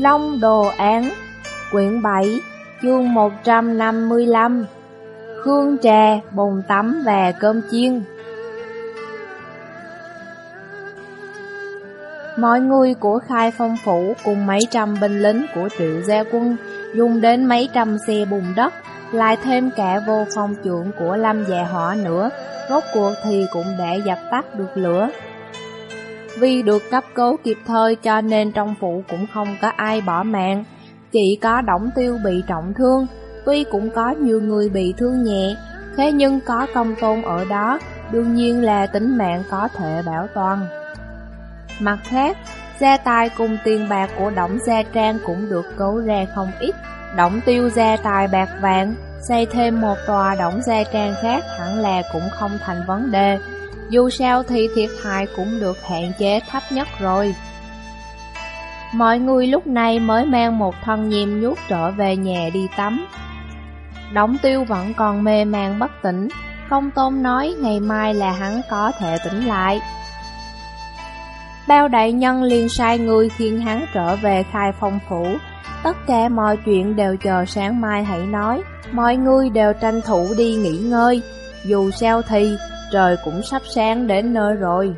Long Đồ Án Quyển 7 Chương 155 Khương trà, bồn tắm và cơm chiên Mọi người của khai phong phủ cùng mấy trăm binh lính của triệu gia quân dùng đến mấy trăm xe bùn đất, lại thêm cả vô phong trưởng của lâm dạ họ nữa, rốt cuộc thì cũng đã dập tắt được lửa. Vì được cấp cứu kịp thời cho nên trong phủ cũng không có ai bỏ mạng, chỉ có Đổng Tiêu bị trọng thương, tuy cũng có nhiều người bị thương nhẹ, thế nhưng có công tôn ở đó, đương nhiên là tính mạng có thể bảo toàn. Mặt khác, gia tài cùng tiền bạc của Đổng Gia Trang cũng được cứu ra không ít. Đổng Tiêu gia tài bạc vàng, xây thêm một tòa Đổng Gia Trang khác hẳn là cũng không thành vấn đề. Dù sao thì thiệt hại cũng được hạn chế thấp nhất rồi. Mọi người lúc này mới mang một thân nhiêm nhút trở về nhà đi tắm. Đóng tiêu vẫn còn mê man bất tỉnh, công tôn nói ngày mai là hắn có thể tỉnh lại. Bao đại nhân liền sai người khiêng hắn trở về khai phong phủ, tất cả mọi chuyện đều chờ sáng mai hãy nói, mọi người đều tranh thủ đi nghỉ ngơi, dù sao thì trời cũng sắp sáng đến nơi rồi.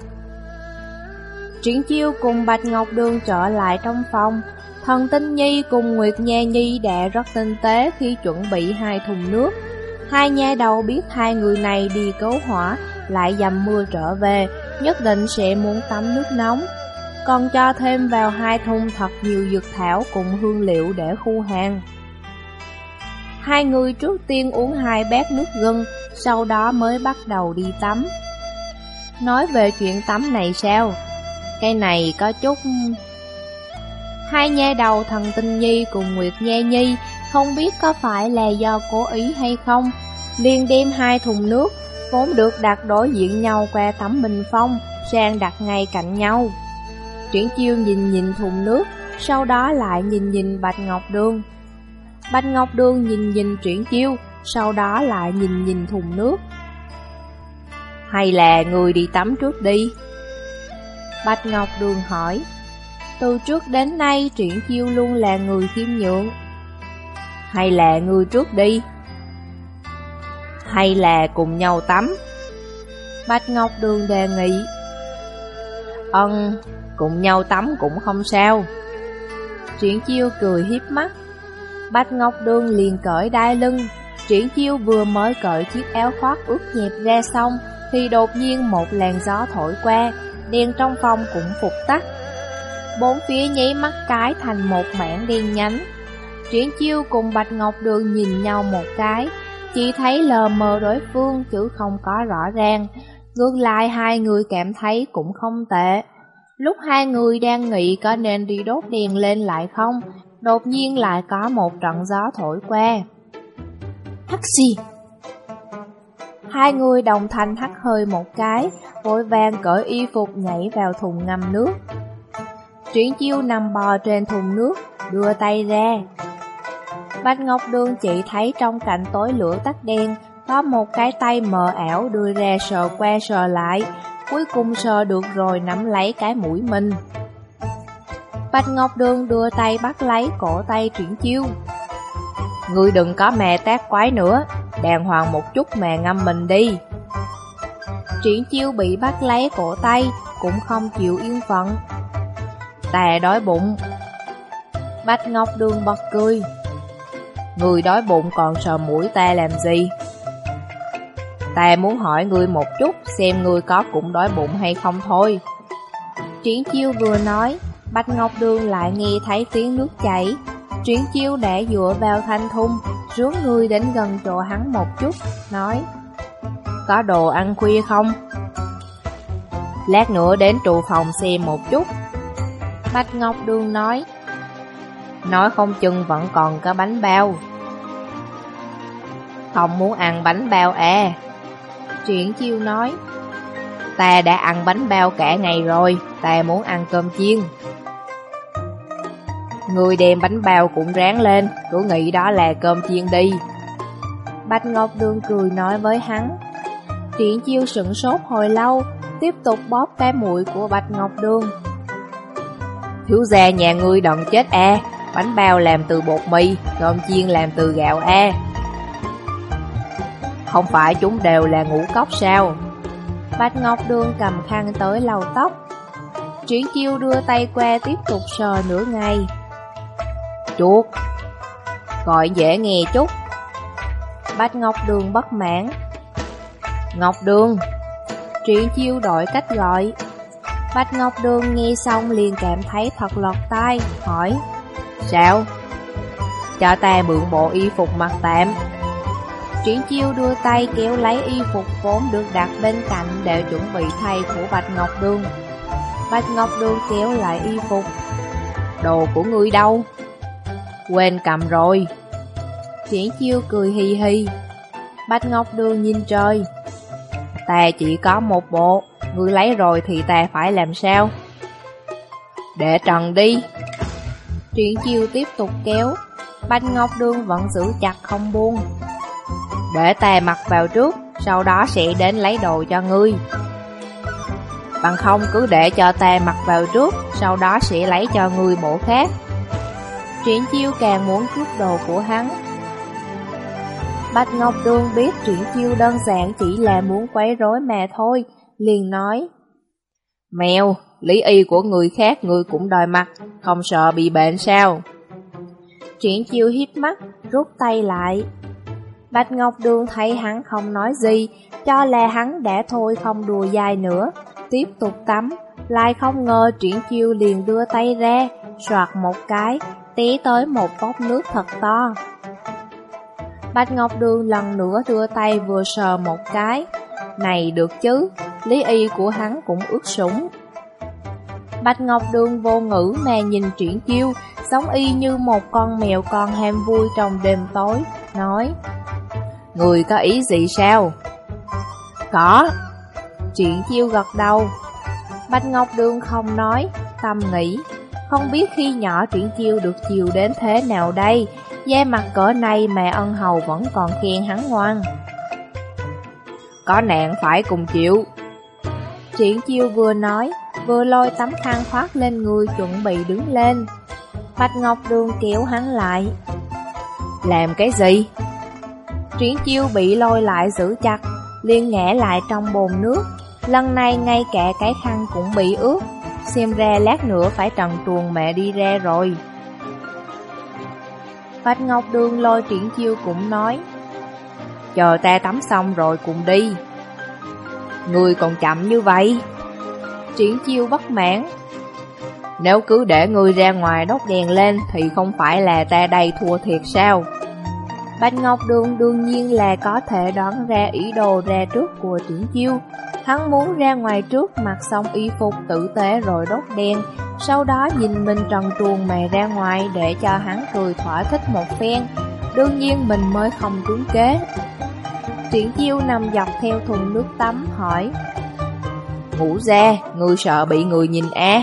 Triển chiêu cùng Bạch Ngọc Đường trở lại trong phòng, thần tinh nhi cùng Nguyệt Nha Nhi đã rất tinh tế khi chuẩn bị hai thùng nước. Hai nha đầu biết hai người này đi cứu hỏa, lại dầm mưa trở về, nhất định sẽ muốn tắm nước nóng. Còn cho thêm vào hai thùng thật nhiều dược thảo cùng hương liệu để khu hàng. Hai người trước tiên uống hai bát nước gân, sau đó mới bắt đầu đi tắm. Nói về chuyện tắm này sao? Cái này có chút... Hai nha đầu thần tinh nhi cùng Nguyệt Nha Nhi không biết có phải là do cố ý hay không, liền đem hai thùng nước, vốn được đặt đối diện nhau qua tấm bình phong, sang đặt ngay cạnh nhau. Triển chiêu nhìn nhìn thùng nước, sau đó lại nhìn nhìn Bạch Ngọc Đường. Bạch Ngọc Đường nhìn nhìn triển chiêu, sau đó lại nhìn nhìn thùng nước. Hay là người đi tắm trước đi? Bạch Ngọc Đường hỏi. Từ trước đến nay Triển Chiêu luôn là người khiêm nhượng. Hay là người trước đi? Hay là cùng nhau tắm? Bạch Ngọc Đường đề nghị. Ân, cùng nhau tắm cũng không sao. Triển Chiêu cười hiếp mắt Bạch Ngọc Đường liền cởi đai lưng Triển Chiêu vừa mới cởi chiếc áo khoác ướt nhẹp ra xong Thì đột nhiên một làn gió thổi qua đèn trong phòng cũng phục tắt. Bốn phía nháy mắt cái thành một mảng đen nhánh. Triển chiêu cùng Bạch Ngọc Đường nhìn nhau một cái, chỉ thấy lờ mờ đối phương chứ không có rõ ràng. Ngược lại hai người cảm thấy cũng không tệ. Lúc hai người đang nghĩ có nên đi đốt đèn lên lại không, đột nhiên lại có một trận gió thổi qua. Taxi! Hai người đồng thanh hắt hơi một cái, vội vàng cởi y phục nhảy vào thùng ngâm nước. Triển chiêu nằm bò trên thùng nước, đưa tay ra. Bạch Ngọc Đường chỉ thấy trong cạnh tối lửa tắt đen, có một cái tay mờ ảo đưa ra sờ qua sờ lại, cuối cùng sờ được rồi nắm lấy cái mũi mình. Bạch Ngọc Đường đưa tay bắt lấy cổ tay triển chiêu. Ngươi đừng có mè tác quái nữa, đàng hoàng một chút mẹ ngâm mình đi. Triển chiêu bị bắt lấy cổ tay, cũng không chịu yên phận. tè đói bụng. Bạch Ngọc Đường bật cười. Người đói bụng còn sờ mũi ta làm gì? Ta muốn hỏi người một chút xem người có cũng đói bụng hay không thôi. Triển chiêu vừa nói, Bạch Ngọc Đường lại nghe thấy tiếng nước chảy. Triển chiêu đã dựa vào thanh thung, rướn người đến gần chỗ hắn một chút, nói Có đồ ăn khuya không? Lát nữa đến trụ phòng xem một chút Bạch Ngọc Đường nói Nói không chừng vẫn còn có bánh bao Không muốn ăn bánh bao à Triển chiêu nói Ta đã ăn bánh bao cả ngày rồi Ta muốn ăn cơm chiên Người đem bánh bao cũng ráng lên, cứ nghĩ đó là cơm chiên đi. Bạch Ngọc Đường cười nói với hắn. Triển chiêu sững sốt hồi lâu, tiếp tục bóp cái mũi của Bạch Ngọc Đường. Thiếu gia nhà ngươi đòn chết a Bánh bao làm từ bột mì Cơm chiên làm từ gạo a Không phải chúng đều là ngũ cốc sao Bạch Ngọc Đường cầm khăn tới lau tóc Triển chiêu đưa tay qua tiếp tục sờ nửa ngày Chuột. Gọi dễ nghe chút. Bạch Ngọc Đường bất mãn. Ngọc Đường Triển chiêu đổi cách gọi. Bạch Ngọc Đường nghe xong liền cảm thấy thật lọt tai, Hỏi, Sao? Cho ta mượn bộ y phục mặc tạm. Triển chiêu đưa tay kéo lấy y phục vốn được đặt bên cạnh để chuẩn bị thay của Bạch Ngọc Đường. Bạch Ngọc Đường kéo lại y phục. Đồ của ngươi đâu? Quên cầm rồi. Triển chiêu cười hì hì. Bạch Ngọc Đường nhìn trời. Ta chỉ có một bộ, Ngươi lấy rồi thì ta phải làm sao? Để trần đi. Triển chiêu tiếp tục kéo. Bạch Ngọc Đường vẫn giữ chặt không buông. Để ta mặc vào trước, Sau đó sẽ đến lấy đồ cho ngươi. Bằng không cứ để cho ta mặc vào trước, Sau đó sẽ lấy cho ngươi bộ khác. Triển chiêu càng muốn cướp đồ của hắn. Bạch Ngọc Đường biết Triển chiêu đơn giản chỉ là muốn quấy rối mà thôi Liền nói Mèo, lý y của người khác người cũng đòi mặc Không sợ bị bệnh sao? Triển chiêu hít mắt, rút tay lại. Bạch Ngọc Đường thấy hắn không nói gì Cho là hắn đã thôi không đùa dài nữa Tiếp tục tắm Lại không ngờ triển chiêu liền đưa tay ra Soạt một cái tí tới một vốc nước thật to. Bạch Ngọc Đường lần nữa đưa tay vừa sờ một cái. Này được chứ, Lý y của hắn cũng ướt sũng. Bạch Ngọc Đường vô ngữ mà nhìn triển chiêu, Giống y như một con mèo con ham vui trong đêm tối, Nói, Người có ý gì sao? Có. Triển chiêu gật đầu. Bạch Ngọc Đường không nói, Tâm nghĩ không biết khi nhỏ triển chiêu được chiều đến thế nào đây? Da mặt cỡ này mà ân hầu vẫn còn khen hắn ngoan. Có nạn phải cùng chịu. Triển chiêu vừa nói, Vừa lôi tấm khăn khoác lên người chuẩn bị đứng lên. Bạch Ngọc Đường kéo hắn lại. Làm cái gì? Triển chiêu bị lôi lại giữ chặt, liền ngã lại trong bồn nước. Lần này ngay cả cái khăn cũng bị ướt. Xem ra lát nữa phải trần truồng mẹ đi ra rồi. Bạch Ngọc Đường lôi triển chiêu cũng nói, Chờ ta tắm xong rồi cùng đi. Người còn chậm như vậy? Triển chiêu bất mãn, Nếu cứ để người ra ngoài đốt đèn lên Thì không phải là ta đây thua thiệt sao? Bạch Ngọc Đường đương nhiên là có thể đoán ra ý đồ ra trước của triển chiêu. Hắn muốn ra ngoài trước mặc xong y phục tử tế rồi đốt đèn Sau đó nhìn mình trần truồng mày ra ngoài để cho hắn cười thỏa thích một phen. Đương nhiên mình mới không trúng kế Triển chiêu nằm dọc theo thùng nước tắm hỏi. Ngủ ra, người sợ bị người nhìn á?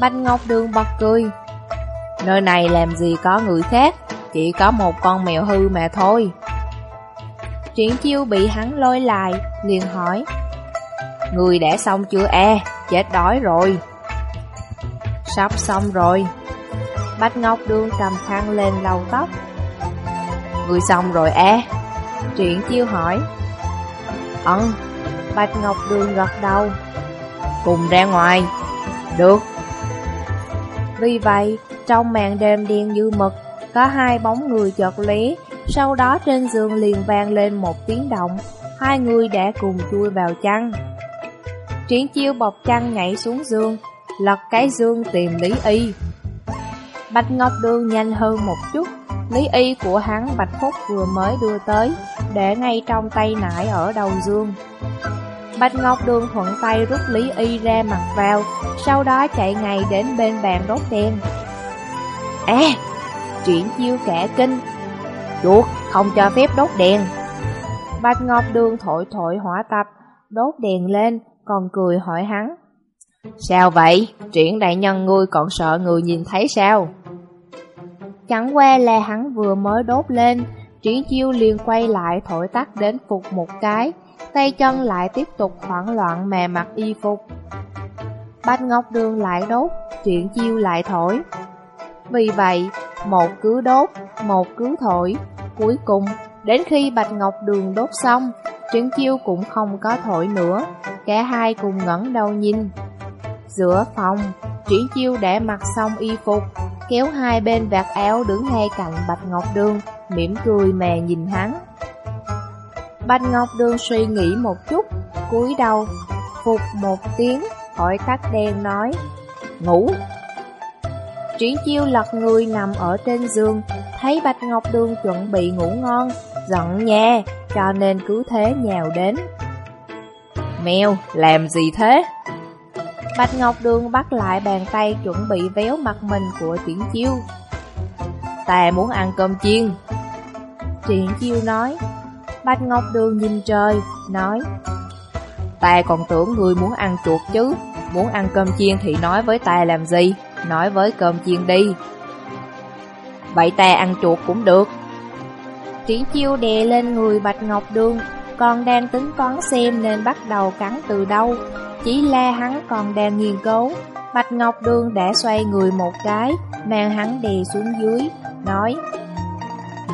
Bạch Ngọc Đường bật cười. Nơi này làm gì có người khác chỉ có một con mèo hư mà thôi. Triển chiêu bị hắn lôi lại, liền hỏi Người đã xong chưa e, chết đói rồi. Sắp xong rồi. Bạch Ngọc Đường cầm khăn lên lau tóc. Người xong rồi e? Triển chiêu hỏi. Ấn Bạch Ngọc Đường gật đầu. Cùng ra ngoài. Được. Vì vậy, trong màn đêm đen như mực có hai bóng người chợt lé sau đó trên giường liền vang lên một tiếng động. Hai người đã cùng chui vào chăn. Triển chiêu bọc chăn nhảy xuống giường Lật cái giường tìm Lý Y. Bạch Ngọc Đường nhanh hơn một chút. Lý Y của hắn Bạch Phúc vừa mới đưa tới Để ngay trong tay nải ở đầu giường. Bạch Ngọc Đường thuận tay rút Lý Y ra mặc vào Sau đó chạy ngay đến bên bàn đốt đèn. À, chuyển chiêu cả kinh Chuột, không cho phép đốt đèn. Bạch Ngọc Đường thổi thổi hỏa tập, đốt đèn lên, còn cười hỏi hắn. Sao vậy? Triển đại nhân ngươi còn sợ người nhìn thấy sao? Chẳng qua là hắn vừa mới đốt lên, triển chiêu liền quay lại thổi tắt đến phục một cái, tay chân lại tiếp tục hoảng loạn mè mặt y phục. Bạch Ngọc Đường lại đốt, Triển chiêu lại thổi. Vì vậy, một cứ đốt, một cứ thổi. Cuối cùng, đến khi Bạch Ngọc Đường đốt xong, Trấn chiêu cũng không có thổi nữa, cả hai cùng ngẩng đầu nhìn. Giữa phòng, Triển chiêu đã mặc xong y phục, kéo hai bên vạt áo đứng ngay cạnh Bạch Ngọc Đường, mỉm cười mà nhìn hắn. Bạch Ngọc Đường suy nghĩ một chút, cúi đầu, phục một tiếng, hỏi tắt đen nói, ngủ. Triển chiêu lật người nằm ở trên giường, thấy Bạch Ngọc Đường chuẩn bị ngủ ngon, giận nha, cho nên cứ thế nhào đến. Mèo, làm gì thế? Bạch Ngọc Đường bắt lại bàn tay chuẩn bị véo mặt mình của Triển Chiêu. Ta muốn ăn cơm chiên. Triển Chiêu nói. Bạch Ngọc Đường nhìn trời, nói. Ta còn tưởng người muốn ăn chuột chứ, muốn ăn cơm chiên thì nói với ta làm gì, nói với cơm chiên đi. Vậy ta ăn chuột cũng được. Triển Chiêu đè lên người Bạch Ngọc Đường, còn đang tính toán xem nên bắt đầu cắn từ đâu, chỉ la hắn còn đang nghiên cứu, Bạch Ngọc Đường đã xoay người một cái, mang hắn đè xuống dưới, nói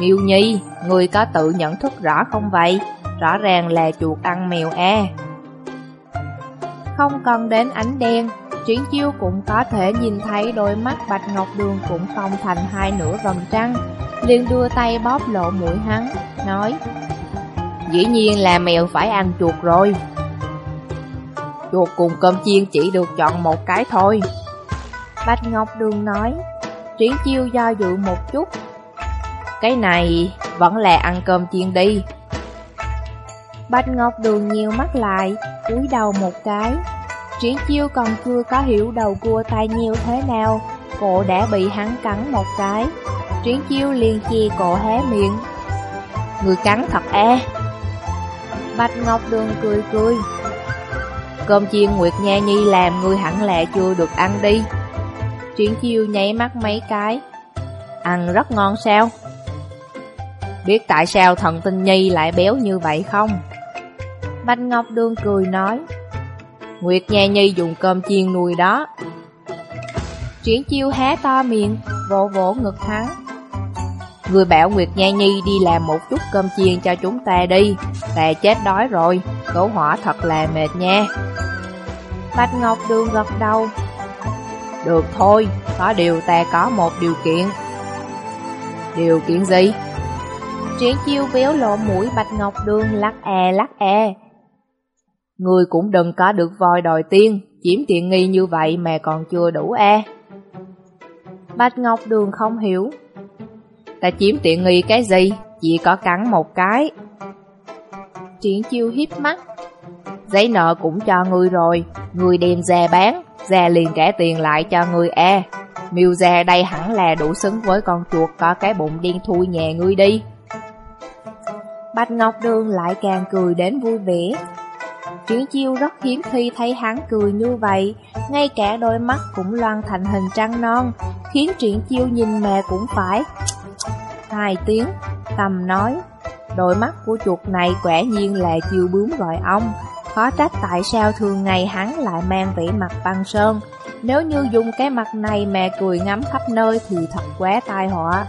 Miêu Nhi, người có tự nhận thức rõ không vậy? Rõ ràng là chuột ăn mèo e. Không cần đến ánh đen, Triển chiêu cũng có thể nhìn thấy đôi mắt Bạch Ngọc Đường cũng không thành hai nửa vầng trăng, liền đưa tay bóp lộ mũi hắn, nói Dĩ nhiên là mèo phải ăn chuột rồi chuột cùng cơm chiên chỉ được chọn một cái thôi. Bạch Ngọc Đường nói, Triển chiêu do dự một chút. Cái này vẫn là ăn cơm chiên đi. Bạch Ngọc Đường nhiều mắt lại, cúi đầu một cái. Triển chiêu còn chưa có hiểu đầu cua tay nhiều thế nào, cổ đã bị hắn cắn một cái. Triển chiêu liền chì cổ hé miệng. Người cắn thật e. Bạch Ngọc Đường cười cười, Cơm chiên Nguyệt Nha Nhi làm ngươi hẳn lẽ chưa được ăn đi Triển chiêu nháy mắt mấy cái Ăn rất ngon sao? Biết tại sao thần tinh Nhi lại béo như vậy không? Bạch Ngọc Đương cười nói Nguyệt Nha Nhi dùng cơm chiên nuôi đó. Triển chiêu há to miệng, vỗ vỗ ngực hắn. Người bảo Nguyệt Nha Nhi đi làm một chút cơm chiên cho chúng ta đi Ta chết đói rồi, đổ hỏa thật là mệt nha. Bạch Ngọc Đường gật đầu. Được thôi, có điều ta có một điều kiện. Điều kiện gì? Triển chiêu béo lộ mũi Bạch Ngọc Đường lắc e lắc e. Người cũng đừng có được voi đòi tiên, Chiếm tiện nghi như vậy mà còn chưa đủ e. Bạch Ngọc Đường không hiểu. Ta chiếm tiện nghi cái gì? Chỉ có cắn một cái. Triển chiêu hiếp mắt. Giấy nợ cũng cho ngươi rồi. Ngươi đem ra bán. Ra liền trả tiền lại cho ngươi e. Miêu ra đây hẳn là đủ xứng với con chuột Có cái bụng đen thui nhà ngươi đi. Bạch Ngọc Đường lại càng cười đến vui vẻ. Triển chiêu rất hiếm khi thấy hắn cười như vậy. Ngay cả đôi mắt cũng loan thành hình trăng non Khiến triển chiêu nhìn mẹ cũng phải Hai tiếng Tầm nói Đôi mắt của chuột này quả nhiên là chiêu bướm gọi ông. Khó trách tại sao thường ngày hắn lại mang vẻ mặt băng sơn. Nếu như dùng cái mặt này mà cười ngắm khắp nơi thì thật quá tai họa.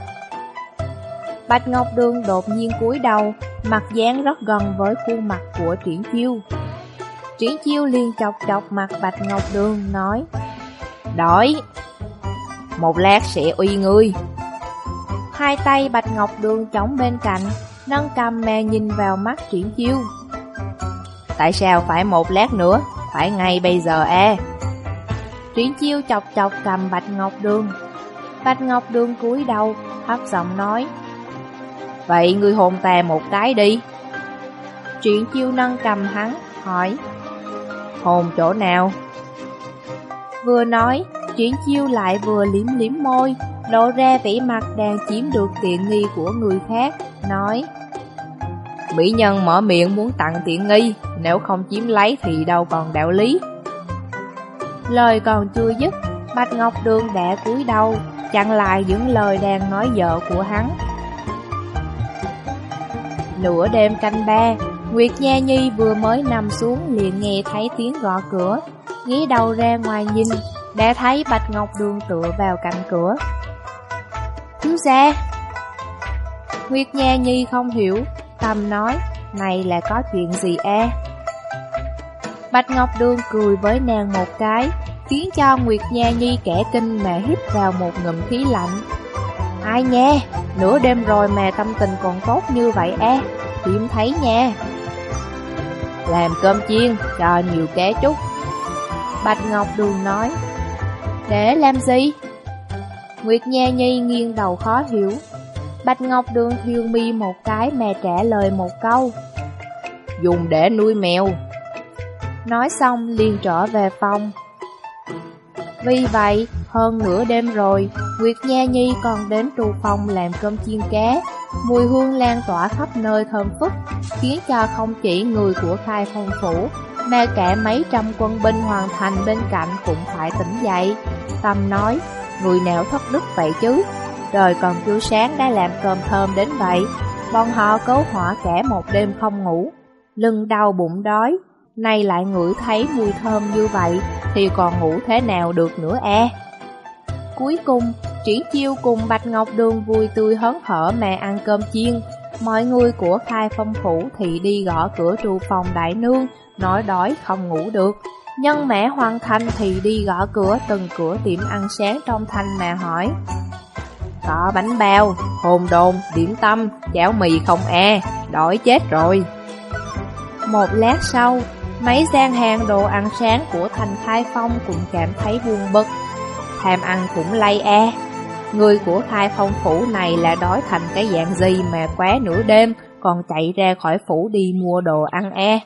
Bạch Ngọc Đường đột nhiên cúi đầu, mặt dáng rất gần với khuôn mặt của Triển Chiêu. Triển Chiêu liền chọc chọc mặt Bạch Ngọc Đường, nói Đói Một lát sẽ uy ngươi Hai tay Bạch Ngọc Đường chống bên cạnh, nâng cầm mè nhìn vào mắt Triển Chiêu. Tại sao phải một lát nữa, phải ngay bây giờ e? Triển Chiêu chọc chọc cầm Bạch Ngọc Đường. Bạch Ngọc Đường cúi đầu, Hấp giọng nói. Vậy ngươi hồn tè một cái đi. Triển Chiêu nâng cầm hắn, hỏi. Hôn chỗ nào? Vừa nói, Triển Chiêu lại vừa liếm liếm môi, lộ ra vẻ mặt đang chiếm được tiện nghi của người khác, nói Mỹ nhân mở miệng muốn tặng tiện nghi, nếu không chiếm lấy thì đâu còn đạo lý. Lời còn chưa dứt, Bạch Ngọc Đường đã cúi đầu, chặn lại những lời đang nói vợ của hắn. Nửa đêm canh ba, Nguyệt Nha Nhi vừa mới nằm xuống liền nghe thấy tiếng gõ cửa. nghĩ đầu ra ngoài nhìn, đã thấy Bạch Ngọc Đường tựa vào cạnh cửa. Thiếu gia! Nguyệt Nha Nhi không hiểu, tâm nói, này là có chuyện gì e? Bạch Ngọc Đường cười với nàng một cái, khiến cho Nguyệt Nha Nhi kẻ kinh mà hít vào một ngụm khí lạnh. Ai nha, nửa đêm rồi mà tâm tình còn tốt như vậy e, tìm thấy nha. Làm cơm chiên, cho nhiều cá chút. Bạch Ngọc Đường nói, để làm gì? Nguyệt Nha Nhi nghiêng đầu khó hiểu. Bạch Ngọc Đường thiêu mi một cái mà trả lời một câu. Dùng để nuôi mèo. Nói xong liền trở về phòng. Vì vậy, hơn nửa đêm rồi, Nguyệt Nha Nhi còn đến trù phòng làm cơm chiên cá. Mùi hương lan tỏa khắp nơi thơm phức, khiến cho không chỉ người của khai phong phủ, mà cả mấy trăm quân binh hoàn thành bên cạnh cũng phải tỉnh dậy. Tâm nói, người nào thất đức vậy chứ? Trời còn chưa sáng đã làm cơm thơm đến vậy, bọn họ cố hỏa cả một đêm không ngủ. Lưng đau bụng đói, nay lại ngửi thấy mùi thơm như vậy, thì còn ngủ thế nào được nữa e. Cuối cùng, Triển Chiêu cùng Bạch Ngọc Đường vui tươi hớn hở mẹ ăn cơm chiên. Mọi người của khai phong phủ thì đi gõ cửa trù phòng đại nương, nói đói không ngủ được. Nhân mẹ hoàn thành thì đi gõ cửa từng cửa tiệm ăn sáng trong thanh mà hỏi. Có bánh bao, hồn đồn, điểm tâm, chảo mì không e, đói chết rồi. Một lát sau, mấy gian hàng đồ ăn sáng của thành khai phong cũng cảm thấy buồn bực. Tham ăn cũng lay e. Người của khai phong phủ này là đói thành cái dạng gì mà quá nửa đêm còn chạy ra khỏi phủ đi mua đồ ăn e.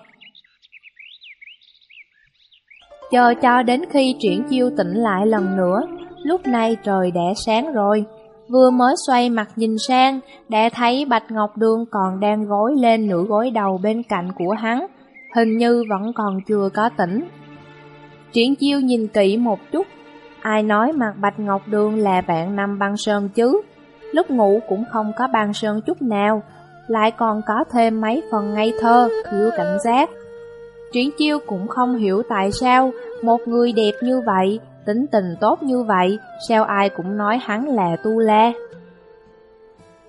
Chờ cho đến khi triển chiêu tỉnh lại lần nữa, lúc này trời đã sáng rồi. Vừa mới xoay mặt nhìn sang, đã thấy Bạch Ngọc Đường còn đang gối lên nửa gối đầu bên cạnh của hắn, hình như vẫn còn chưa có tỉnh. Triển chiêu nhìn kỹ một chút, ai nói mặt Bạch Ngọc Đường là bạn năm băng sơn chứ, lúc ngủ cũng không có băng sơn chút nào, lại còn có thêm mấy phần ngây thơ, thiếu cảnh giác. Triển chiêu cũng không hiểu tại sao một người đẹp như vậy, tính tình tốt như vậy, sao ai cũng nói hắn là tu la.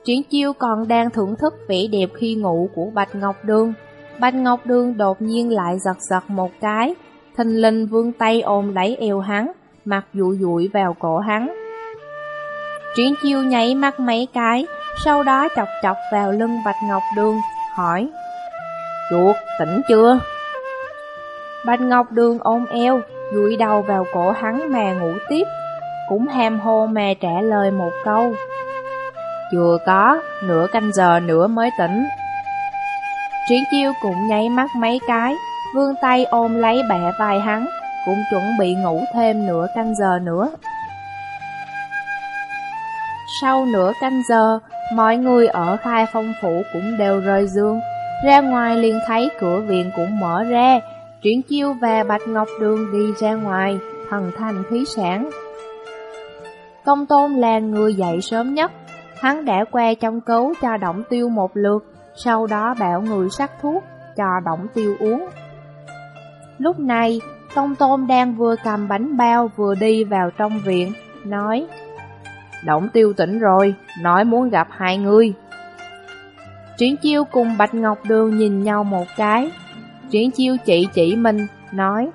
Triển chiêu còn đang thưởng thức vẻ đẹp khi ngủ của Bạch Ngọc Đường. Bạch Ngọc Đường đột nhiên lại giật giật một cái, thình linh vương tay ôm lấy eo hắn, mặt dụi dụi vào cổ hắn. Triển chiêu nháy mắt mấy cái, sau đó chọc chọc vào lưng Bạch Ngọc Đường, hỏi Chuột, tỉnh chưa? Bạch Ngọc Đường ôm eo, dụi đầu vào cổ hắn mà ngủ tiếp, cũng ham hô mà trả lời một câu. Chưa có, nửa canh giờ nữa mới tỉnh. Triển chiêu cũng nháy mắt mấy cái, vươn tay ôm lấy bẻ vai hắn, cũng chuẩn bị ngủ thêm nửa canh giờ nữa. Sau nửa canh giờ, mọi người ở khai phong phủ cũng đều rời giường ra ngoài liền thấy cửa viện cũng mở ra, Triển Chiêu và Bạch Ngọc Đường đi ra ngoài, thần thành khí sản. Công tôn là người dậy sớm nhất, hắn đã qua trong cấu cho Động Tiêu một lượt, sau đó bảo người sắc thuốc cho Động Tiêu uống. Lúc này, Tông tôn đang vừa cầm bánh bao vừa đi vào trong viện, nói Động Tiêu tỉnh rồi, nói muốn gặp hai người. Triển Chiêu cùng Bạch Ngọc Đường nhìn nhau một cái, Triển chiêu chị chỉ mình, nói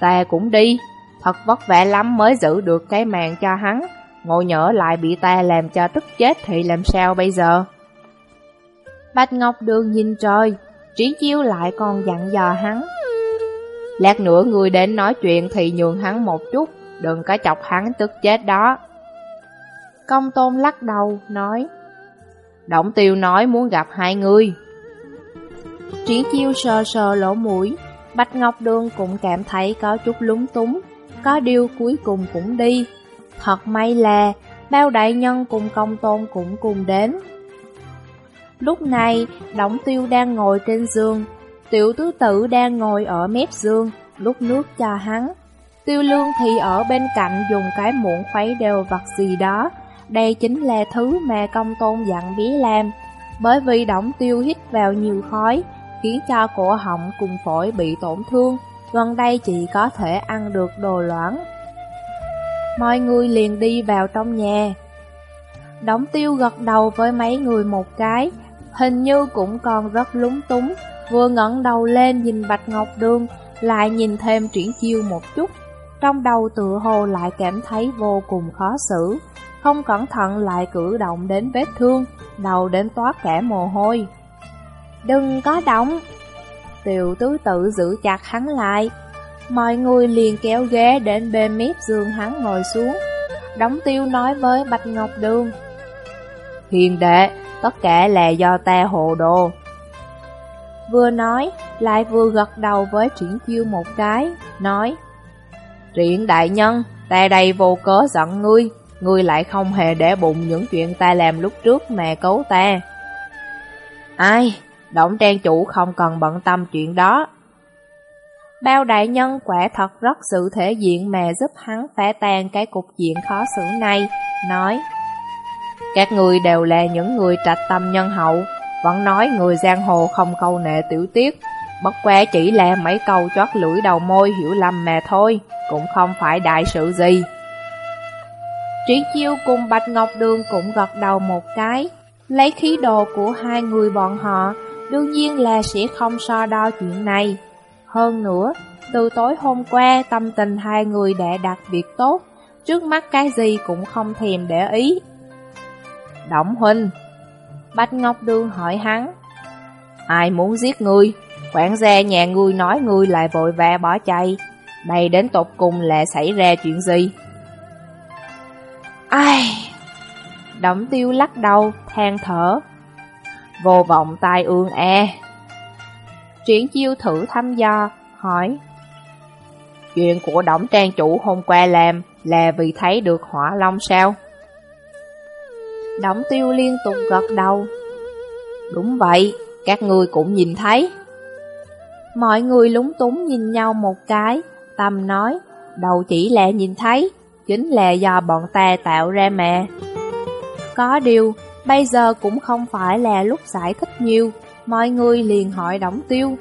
Ta cũng đi, thật vất vả lắm mới giữ được cái mạng cho hắn Ngồi nhỡ lại bị ta làm cho tức chết thì làm sao bây giờ Bạch Ngọc Đường nhìn trời, Triển chiêu lại còn dặn dò hắn Lát nữa người đến nói chuyện thì nhường hắn một chút Đừng có chọc hắn tức chết đó Công tôn lắc đầu, nói Động tiêu nói muốn gặp hai người Triển chiêu sờ sờ lỗ mũi, Bạch Ngọc Đường cũng cảm thấy có chút lúng túng, có điều cuối cùng cũng đi. Thật may là, bao đại nhân cùng công tôn cũng cùng đến. Lúc này, Động Tiêu đang ngồi trên giường, Tiểu Tứ Tử đang ngồi ở mép giường, lúc nước cho hắn. Tiêu Lương thì ở bên cạnh dùng cái muỗng khuấy đều vật gì đó. Đây chính là thứ mà công tôn dặn bí làm. Bởi vì Động Tiêu hít vào nhiều khói, khiến cho cổ họng cùng phổi bị tổn thương, gần đây chỉ có thể ăn được đồ loãng. Mọi người liền đi vào trong nhà. Đóng tiêu gật đầu với mấy người một cái, hình như cũng còn rất lúng túng, vừa ngẩng đầu lên nhìn Bạch Ngọc Đường, lại nhìn thêm triển chiêu một chút. Trong đầu tự hồ lại cảm thấy vô cùng khó xử, không cẩn thận lại cử động đến vết thương, đầu đến toát cả mồ hôi. Đừng có động! Tiểu tứ tự giữ chặt hắn lại. Mọi người liền kéo ghế đến bên mép giường hắn ngồi xuống. Đóng tiêu nói với Bạch Ngọc Đường. Hiền đệ, tất cả là do ta hồ đồ. Vừa nói, lại vừa gật đầu với triển chiêu một cái, nói Triển đại nhân, ta đây vô cớ giận ngươi, ngươi lại không hề để bụng những chuyện ta làm lúc trước mà cấu ta. Ai, động trang chủ không cần bận tâm chuyện đó. Bao đại nhân quả thật rất sự thể diện mà giúp hắn phá tan cái cục diện khó xử này, nói Các người đều là những người trạch tâm nhân hậu, vẫn nói người giang hồ không câu nệ tiểu tiết, bất quá chỉ là mấy câu chót lưỡi đầu môi hiểu lầm mà thôi, cũng không phải đại sự gì. Triển chiêu cùng Bạch Ngọc Đường cũng gật đầu một cái, lấy khí đồ của hai người bọn họ, đương nhiên là sẽ không so đo chuyện này. Hơn nữa, từ tối hôm qua tâm tình hai người đã đặc việc tốt, trước mắt cái gì cũng không thèm để ý. Động huynh Bạch Ngọc Đường hỏi hắn Ai muốn giết ngươi? Quản gia nhà ngươi nói ngươi lại vội vã bỏ chạy Đây đến tột cùng là xảy ra chuyện gì? Ai? Đổng tiêu lắc đầu, than thở Vô vọng tai ương e Triển chiêu thử thăm dò, hỏi Chuyện của Đổng Trang Chủ hôm qua làm là vì thấy được hỏa long sao? Động tiêu liên tục gật đầu. Đúng vậy, các người cũng nhìn thấy. Mọi người lúng túng nhìn nhau một cái, Tâm nói, đầu chỉ là nhìn thấy, chính là do bọn ta tạo ra mà. Có điều, bây giờ cũng không phải là lúc giải thích nhiều, mọi người liền hỏi đóng Tiêu.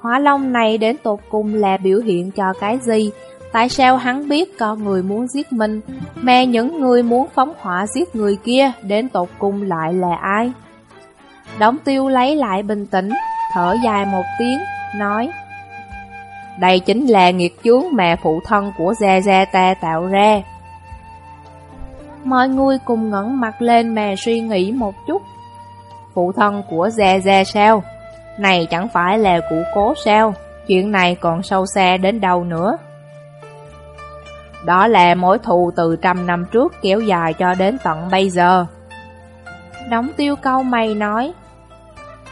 Hỏa Long này đến tột cùng là biểu hiện cho cái gì? Tại sao hắn biết con người muốn giết mình, mà những người muốn phóng hỏa giết người kia đến tột cùng lại là ai? Đống tiêu lấy lại bình tĩnh, thở dài một tiếng, nói Đây chính là nghiệt chướng mà phụ thân của Gia Gia ta tạo ra. Mọi người cùng ngẩng mặt lên mà suy nghĩ một chút. Phụ thân của Gia Gia sao? Này chẳng phải là cụ cố sao? Chuyện này còn sâu xa đến đâu nữa? Đó là mối thù từ trăm năm trước kéo dài cho đến tận bây giờ. Đóng tiêu câu mày nói,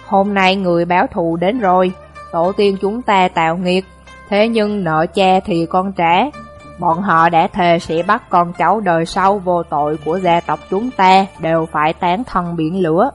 Hôm nay người báo thù đến rồi, tổ tiên chúng ta tạo nghiệt, thế nhưng nợ cha thì con trả. Bọn họ đã thề sẽ bắt con cháu đời sau vô tội của gia tộc chúng ta đều phải tán thân biển lửa.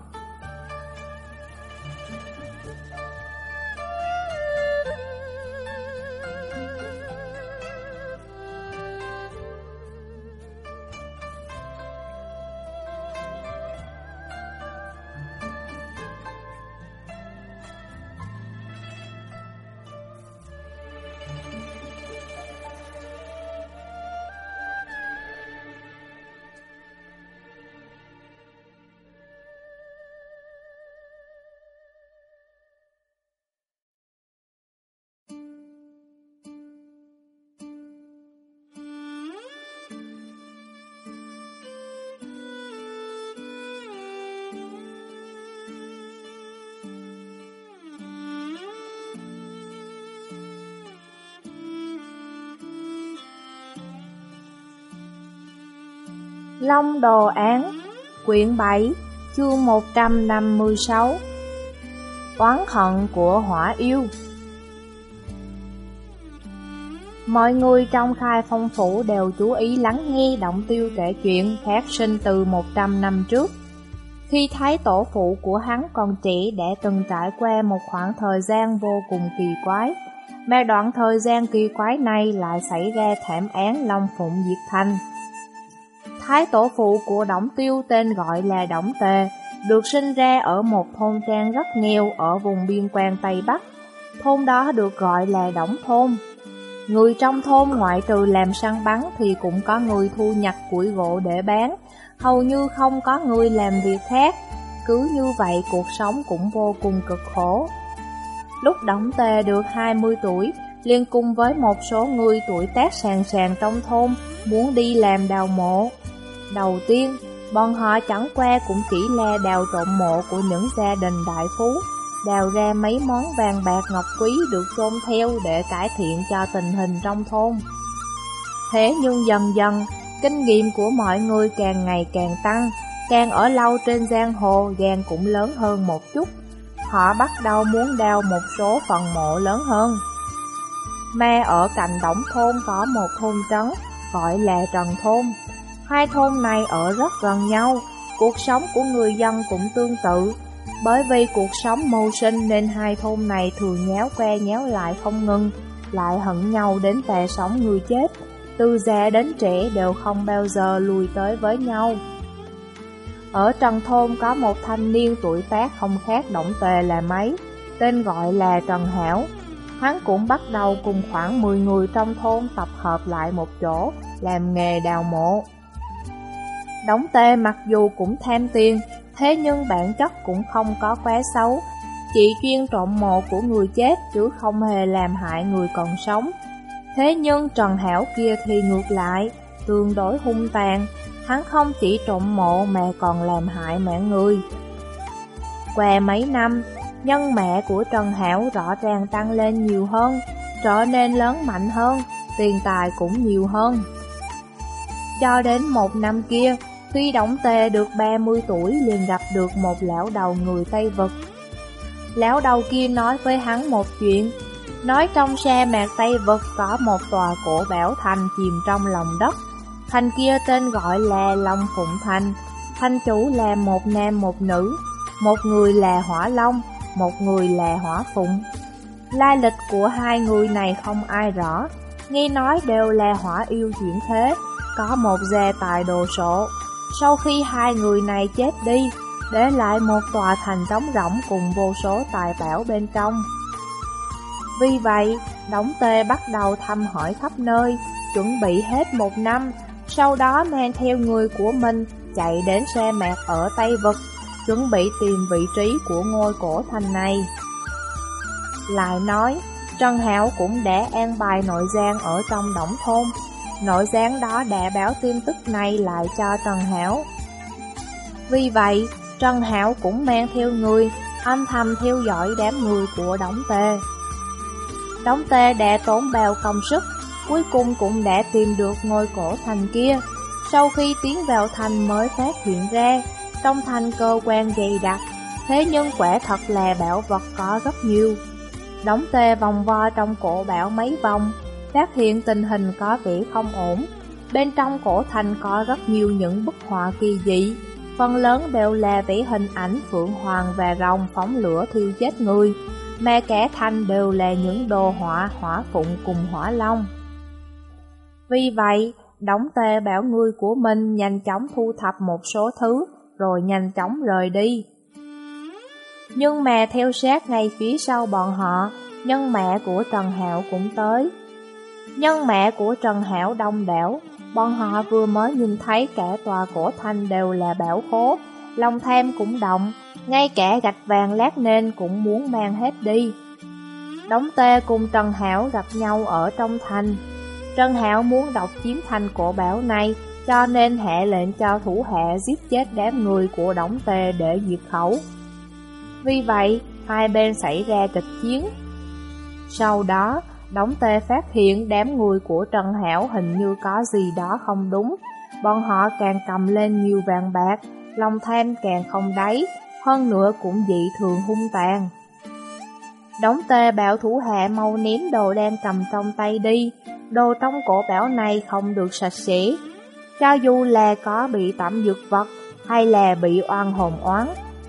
Long Đồ Án Quyển 7 Chương 156 Oán hận của hỏa yêu Mọi người trong khai phong phủ đều chú ý lắng nghe động tiêu kể chuyện phát sinh từ 100 năm trước. Khi thấy tổ phụ của hắn còn trẻ đã từng trải qua một khoảng thời gian vô cùng kỳ quái, mà đoạn thời gian kỳ quái này lại xảy ra thảm án Long Phụng Diệt Thanh. Thái tổ phụ của Đổng Tiêu tên gọi là Đổng Tề, được sinh ra ở một thôn trang rất nghèo ở vùng biên quan Tây Bắc. Thôn đó được gọi là Đổng Thôn. Người trong thôn ngoại trừ làm săn bắn thì cũng có người thu nhặt củi gỗ để bán, hầu như không có người làm việc khác. Cứ như vậy cuộc sống cũng vô cùng cực khổ. Lúc Đổng Tề được 20 tuổi, liên cùng với một số người tuổi tác sàng sàng trong thôn muốn đi làm đào mộ. Đầu tiên, bọn họ chẳng qua cũng chỉ là đào trộm mộ của những gia đình đại phú, đào ra mấy món vàng bạc ngọc quý được chôn theo để cải thiện cho tình hình trong thôn. Thế nhưng dần dần, kinh nghiệm của mọi người càng ngày càng tăng, càng ở lâu trên giang hồ gan cũng lớn hơn một chút. Họ bắt đầu muốn đào một số phần mộ lớn hơn. Mà ở cạnh đổng thôn có một thôn trấn, gọi là Trần Thôn. Hai thôn này ở rất gần nhau, cuộc sống của người dân cũng tương tự. Bởi vì cuộc sống mưu sinh nên hai thôn này thường nhéo que nhéo lại không ngừng, lại hận nhau đến tè sống người chết. Từ già đến trẻ đều không bao giờ lùi tới với nhau. Ở Trần Thôn có một thanh niên tuổi tác không khác động tề là mấy, tên gọi là Trần Hảo. Hắn cũng bắt đầu cùng khoảng 10 người trong thôn tập hợp lại một chỗ, làm nghề đào mộ đóng tê mặc dù cũng tham tiền, thế nhưng bản chất cũng không có quá xấu. Chỉ chuyên trộm mộ của người chết chứ không hề làm hại người còn sống. Thế nhưng Trần Hảo kia thì ngược lại, tương đối hung tàn, hắn không chỉ trộm mộ mà còn làm hại mẹ người. Qua mấy năm, nhân mẹ của Trần Hảo rõ ràng tăng lên nhiều hơn, trở nên lớn mạnh hơn, tiền tài cũng nhiều hơn. Cho đến một năm kia, khi Đổng Tề được 30 tuổi liền gặp được một lão đầu người Tây Vực. Lão đầu kia nói với hắn một chuyện, nói trong xe mạc Tây Vực có một tòa cổ bảo thành chìm trong lòng đất. Thành kia tên gọi là Long Phụng Thành, thành chủ là một nam một nữ, một người là Hỏa Long, một người là Hỏa Phụng. Lai lịch của hai người này không ai rõ, nghe nói đều là hỏa yêu chuyển thế, có một gia tài đồ sộ. Sau khi hai người này chết đi, để lại một tòa thành trống rỗng cùng vô số tài bảo bên trong. Vì vậy, Đống Tê bắt đầu thăm hỏi khắp nơi, chuẩn bị hết một năm, sau đó mang theo người của mình chạy đến xe mạc ở Tây Vực, chuẩn bị tìm vị trí của ngôi cổ thành này. Lại nói, Trần Hảo cũng đã an bài nội gian ở trong đổng thôn, Nội gián đó đã báo tin tức này lại cho Trần Hảo. Vì vậy, Trần Hảo cũng mang theo người, âm thầm theo dõi đám người của Đống Tê. Đống Tê đã tốn bao công sức, cuối cùng cũng đã tìm được ngôi cổ thành kia. Sau khi tiến vào thành mới phát hiện ra, trong thành cơ quan dày đặc, thế nhưng quả thật là bảo vật có rất nhiều. Đống Tê vòng vo trong cổ bảo mấy vòng, phát hiện tình hình có vẻ không ổn. Bên trong cổ thành có rất nhiều những bức họa kỳ dị, phần lớn đều là vẽ hình ảnh phượng hoàng và rồng phóng lửa thiêu chết người, mà cả thành đều là những đồ họa hỏa phụng cùng hỏa long. Vì vậy, đóng tê bảo người của mình nhanh chóng thu thập một số thứ, rồi nhanh chóng rời đi. Nhưng mà theo sát ngay phía sau bọn họ, nhân mẹ của Trần Hạo cũng tới. Nhân mẹ của Trần Hảo đông đảo, bọn họ vừa mới nhìn thấy cả tòa cổ thành đều là bảo khố, lòng tham cũng động, ngay cả gạch vàng lát nên cũng muốn mang hết đi. Đống tê cùng Trần Hảo gặp nhau ở trong thành. Trần Hảo muốn độc chiếm thành cổ bảo này, cho nên hạ lệnh cho thủ hạ giết chết đám người của Đống tê để diệt khẩu. Vì vậy, hai bên xảy ra kịch chiến. Sau đó, Đống tê phát hiện đám người của Trần Hảo hình như có gì đó không đúng. Bọn họ càng cầm lên nhiều vàng bạc, lòng tham càng không đáy, hơn nữa cũng dị thường hung tàn. Đống tê bảo thủ hạ mau ném đồ đang cầm trong tay đi, đồ trong cổ bảo này không được sạch sẽ. Cho dù là có bị tẩm dược vật hay là bị oan hồn oán,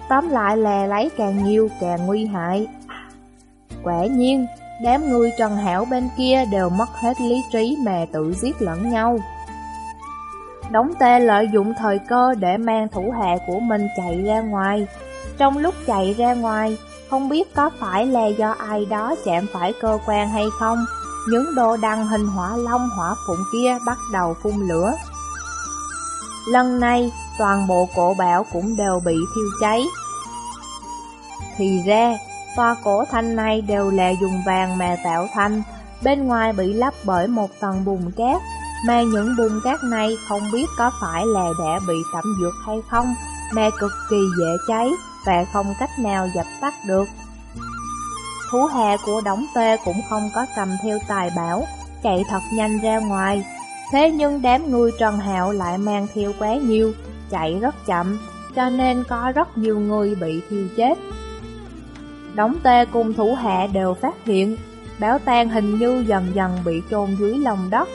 tóm lại là lấy càng nhiều càng nguy hại. Quả nhiên, Đám người Trần Hảo bên kia đều mất hết lý trí mà tự giết lẫn nhau. Đống tê lợi dụng thời cơ để mang thủ hạ của mình chạy ra ngoài. Trong lúc chạy ra ngoài, không biết có phải là do ai đó chạm phải cơ quan hay không, những đồ đăng hình hỏa long hỏa phụng kia bắt đầu phun lửa. Lần này, toàn bộ cổ bảo cũng đều bị thiêu cháy. Thì ra, tòa cổ thanh này đều là dùng vàng mà tạo thành, bên ngoài bị lấp bởi một tầng bùn cát, mà những bùn cát này không biết có phải là đã bị tẩm dược hay không, mà cực kỳ dễ cháy và không cách nào dập tắt được. Thú hè của đống tê cũng không có cầm theo tài bảo, chạy thật nhanh ra ngoài. Thế nhưng đám người Trần Hạo lại mang theo quá nhiều, chạy rất chậm, cho nên có rất nhiều người bị thiêu chết đóng tê cùng thủ hạ đều phát hiện, báo tang hình như dần dần bị chôn dưới lòng đất.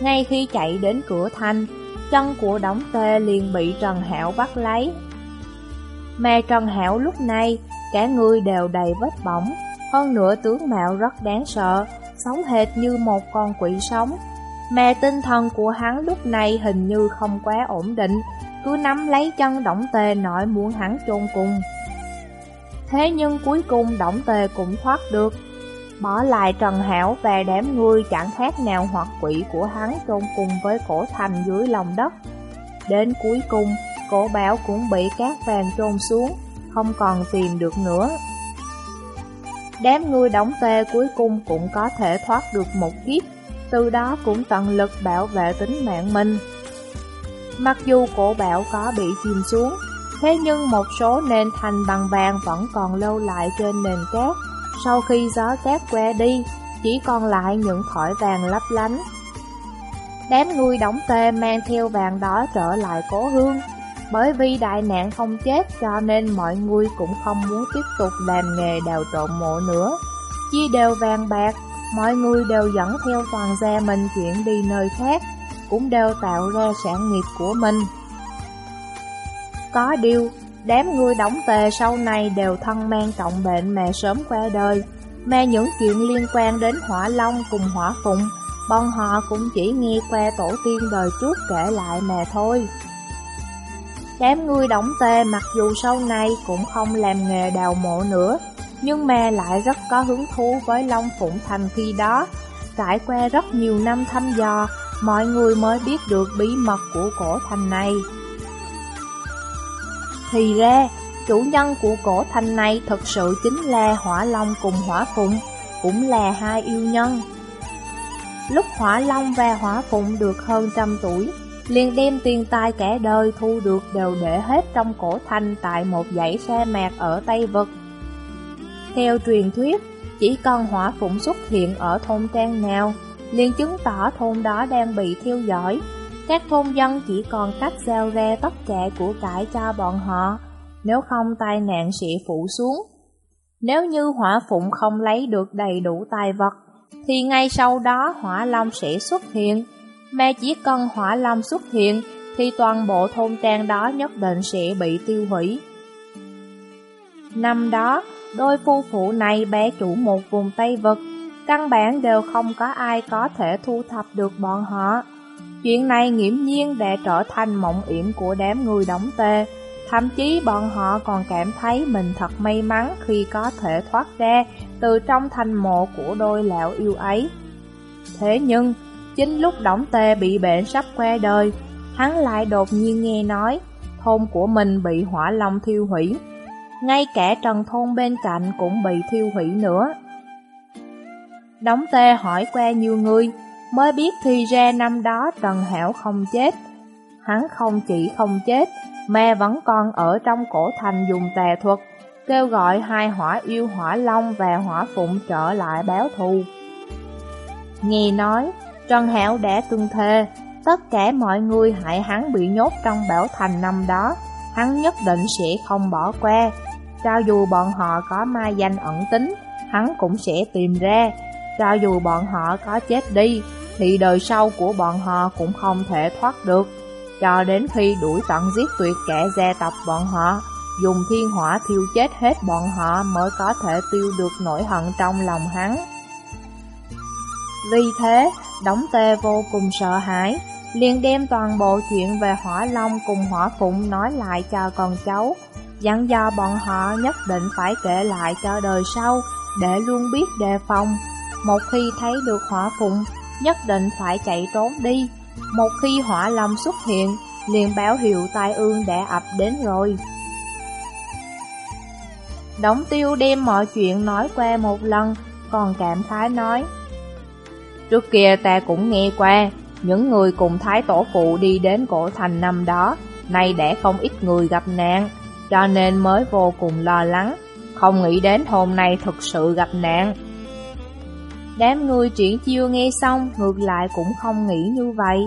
Ngay khi chạy đến cửa thanh, chân của đóng tê liền bị Trần hảo bắt lấy. Mà Trần hảo lúc này, cả người đều đầy vết bỏng, hơn nữa tướng mạo rất đáng sợ, sống hệt như một con quỷ sống. Mà tinh thần của hắn lúc này hình như không quá ổn định, cứ nắm lấy chân đóng tê nổi muốn hắn chôn cùng. Thế nhưng cuối cùng Đổng Tề cũng thoát được, bỏ lại Trần Hảo và đám người chẳng khác nào hoặc quỷ của hắn chôn cùng với cổ thành dưới lòng đất. Đến cuối cùng, cổ bảo cũng bị cát vàng chôn xuống, không còn tìm được nữa. Đám người đóng tê cuối cùng cũng có thể thoát được một kiếp, từ đó cũng tận lực bảo vệ tính mạng mình. Mặc dù cổ bảo có bị chìm xuống, thế nhưng một số nền thành bằng vàng vẫn còn lâu lại trên nền cát. Sau khi gió cát que đi, chỉ còn lại những thỏi vàng lấp lánh. Đám người đóng tê mang theo vàng đó trở lại cố hương. Bởi vì đại nạn không chết cho nên mọi người cũng không muốn tiếp tục làm nghề đào trộn mộ nữa. Chia đều vàng bạc, mọi người đều dẫn theo toàn gia mình chuyển đi nơi khác, cũng đều tạo ra sản nghiệp của mình. Có điều, đám người đóng tề sau này đều thân mang trọng bệnh mà sớm qua đời, mà những chuyện liên quan đến hỏa long cùng hỏa phụng, bọn họ cũng chỉ nghe qua tổ tiên đời trước kể lại mà thôi. Đám người đóng tề mặc dù sau này cũng không làm nghề đào mộ nữa, nhưng mà lại rất có hứng thú với Long Phụng Thành khi đó. Trải qua rất nhiều năm thăm dò, mọi người mới biết được bí mật của cổ thành này. Thì ra, chủ nhân của cổ thành này thật sự chính là Hỏa Long cùng Hỏa Phụng, cũng là hai yêu nhân. Lúc Hỏa Long và Hỏa Phụng được hơn trăm tuổi, liền đem tiền tài cả đời thu được đều để hết trong cổ thanh tại một dãy sa mạc ở Tây Vực. Theo truyền thuyết, chỉ cần hỏa phụng xuất hiện ở thôn trang nào, liền chứng tỏ thôn đó đang bị theo dõi. Các thôn dân chỉ còn cách gieo ra tất cả của cải cho bọn họ, nếu không tai nạn sẽ phụ xuống. Nếu như hỏa phụng không lấy được đầy đủ tài vật, thì ngay sau đó hỏa long sẽ xuất hiện, mà chỉ cần hỏa long xuất hiện thì toàn bộ thôn trang đó nhất định sẽ bị tiêu hủy. Năm đó, đôi phu phụ này bé chủ một vùng Tây Vực, căn bản đều không có ai có thể thu thập được bọn họ. Chuyện này nghiễm nhiên đã trở thành mộng yểm của đám người đóng tê, thậm chí bọn họ còn cảm thấy mình thật may mắn khi có thể thoát ra từ trong thành mộ của đôi lão yêu ấy. Thế nhưng, Chính lúc đóng Tê bị bệnh sắp qua đời, hắn lại đột nhiên nghe nói thôn của mình bị hỏa long thiêu hủy. Ngay cả trần thôn bên cạnh cũng bị thiêu hủy nữa. đóng tê hỏi qua nhiều người, mới biết thì ra năm đó Trần Hảo không chết. Hắn không chỉ không chết, mà vẫn còn ở trong cổ thành dùng tà thuật, kêu gọi hai hỏa yêu hỏa long và hỏa phụng trở lại báo thù. Nghe nói, Trần Hảo đã từng thề, tất cả mọi người hại hắn bị nhốt trong bảo thành năm đó, hắn nhất định sẽ không bỏ qua. Cho dù bọn họ có mai danh ẩn tính, hắn cũng sẽ tìm ra. Cho dù bọn họ có chết đi, thì đời sau của bọn họ cũng không thể thoát được. Cho đến khi đuổi tận giết tuyệt kẻ gia tộc bọn họ, dùng thiên hỏa thiêu chết hết bọn họ mới có thể tiêu được nỗi hận trong lòng hắn. Vì thế, Đống tê vô cùng sợ hãi, liền đem toàn bộ chuyện về hỏa long cùng hỏa phụng nói lại cho con cháu, dặn dò bọn họ nhất định phải kể lại cho đời sau, để luôn biết đề phòng một khi thấy được hỏa phụng, nhất định phải chạy trốn đi. Một khi hỏa lâm xuất hiện, liền báo hiệu tai ương đã ập đến rồi. Đống tiêu đem mọi chuyện nói qua một lần, còn cảm khái nói. Trước kia ta cũng nghe qua, những người cùng thái tổ phụ đi đến cổ thành năm đó, nay đã không ít người gặp nạn, cho nên mới vô cùng lo lắng, không nghĩ đến hôm nay thực sự gặp nạn. Đám người triển chiêu nghe xong, ngược lại cũng không nghĩ như vậy.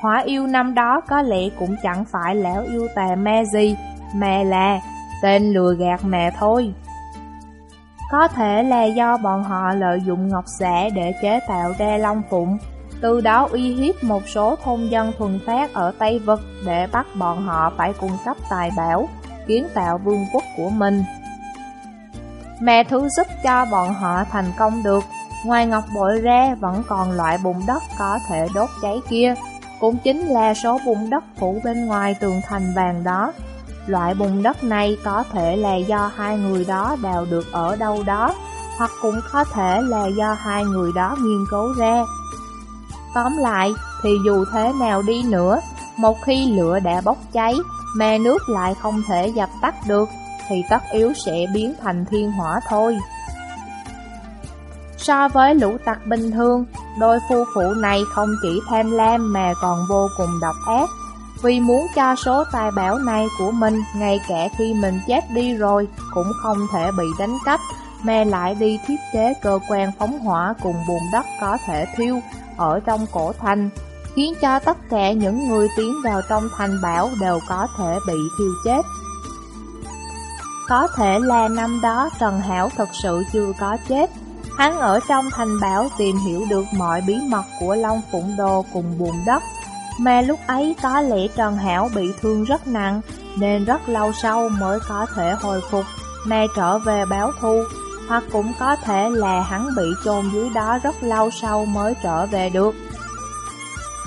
Hỏa yêu năm đó có lẽ cũng chẳng phải lão yêu tà ma gì, mà là tên lừa gạt mẹ thôi. Có thể là do bọn họ lợi dụng ngọc giả để chế tạo ra long phụng, từ đó uy hiếp một số thôn dân thuần phát ở Tây Vực để bắt bọn họ phải cung cấp tài bảo, kiến tạo vương quốc của mình. Mẹ thứ giúp cho bọn họ thành công được, ngoài ngọc bội ra vẫn còn loại bùn đất có thể đốt cháy kia, cũng chính là số bùn đất phủ bên ngoài tường thành vàng đó. Loại bùn đất này có thể là do hai người đó đào được ở đâu đó, hoặc cũng có thể là do hai người đó nghiên cứu ra. Tóm lại, thì dù thế nào đi nữa, một khi lửa đã bốc cháy, mà nước lại không thể dập tắt được, thì tất yếu sẽ biến thành thiên hỏa thôi. So với lũ tặc bình thường, đôi phu phụ này không chỉ tham lam mà còn vô cùng độc ác, vì muốn cho số tài bảo này của mình ngay cả khi mình chết đi rồi cũng không thể bị đánh cắp, mà lại đi thiết kế cơ quan phóng hỏa cùng bùn đất có thể thiêu ở trong cổ thành, khiến cho tất cả những người tiến vào trong thành bảo đều có thể bị thiêu chết. Có thể là năm đó Trần Hảo thật sự chưa có chết, hắn ở trong thành bảo tìm hiểu được mọi bí mật của Long Phụng Đô cùng bùn đất, mà lúc ấy có lẽ Trần Hảo bị thương rất nặng, nên rất lâu sau mới có thể hồi phục, mà trở về báo Thu, hoặc cũng có thể là hắn bị chôn dưới đó rất lâu sau mới trở về được.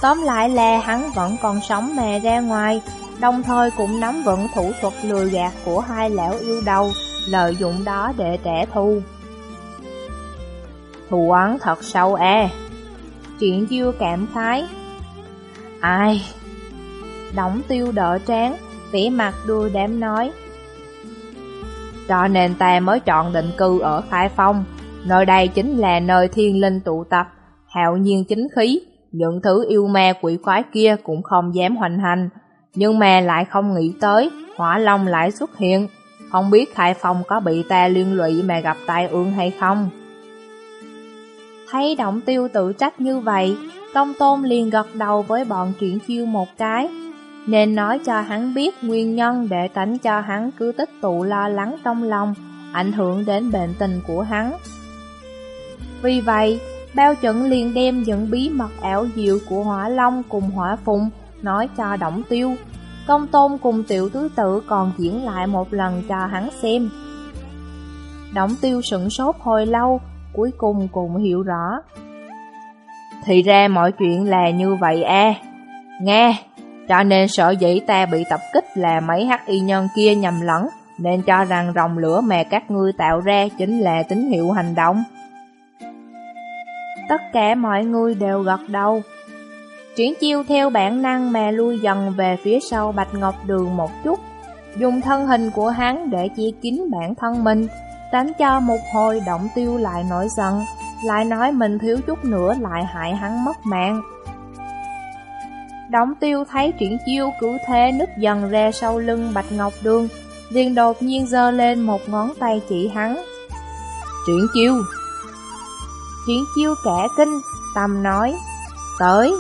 Tóm lại là hắn vẫn còn sống mà ra ngoài, đồng thời cũng nắm vững thủ thuật lừa gạt của hai lão yêu đầu, lợi dụng đó để trả thù. Thù oán thật sâu e Chuyện chiêu cảm khái Ai? Đóng tiêu đỡ tráng, vĩ mặt đuôi đám nói cho nên ta mới chọn định cư ở Khai Phong. Nơi đây chính là nơi thiên linh tụ tập, hạo nhiên chính khí. Những thứ yêu ma quỷ quái kia cũng không dám hoành hành. Nhưng mà lại không nghĩ tới, hỏa long lại xuất hiện. Không biết Khải Phong có bị ta liên lụy mà gặp tai ương hay không? Thấy động tiêu tự trách như vậy, tông Tôn liền gật đầu với bọn triển chiêu một cái, nên nói cho hắn biết nguyên nhân để tránh cho hắn cứ tích tụ lo lắng trong lòng, ảnh hưởng đến bệnh tình của hắn. Vì vậy, bao chuẩn liền đem những bí mật ảo diệu của hỏa long cùng hỏa phụng nói cho Động Tiêu. Công tôn cùng tiểu tứ tự còn diễn lại một lần cho hắn xem. Động Tiêu sững sốt hồi lâu, cuối cùng cũng hiểu rõ. Thì ra mọi chuyện là như vậy à. Nghe, cho nên sợ dĩ ta bị tập kích là mấy hắc y nhân kia nhầm lẫn, nên cho rằng rồng lửa mà các ngươi tạo ra chính là tín hiệu hành động. Tất cả mọi người đều gật đầu. Chuyển chiêu theo bản năng mà lui dần về phía sau Bạch Ngọc Đường một chút, dùng thân hình của hắn để che kín bản thân mình, tránh cho một hồi động tiêu lại nổi giận, lại nói mình thiếu chút nữa lại hại hắn mất mạng. động tiêu thấy triển chiêu cứ thế nứt dần ra sau lưng Bạch Ngọc Đường, liền đột nhiên giơ lên một ngón tay chỉ hắn. Triển chiêu! Triển chiêu kẻ kinh, tâm nói, tới.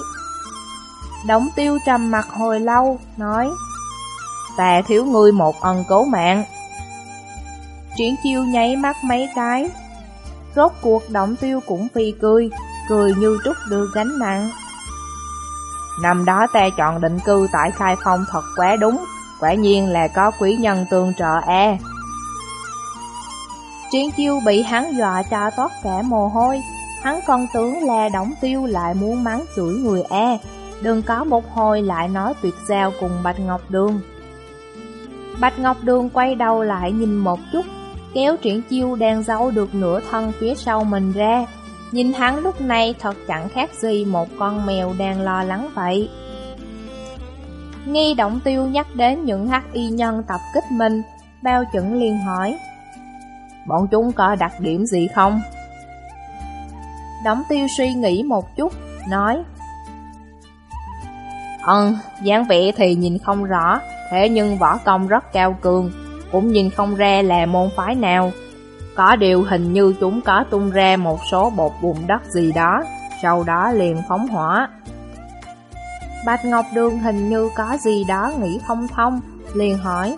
Đóng tiêu trầm mặt hồi lâu, nói, ta thiếu ngươi một ân cố mạng. Triển chiêu nháy mắt mấy cái, rốt cuộc động tiêu cũng phi cười, cười như trút được gánh nặng. Năm đó ta chọn định cư tại Khai Phong thật quá đúng, quả nhiên là có quý nhân tương trợ e. Triển chiêu bị hắn dọa cho toát cả mồ hôi, hắn còn tưởng là đóng tiêu lại muốn mắng chửi người e, đừng có một hồi lại nói tuyệt giao cùng Bạch Ngọc Đường. Bạch Ngọc Đường quay đầu lại nhìn một chút, kéo triển chiêu đang giấu được nửa thân phía sau mình ra, Nhìn hắn lúc này thật chẳng khác gì một con mèo đang lo lắng vậy. Nghi động tiêu nhắc đến những hắc y nhân tập kích mình, bao chuẩn liền hỏi. Bọn chúng có đặc điểm gì không? Đóng tiêu suy nghĩ một chút, nói. Ừm, dáng vẻ thì nhìn không rõ, thế nhưng võ công rất cao cường, cũng nhìn không ra là môn phái nào. Có điều hình như chúng có tung ra một số bột bùn đất gì đó, sau đó liền phóng hỏa. Bạch Ngọc Đường hình như có gì đó nghĩ không thông, liền hỏi.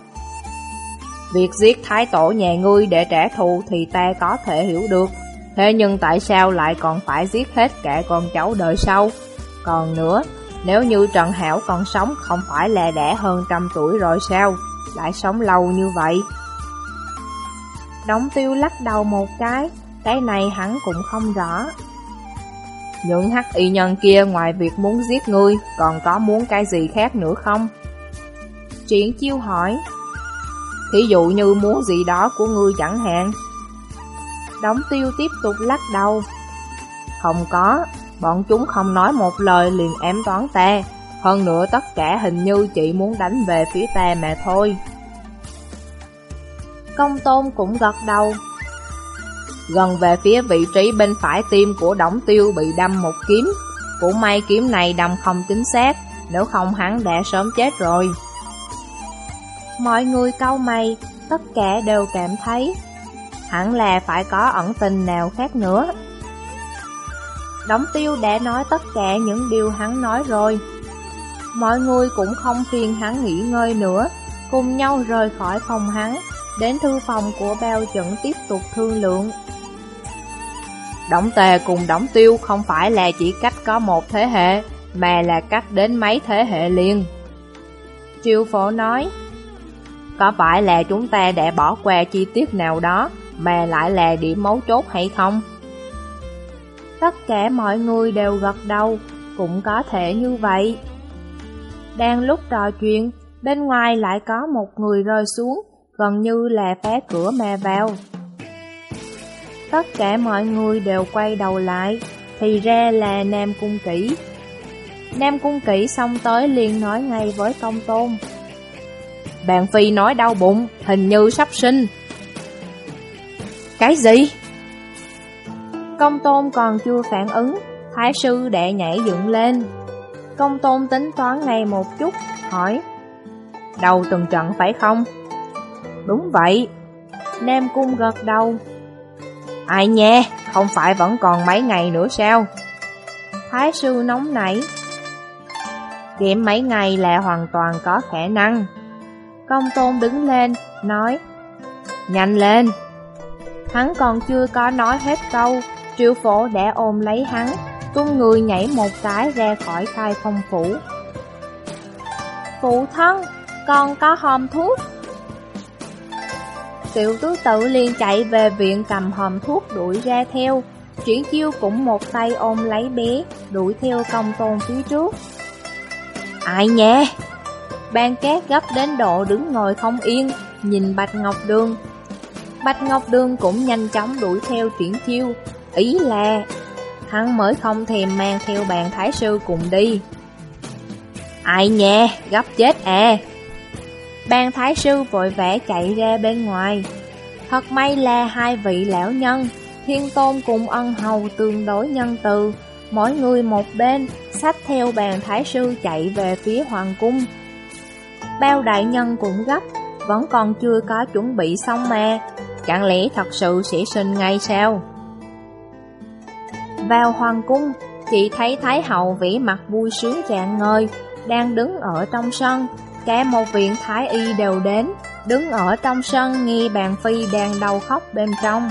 Việc giết thái tổ nhà ngươi để trả thù thì ta có thể hiểu được, thế nhưng tại sao lại còn phải giết hết cả con cháu đời sau? Còn nữa, nếu như Trần Hảo còn sống không phải là đã hơn trăm tuổi rồi sao, lại sống lâu như vậy? Đóng tiêu lắc đầu một cái, cái này hắn cũng không rõ. Những hắc y nhân kia ngoài việc muốn giết ngươi, còn có muốn cái gì khác nữa không? Triển chiêu hỏi, Thí dụ như muốn gì đó của ngươi chẳng hạn. Đóng tiêu tiếp tục lắc đầu. Không có, bọn chúng không nói một lời liền ém toán ta. Hơn nữa tất cả hình như chỉ muốn đánh về phía ta mà thôi. Công tôn cũng gật đầu. Gần về phía vị trí bên phải tim của Đổng Tiêu bị đâm một kiếm. Cũng may kiếm này đâm không chính xác, nếu không hắn đã sớm chết rồi. Mọi người cau mày, tất cả đều cảm thấy hẳn là phải có ẩn tình nào khác nữa đóng tiêu đã nói tất cả những điều hắn nói rồi. Mọi người cũng không phiền hắn nghỉ ngơi nữa, cùng nhau rời khỏi phòng hắn, đến thư phòng của bao chuẩn tiếp tục thương lượng. Đóng tề cùng đóng tiêu không phải là chỉ cách có một thế hệ, mà là cách đến mấy thế hệ liền. Triều phổ nói, có phải là chúng ta đã bỏ qua chi tiết nào đó mà lại là điểm mấu chốt hay không? Tất cả mọi người đều gật đầu, cũng có thể như vậy. Đang lúc trò chuyện, bên ngoài lại có một người rơi xuống, gần như là phá cửa mà vào. Tất cả mọi người đều quay đầu lại, thì ra là Nam Cung Kỷ. Nam Cung Kỷ xong tới liền nói ngay với công tôn. Bạn Phi nói đau bụng, hình như sắp sinh. Cái gì? Công tôn còn chưa phản ứng, thái sư đệ nhảy dựng lên. Công tôn tính toán ngay một chút, hỏi. Đầu từng trận phải không? Đúng vậy. Nam cung gật đầu. Ai nha, không phải vẫn còn mấy ngày nữa sao? Thái sư nóng nảy. Kiệm mấy ngày là hoàn toàn có khả năng. Công tôn đứng lên, nói Nhanh lên Hắn còn chưa có nói hết câu Triệu phổ đã ôm lấy hắn. Tung người nhảy một cái ra khỏi khai phong phủ. Phụ thân, con có hòm thuốc. Tiểu tứ tự liền chạy về viện cầm hòm thuốc đuổi ra theo. Triển chiêu cũng một tay ôm lấy bé Đuổi theo công tôn phía trước. Ai nhé? Ban cát gấp đến độ đứng ngồi không yên, nhìn Bạch Ngọc Đường. Bạch Ngọc Đường cũng nhanh chóng đuổi theo Triển chiêu, ý là hắn mới không thèm mang theo bàn thái sư cùng đi. Ai nha, gấp chết à! Bàn thái sư vội vã chạy ra bên ngoài. Thật may là hai vị lão nhân, thiên tôn cùng ân hầu tương đối nhân từ, mỗi người một bên, sách theo bàn thái sư chạy về phía hoàng cung. Bao đại nhân cũng gấp, vẫn còn chưa có chuẩn bị xong mà, chẳng lẽ thật sự sẽ sinh ngay sao? Vào hoàng cung, chỉ thấy Thái hậu vĩ mặt vui sướng trạng ngời, đang đứng ở trong sân, cả một viện Thái y đều đến, đứng ở trong sân nghe bàn phi đang đau khóc bên trong.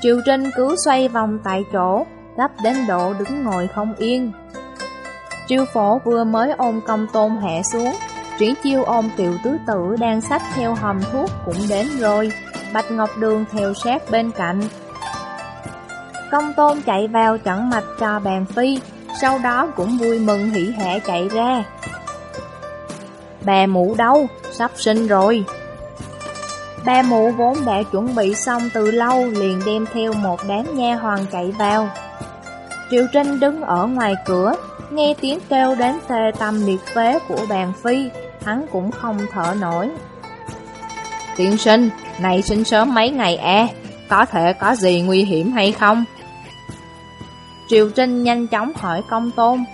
Triều Trinh cứ xoay vòng tại chỗ, gấp đến độ đứng ngồi không yên. Triều phổ vừa mới ôm công tôn hạ xuống, Triển chiêu ôm tiểu tứ tử đang sách theo hòm thuốc cũng đến rồi, Bạch Ngọc Đường theo sát bên cạnh. Công tôn chạy vào chặn mạch cho bàn phi, sau đó cũng vui mừng hỉ hẻ chạy ra. Bà mụ đâu, sắp sinh rồi. Bà mụ vốn đã chuẩn bị xong từ lâu liền đem theo một đám nha hoàng chạy vào. Triệu Trinh đứng ở ngoài cửa, nghe tiếng kêu đến tê tâm liệt phế của bàn phi, hắn cũng không thở nổi. Tiên sinh, này sinh sớm mấy ngày e, có thể có gì nguy hiểm hay không? Triều Trinh nhanh chóng hỏi công tôn.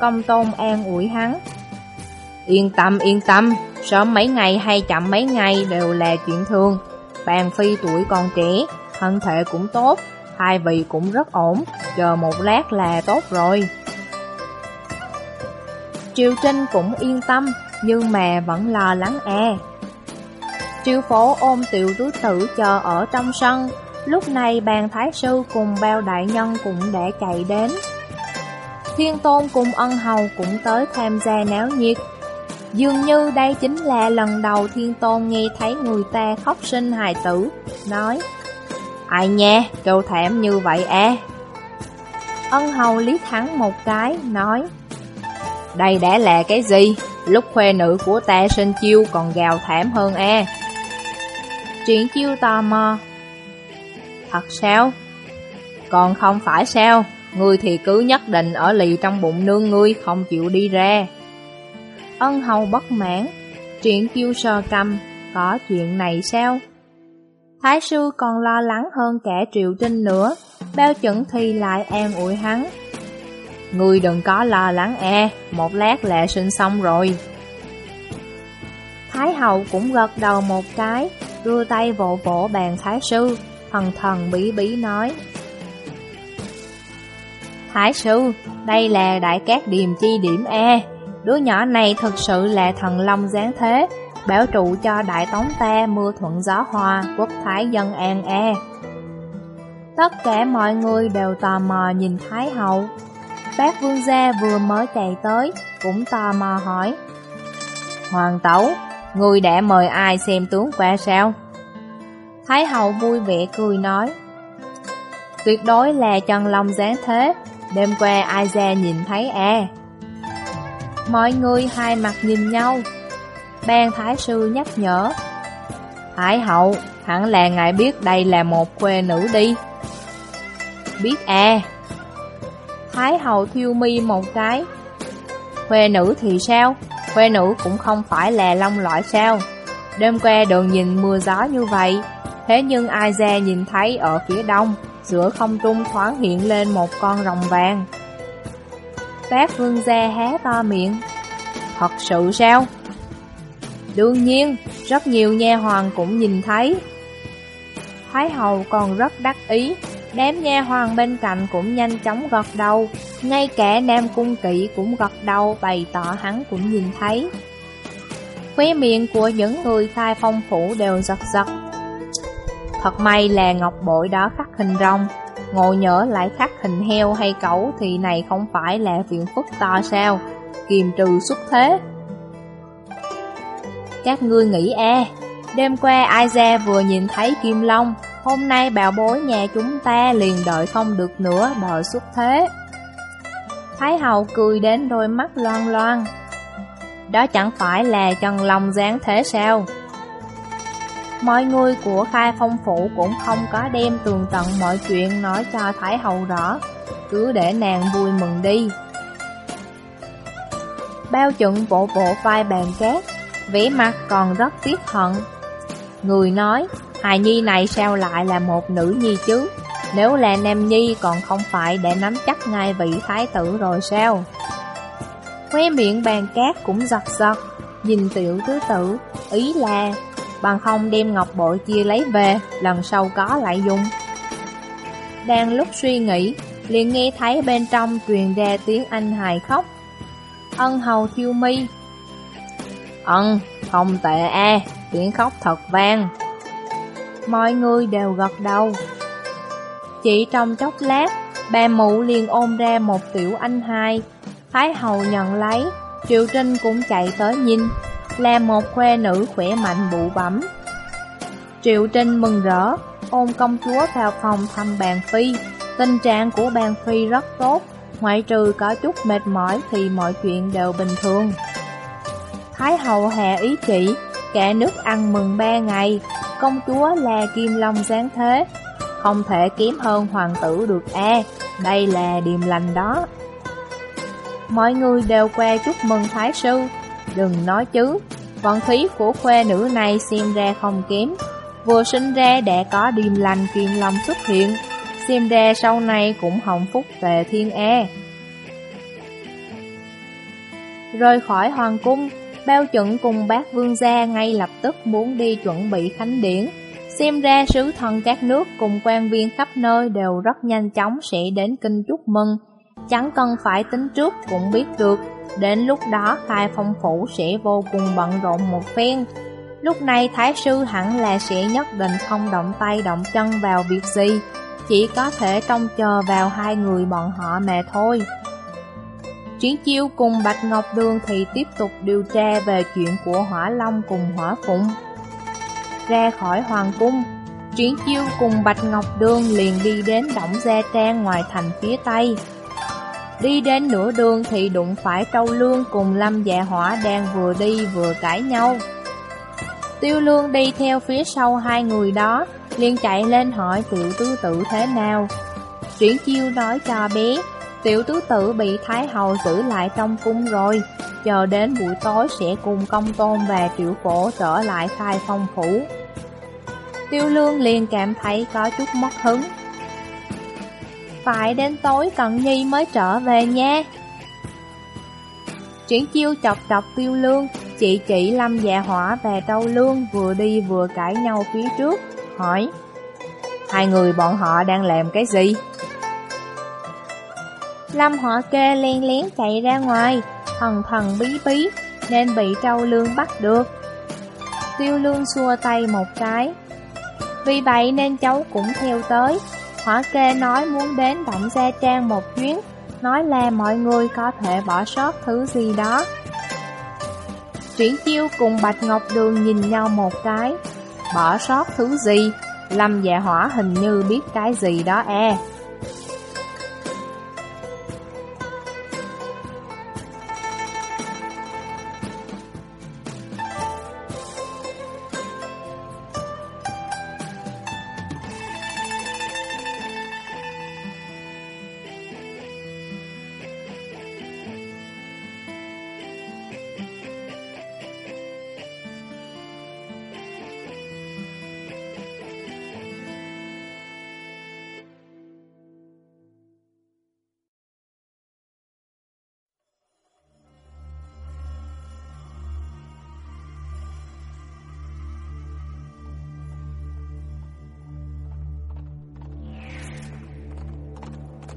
Công tôn an ủi hắn. Yên tâm, yên tâm, sớm mấy ngày hay chậm mấy ngày đều là chuyện thường. Bàn phi tuổi còn trẻ, thân thể cũng tốt, hai vị cũng rất ổn, chờ một lát là tốt rồi. Triều Trinh cũng yên tâm, nhưng mà vẫn lo lắng e. Triều phổ ôm tiểu tứ tử chờ ở trong sân, lúc này bàn thái sư cùng bao đại nhân cũng đã chạy đến. Thiên tôn cùng ân hầu cũng tới tham gia náo nhiệt. Dường như đây chính là lần đầu thiên tôn nghe thấy người ta khóc sinh hài tử, nói Ai nha, kêu thảm như vậy à Ân hầu liếc hắn một cái, nói Đây đã là cái gì? Lúc khoe nữ của ta sinh chiêu còn gào thảm hơn e Triển chiêu tò mò Thật sao? Còn không phải sao? Ngươi thì cứ nhất định ở lì trong bụng nương ngươi, không chịu đi ra Ân hầu bất mãn chuyện chiêu sờ cầm Có chuyện này sao? Thái sư còn lo lắng hơn cả triệu trinh nữa Bao chuẩn thì lại an ủi hắn Ngươi đừng có lo lắng e Một lát lệ sinh xong rồi Thái hậu cũng gật đầu một cái, Đưa tay vỗ vỗ bàn thái sư Thần thần bí bí nói Thái sư Đây là đại cát điềm chi điểm e Đứa nhỏ này thật sự là thần long giáng thế bảo trụ cho đại tống ta mưa thuận gió hòa, quốc thái dân an e. Tất cả mọi người đều tò mò nhìn Thái hậu. Bác vương gia vừa mới chạy tới, cũng tò mò hỏi. Hoàng tẩu, người đã mời ai xem tướng qua sao? Thái hậu vui vẻ cười nói. Tuyệt đối là chân long giáng thế, đêm qua ai ra nhìn thấy à. Mọi người hai mặt nhìn nhau, Ban Thái Sư nhắc nhở Thái hậu, hẳn là ngài biết đây là một quê nữ đi Biết à Thái hậu thiêu mi một cái Quê nữ thì sao? Quê nữ cũng không phải là long loại sao Đêm qua đường nhìn mưa gió như vậy Thế nhưng ai ra nhìn thấy ở phía đông Giữa không trung thoáng hiện lên một con rồng vàng Bác vương gia hé to miệng Thật sự sao? Đương nhiên, rất nhiều nha hoàng cũng nhìn thấy. Thái hậu còn rất đắc ý, đám nha hoàng bên cạnh cũng nhanh chóng gật đầu, ngay cả nam cung kỵ cũng gật đầu bày tỏ hắn cũng nhìn thấy. Khóe miệng của những người khai phong phủ đều giật giật. Thật may là ngọc bội đó khắc hình rồng, ngộ nhỡ lại khắc hình heo hay cẩu thì này không phải là viện phức to sao, kiềm trừ xuất thế. Các ngươi nghĩ e, đêm qua ai ra vừa nhìn thấy Kim Long, hôm nay bảo bối nhà chúng ta liền đợi không được nữa, đợi xuất thế. Thái hậu cười đến đôi mắt loan loan. Đó chẳng phải là chân lòng dáng thế sao? Mọi người của khai phong phủ cũng không có đem tường tận mọi chuyện nói cho Thái hậu rõ, cứ để nàng vui mừng đi. Bao trận vỗ vỗ vai bàn cát, vẻ mặt còn rất tiếc hận. Người nói, hài nhi này sao lại là một nữ nhi chứ? Nếu là nam nhi còn không phải để nắm chắc ngay vị thái tử rồi sao? Khóe miệng bàn cát cũng giật giật, nhìn tiểu tứ tử, ý là bằng không đem ngọc bội chia lấy về, lần sau có lại dùng. Đang lúc suy nghĩ, liền nghe thấy bên trong truyền ra tiếng anh hài khóc. Ân hầu thiêu mi Ân, không tệ a, tiếng khóc thật vang. Mọi người đều gật đầu. Chỉ trong chốc lát, bà mụ liền ôm ra một tiểu anh hai. Thái hầu nhận lấy, Triệu Trinh cũng chạy tới nhìn, là một khoe nữ khỏe mạnh bụ bẩm. Triệu Trinh mừng rỡ, ôm công chúa vào phòng thăm bàn phi. Tình trạng của bàn phi rất tốt, ngoại trừ có chút mệt mỏi thì mọi chuyện đều bình thường. Thái hậu hạ ý chỉ, cả nước ăn mừng ba ngày, công chúa là Kim Long giáng thế, không thể kém hơn hoàng tử được a đây là điềm lành đó. Mọi người đều qua chúc mừng Thái Sư, đừng nói chứ, vận khí của khuê nữ này xem ra không kém, vừa sinh ra đã có điềm lành Kim Long xuất hiện, xem ra sau này cũng hồng phúc về thiên e. Rời khỏi hoàng cung, bao chuẩn cùng bác vương gia ngay lập tức muốn đi chuẩn bị khánh điển. Xem ra sứ thần các nước cùng quan viên khắp nơi đều rất nhanh chóng sẽ đến kinh chúc mừng. Chẳng cần phải tính trước cũng biết được, đến lúc đó khai phong phủ sẽ vô cùng bận rộn một phen. Lúc này Thái sư hẳn là sẽ nhất định không động tay động chân vào việc gì, chỉ có thể trông chờ vào hai người bọn họ mà thôi. Triển chiêu cùng Bạch Ngọc Đường thì tiếp tục điều tra về chuyện của Hỏa Long cùng Hỏa Phụng. Ra khỏi Hoàng Cung, Triển chiêu cùng Bạch Ngọc Đường liền đi đến Động Gia Trang ngoài thành phía Tây. Đi đến nửa đường thì đụng phải Câu Lương cùng Lâm Dạ Hỏa đang vừa đi vừa cãi nhau. Tiêu Lương đi theo phía sau hai người đó, liền chạy lên hỏi tiểu tứ Tử thế nào. Triển chiêu nói cho bé, tiểu tứ Tử bị Thái Hầu giữ lại trong cung rồi, chờ đến buổi tối sẽ cùng công tôn và triệu phổ trở lại khai phong phủ. Tiêu Lương liền cảm thấy có chút mất hứng. Phải đến tối Cận Nhi mới trở về nha. Triển chiêu chọc chọc Tiêu Lương, chị chị Lâm Dạ Hỏa về Trâu Lương vừa đi vừa cãi nhau phía trước, hỏi Hai người bọn họ đang làm cái gì? Lâm họ kê len lén chạy ra ngoài, thần thần bí bí, nên bị Trâu Lương bắt được. Tiêu Lương xua tay một cái. Vì vậy nên cháu cũng theo tới. Hỏa kê nói muốn đến Động Gia Trang một chuyến, nói là mọi người có thể bỏ sót thứ gì đó. Triển chiêu cùng Bạch Ngọc Đường nhìn nhau một cái, bỏ sót thứ gì? Lâm dạ hỏa hình như biết cái gì đó e.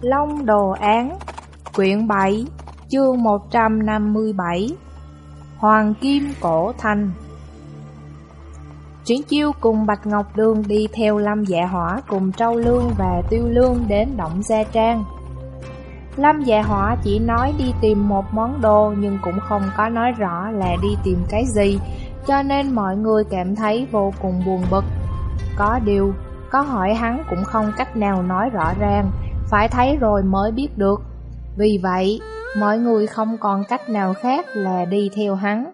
Long Đồ Án Quyện 7 Chương 157 Hoàng Kim Cổ Thành Triển Chiêu cùng Bạch Ngọc Đường đi theo Lâm Dạ Hỏa cùng Trâu Lương và Tiêu Lương đến Động Gia Trang. Lâm Dạ Hỏa chỉ nói đi tìm một món đồ nhưng cũng không có nói rõ là đi tìm cái gì, cho nên mọi người cảm thấy vô cùng buồn bực. Có điều, có hỏi hắn cũng không cách nào nói rõ ràng, phải thấy rồi mới biết được. Vì vậy, mọi người không còn cách nào khác là đi theo hắn.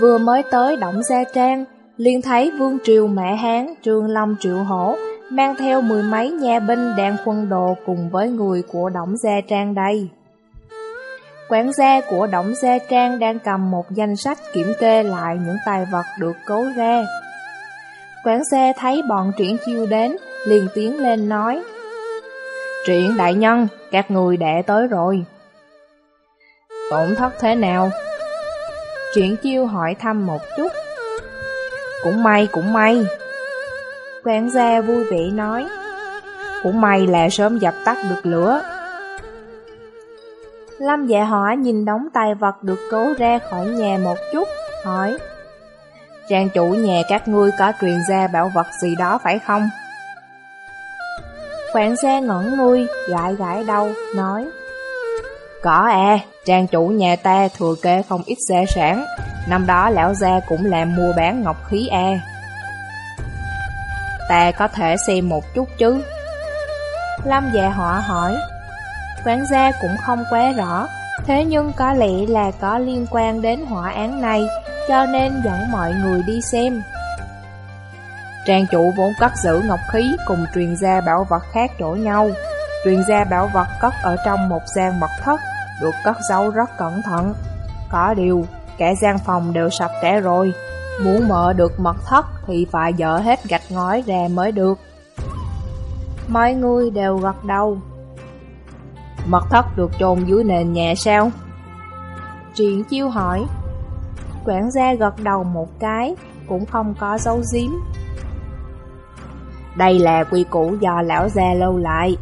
Vừa mới tới Động Gia Trang, liền thấy Vương Triều Mẹ Hán, Trương Long Triệu Hổ, mang theo mười mấy nhà binh đang quân đồ cùng với người của Động Gia Trang đây. Quản gia của Động Gia Trang đang cầm một danh sách kiểm kê lại những tài vật được cố ra. Quản gia thấy bọn triển chiêu đến, liền tiến lên nói, Triển đại nhân, các người đệ tới rồi. Tổn thất thế nào? Triển chiêu hỏi thăm một chút. Cũng may, cũng may. Quản gia vui vẻ nói. Cũng may là sớm dập tắt được lửa. Lâm dạ hỏa nhìn đống tài vật được cố ra khỏi nhà một chút, hỏi. Trang chủ nhà các ngươi có truyền ra bảo vật gì đó phải không? Quản gia ngẩn ngui, gãi gãi đầu, nói Có à, trang chủ nhà ta thừa kê không ít xe sản. Năm đó lão gia cũng làm mua bán ngọc khí a Ta có thể xem một chút chứ? Lâm dạ họ hỏi. Quán gia cũng không quá rõ Thế nhưng có lẽ là có liên quan đến hỏa án này Cho nên dẫn mọi người đi xem. Trang chủ vốn cất giữ ngọc khí cùng truyền gia bảo vật khác chỗ nhau. Truyền gia bảo vật cất ở trong một gian mật thất, được cất giấu rất cẩn thận. Có điều, cả gian phòng đều sạch sẽ rồi. Muốn mở được mật thất thì phải dỡ hết gạch ngói ra mới được. Mọi người đều gật đầu. Mật thất được chôn dưới nền nhà sao? Triển chiêu hỏi. Quản gia gật đầu một cái, cũng không có dấu giếm. Đây là quy củ do lão gia lâu lại,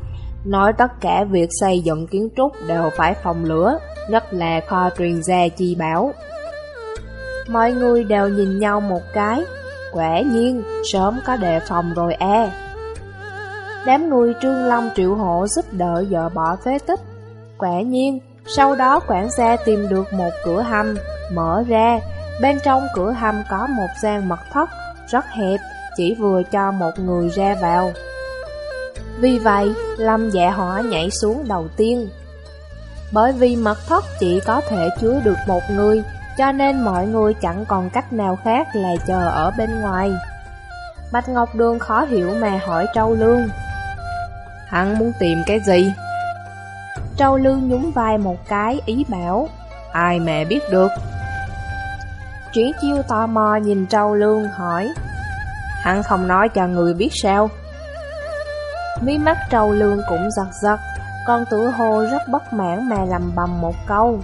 nói tất cả việc xây dựng kiến trúc đều phải phòng lửa, nhất là kho truyền gia chi bảo. Mọi người đều nhìn nhau một cái, quả nhiên sớm có đề phòng rồi e. Đám người trương long triệu hộ giúp đỡ dỡ bỏ phế tích. Quả nhiên, sau đó quản gia tìm được một cửa hầm, mở ra, bên trong cửa hầm có một gian mật thất, rất hẹp, chỉ vừa cho một người ra vào. Vì vậy, Lâm dạ hỏa nhảy xuống đầu tiên. Bởi vì mật thất chỉ có thể chứa được một người, cho nên mọi người chẳng còn cách nào khác là chờ ở bên ngoài. Bạch Ngọc Đường khó hiểu mà hỏi Trâu Lương. Hắn muốn tìm cái gì? Trâu Lương nhún vai một cái ý bảo. Ai mà biết được? Triển chiêu tò mò nhìn Trâu Lương hỏi. Hắn không nói cho người biết sao? Mí mắt Trâu Lương cũng giật giật, con tử hồ rất bất mãn mà lầm bầm một câu.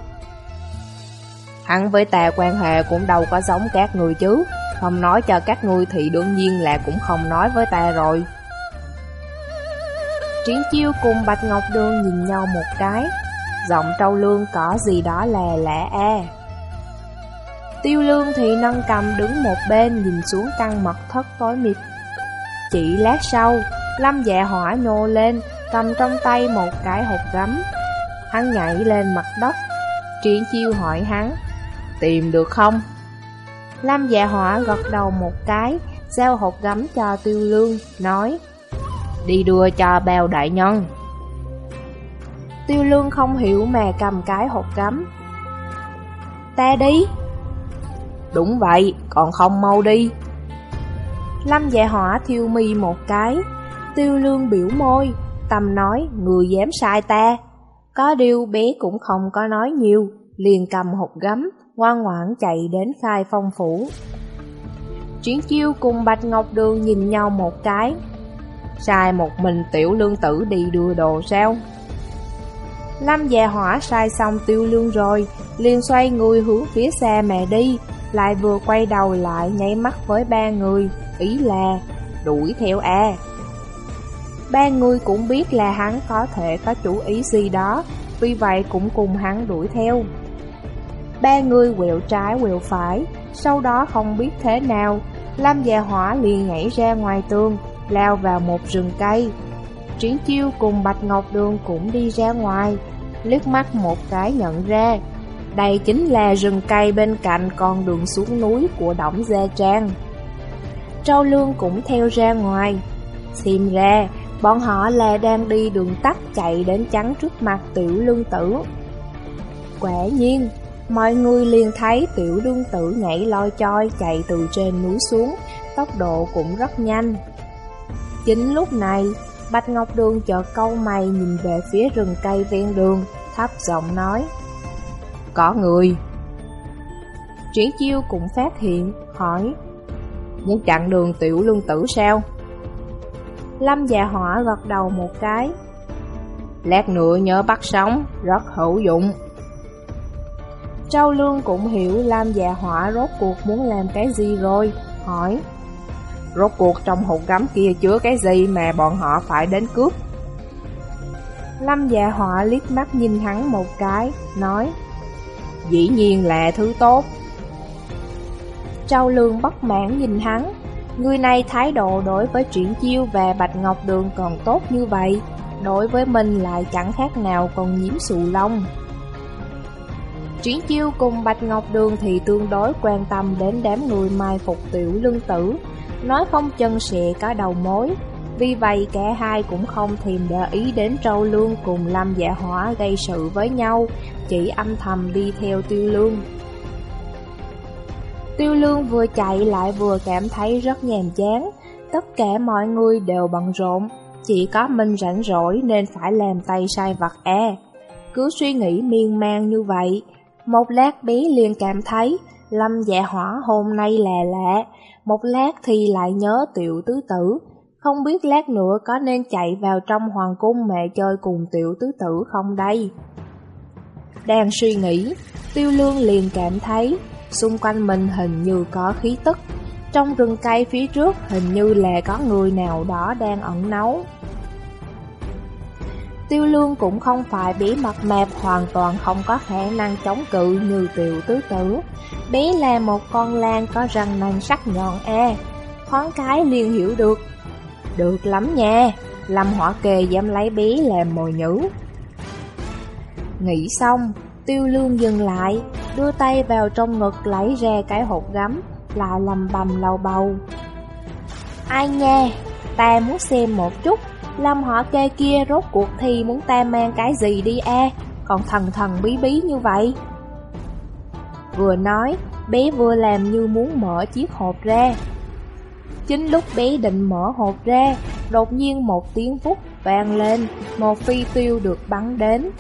Hắn với ta quan hệ cũng đâu có giống các người chứ Không nói cho các ngươi thì đương nhiên là cũng không nói với ta rồi Triển chiêu cùng Bạch Ngọc đương nhìn nhau một cái Giọng trâu lương có gì đó là lạ e Tiêu lương thì nâng cầm đứng một bên nhìn xuống căn mật thất tối mịt. Chỉ lát sau, Lâm dạ hỏa nhô lên, cầm trong tay một cái hộp gấm. Hắn nhảy lên mặt đất Triển chiêu hỏi hắn Tìm được không? Lâm dạ hỏa gật đầu một cái, giao hộp gấm cho tiêu lương, nói Đi đưa cho bèo đại nhân. Tiêu lương không hiểu mà cầm cái hộp gấm. Ta đi. Đúng vậy, còn không mau đi Lâm dạ hỏa thiêu mi một cái Tiêu lương biểu môi Tâm nói người dám sai ta Có điều bé cũng không có nói nhiều Liền cầm hộp gấm ngoan ngoãn chạy đến khai phong phủ. Triển chiêu cùng Bạch Ngọc Đường nhìn nhau một cái. Sai một mình tiểu lương tử đi đưa đồ sao? Lâm dạ hỏa sai xong tiêu lương rồi, liền xoay người hướng phía xa mẹ đi, lại vừa quay đầu lại nháy mắt với ba người, ý là đuổi theo A. Ba người cũng biết là hắn có thể có chủ ý gì đó, vì vậy cũng cùng hắn đuổi theo. Ba người quẹo trái quẹo phải, sau đó không biết thế nào, Lam già hỏa liền nhảy ra ngoài tường, lao vào một rừng cây. Triển chiêu cùng Bạch Ngọc Đường cũng đi ra ngoài, liếc mắt một cái nhận ra. Đây chính là rừng cây bên cạnh con đường xuống núi của Đổng Gia Trang. Trâu Lương cũng theo ra ngoài. Xem ra, bọn họ là đang đi đường tắt chạy đến chắn trước mặt tiểu lương tử. Quả nhiên, Mọi người liền thấy tiểu Lương tử nhảy loi choi chạy từ trên núi xuống, tốc độ cũng rất nhanh. Chính lúc này, Bạch Ngọc Đường chợt câu mày nhìn về phía rừng cây ven đường, thấp giọng nói. Có người. Triển chiêu cũng phát hiện, hỏi. Những chặng đường tiểu lương tử sao? Lâm già hỏa gật đầu một cái. Lát nữa nhớ bắt sống, rất hữu dụng. Trâu Lương cũng hiểu Lam già hỏa rốt cuộc muốn làm cái gì rồi, hỏi Rốt cuộc trong hộp gấm kia chứa cái gì mà bọn họ phải đến cướp Lâm già họa liếc mắt nhìn hắn một cái, nói Dĩ nhiên là thứ tốt. Trâu lương bất mãn nhìn hắn. Người này thái độ đối với triển chiêu và bạch ngọc đường còn tốt như vậy Đối với mình lại chẳng khác nào còn nhiễm sù lông. Triển chiêu cùng Bạch Ngọc Đường thì tương đối quan tâm đến đám người mai phục tiểu lương tử, nói không chân sẽ có đầu mối. Vì vậy cả hai cũng không thèm để ý đến Trâu Lương cùng Lâm Dạ Hỏa gây sự với nhau, chỉ âm thầm đi theo Tiêu Lương. Tiêu Lương vừa chạy lại vừa cảm thấy rất nhàm chán, Tất cả mọi người đều bận rộn, chỉ có mình rảnh rỗi nên phải làm tay sai vặt e. Cứ suy nghĩ miên man như vậy, một lát bé liền cảm thấy Lâm dạ hỏa hôm nay là lạ, một lát thì lại nhớ tiểu tứ tử, không biết lát nữa có nên chạy vào trong hoàng cung mẹ chơi cùng tiểu tứ tử không đây? Đang suy nghĩ, tiêu lương liền cảm thấy xung quanh mình hình như có khí tức. Trong rừng cây phía trước hình như là có người nào đó đang ẩn nấu. Tiêu lương cũng không phải bí mật mẹp hoàn toàn không có khả năng chống cự như tiểu tứ tử. Bé là một con lan có răng nanh sắc nhọn e. Thoáng cái liền hiểu được. Được lắm nha, Lâm hỏa kề dám lấy bé làm mồi nhữ. Nghĩ xong, tiêu lương dừng lại, đưa tay vào trong ngực lấy ra cái hộp gấm, lại lầm bầm lầu bầu. Ai nha, ta muốn xem một chút Lâm họ kê kia rốt cuộc thì muốn ta mang cái gì đi a Còn thần thần bí bí như vậy? Vừa nói, bé vừa làm như muốn mở chiếc hộp ra. Chính lúc bé định mở hộp ra Đột nhiên một tiếng phút vang lên Một phi tiêu được bắn đến.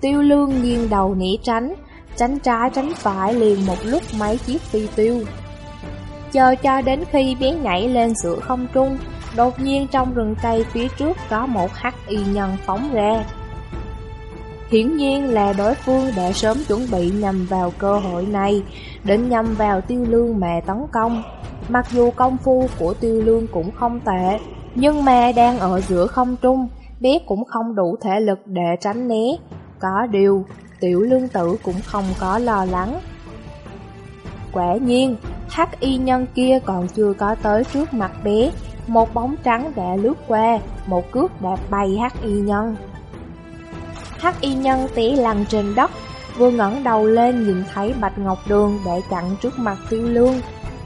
Tiêu lương nghiêng đầu né tránh Tránh trái tránh phải liền một lúc mấy chiếc phi tiêu Chờ cho đến khi bé nhảy lên giữa không trung Đột nhiên trong rừng cây phía trước có một hắc y nhân phóng ra. Hiển nhiên là đối phương đã sớm chuẩn bị nhằm vào cơ hội này, định nhằm vào tiêu lương mà tấn công. Mặc dù công phu của tiêu lương cũng không tệ, nhưng mà đang ở giữa không trung, bé cũng không đủ thể lực để tránh né. Có điều, tiểu lương tử cũng không có lo lắng. Quả nhiên, hắc y nhân kia còn chưa có tới trước mặt bé, một bóng trắng đã lướt qua, một cước đạp bay hắc y nhân. Hắc y nhân tỉ lăn trên đất, vừa ngẩng đầu lên nhìn thấy Bạch Ngọc Đường để chặn trước mặt tiêu lương.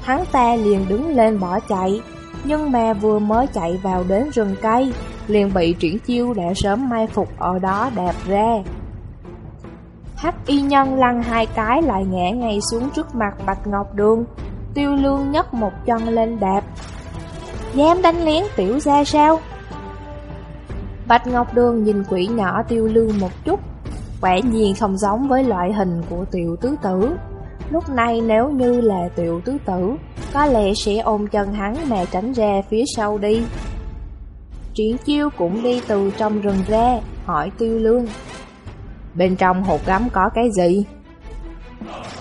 Hắn ta liền đứng lên bỏ chạy, nhưng mà vừa mới chạy vào đến rừng cây, liền bị triển chiêu đã sớm mai phục ở đó đạp ra. Hắc y nhân lăn hai cái lại ngã ngay xuống trước mặt Bạch Ngọc Đường. Tiêu lương nhấc một chân lên đạp, Dám đánh lén tiểu gia sao? Bạch Ngọc Đường nhìn quỷ nhỏ tiêu lương một chút Quả nhiên không giống với loại hình của tiểu tứ tử Lúc này nếu như là tiểu tứ tử Có lẽ sẽ ôm chân hắn mà tránh ra phía sau đi Triển chiêu cũng đi từ trong rừng ra Hỏi tiêu lương Bên trong hộp gấm có cái gì?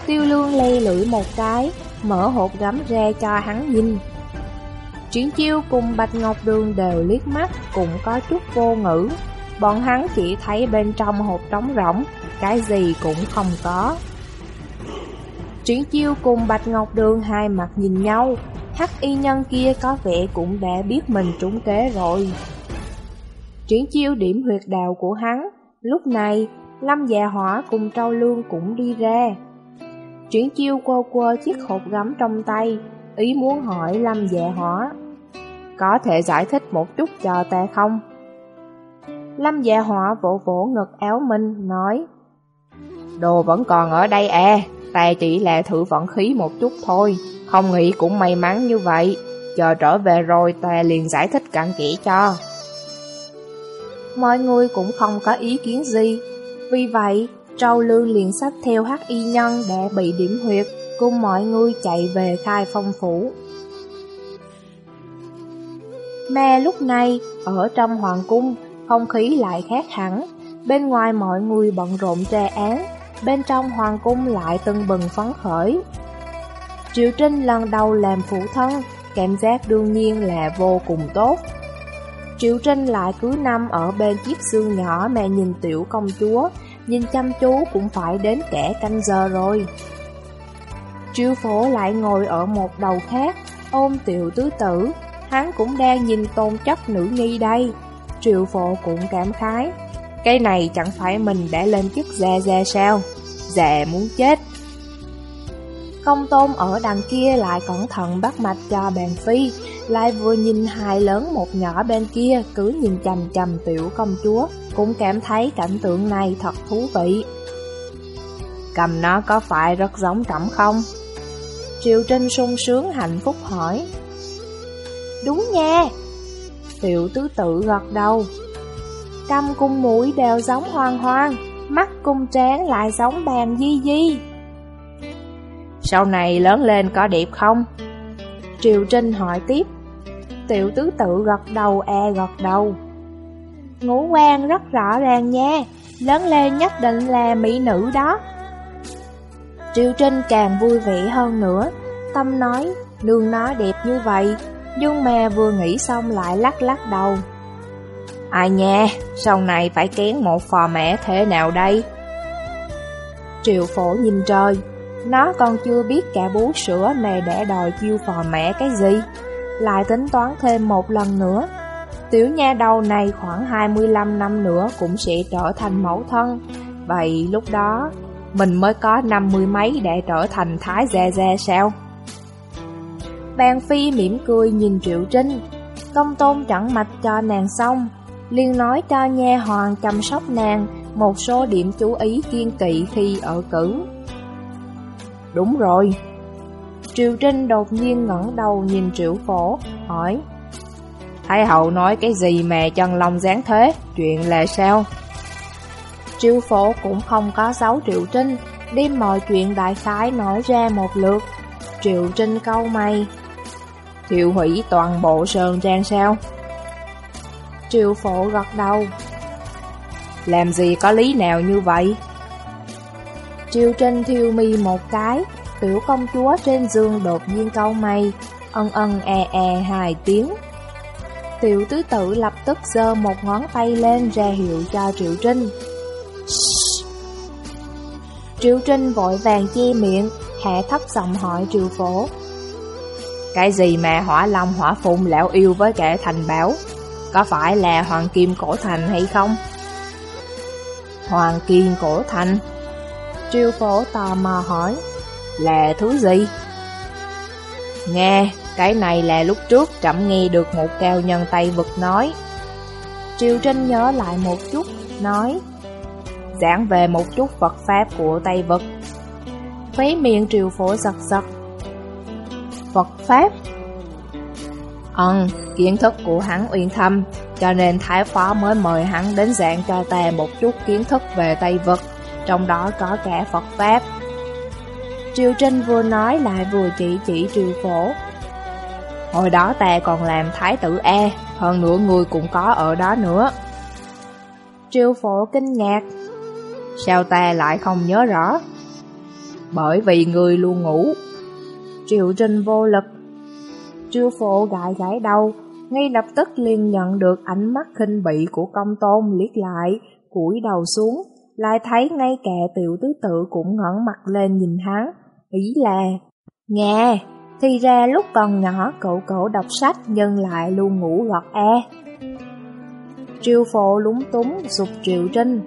Tiêu lương lây lưỡi một cái Mở hộp gấm ra cho hắn nhìn Triển chiêu cùng Bạch Ngọc Đường đều liếc mắt, cũng có chút vô ngữ. Bọn hắn chỉ thấy bên trong hộp trống rỗng, cái gì cũng không có. Triển chiêu cùng Bạch Ngọc Đường hai mặt nhìn nhau, hắc y nhân kia có vẻ cũng đã biết mình trúng kế rồi. Triển chiêu điểm huyệt đạo của hắn, lúc này Lâm Dạ Hỏa cùng Trâu Lương cũng đi ra. chuyển chiêu quơ quơ chiếc hộp gấm trong tay, ý muốn hỏi Lâm Dạ Hỏa. Có thể giải thích một chút cho ta không? Lâm Dạ Hỏa vỗ vỗ ngực áo Minh, nói Đồ vẫn còn ở đây à, ta chỉ là thử vận khí một chút thôi, không nghĩ cũng may mắn như vậy. Chờ trở về rồi ta liền giải thích cặn kỹ cho. Mọi người cũng không có ý kiến gì, vì vậy Trâu Lương liền sách theo hắc y nhân để bị điểm huyệt, cùng mọi người chạy về khai phong phủ. Mà lúc này, ở trong hoàng cung, không khí lại khác hẳn. Bên ngoài mọi người bận rộn tra án, bên trong hoàng cung lại tưng bừng phấn khởi. Triệu Trinh lần đầu làm phụ thân, cảm giác đương nhiên là vô cùng tốt. Triệu Trinh lại cứ năm ở bên chiếc xương nhỏ mà nhìn tiểu công chúa, nhìn chăm chú cũng phải đến kẻ canh giờ rồi. Triệu phổ lại ngồi ở một đầu khác, ôm tiểu tứ tử, hắn cũng đang nhìn tôn chấp nữ nhi đây. Triệu phổ cũng cảm khái. Cái này chẳng phải mình đã lên chức dè dè sao? dè muốn chết. Công tôn ở đằng kia lại cẩn thận bắt mạch cho bàn phi, lại vừa nhìn hai lớn một nhỏ bên kia cứ nhìn chầm chầm tiểu công chúa, cũng cảm thấy cảnh tượng này thật thú vị. Cầm nó có phải rất giống trẫm không? Triệu Trinh sung sướng hạnh phúc hỏi. Đúng nha Tiểu tứ tự gật đầu Trăm cung mũi đều giống hoang hoang Mắt cung trán lại giống bàn di di Sau này lớn lên có đẹp không? Triều Trinh hỏi tiếp Tiểu tứ tự gật đầu e gật đầu. Ngũ quan rất rõ ràng nha Lớn lên nhất định là mỹ nữ đó. Triệu Trinh càng vui vẻ hơn nữa, Tâm nói, Nương nó đẹp như vậy. Nhưng mà vừa nghĩ xong lại lắc lắc đầu. Ai nha, Sau này phải kén một phò mẹ thế nào đây? Triệu phổ nhìn trời. Nó còn chưa biết cả bú sữa mà đã đòi chiêu phò mẹ cái gì. Lại tính toán thêm một lần nữa Tiểu nha đầu này khoảng 25 năm nữa cũng sẽ trở thành mẫu thân Vậy lúc đó, mình mới có năm mươi mấy để trở thành thái gia gia sao? Bàn phi mỉm cười nhìn Triệu Trinh Công tôn trẳng mạch cho nàng xong, liền nói cho nha hoàng chăm sóc nàng một số điểm chú ý kiên kỵ khi ở cử. Đúng rồi. Triều Trinh đột nhiên ngẩng đầu nhìn Triệu Phổ, hỏi Thái hậu nói cái gì mà chân lòng dáng thế, chuyện là sao? Triệu Phổ cũng không có giấu Triệu Trinh, đem mọi chuyện đại khái nói ra một lượt. Triệu Trinh câu mày, thiệu hủy toàn bộ sơn trang sao? Triệu phổ gật đầu Làm gì có lý nào như vậy? Triều Trinh thiêu mi một cái Tiểu công chúa trên giường đột nhiên câu mây Ân ân e e hai tiếng. Tiểu tứ tử lập tức giơ một ngón tay lên ra hiệu cho Triệu Trinh. Triệu Trinh vội vàng che miệng Hạ thấp giọng hỏi Triệu Phổ. Cái gì mà hỏa long hỏa phụng lão yêu với kẻ thành bảo có phải là Hoàng Kim Cổ Thành hay không? Hoàng Kim Cổ Thành? Triều phổ tò mò hỏi, là thứ gì? Nghe, cái này là lúc trước trẫm nghe được một cao nhân Tây Vực nói. Triều Trinh nhớ lại một chút, nói, giảng về một chút Phật Pháp của Tây Vực. Khóe miệng triều phổ giật giật. Phật Pháp? Ừ, kiến thức của hắn uyên thâm, cho nên Thái Phó mới mời hắn đến giảng cho ta một chút kiến thức về Tây Vực, trong đó có cả Phật Pháp. Triều Trinh vừa nói lại vừa chỉ chỉ Triều Phổ. Hồi đó ta còn làm Thái tử E, hơn nữa người cũng có ở đó nữa. Triều Phổ kinh ngạc. Sao ta lại không nhớ rõ? Bởi vì người luôn ngủ. Triều Trinh vô lực Triều phổ gãi gãi đầu, ngay lập tức liền nhận được ánh mắt khinh bị của công tôn liếc lại, cúi đầu xuống, lại thấy ngay cả tiểu tứ tự cũng ngẩng mặt lên nhìn hắn, ý là Nghe, thì ra lúc còn nhỏ cậu cậu đọc sách nhưng lại luôn ngủ gọt e. Triều phổ lúng túng sụp Triệu Trinh.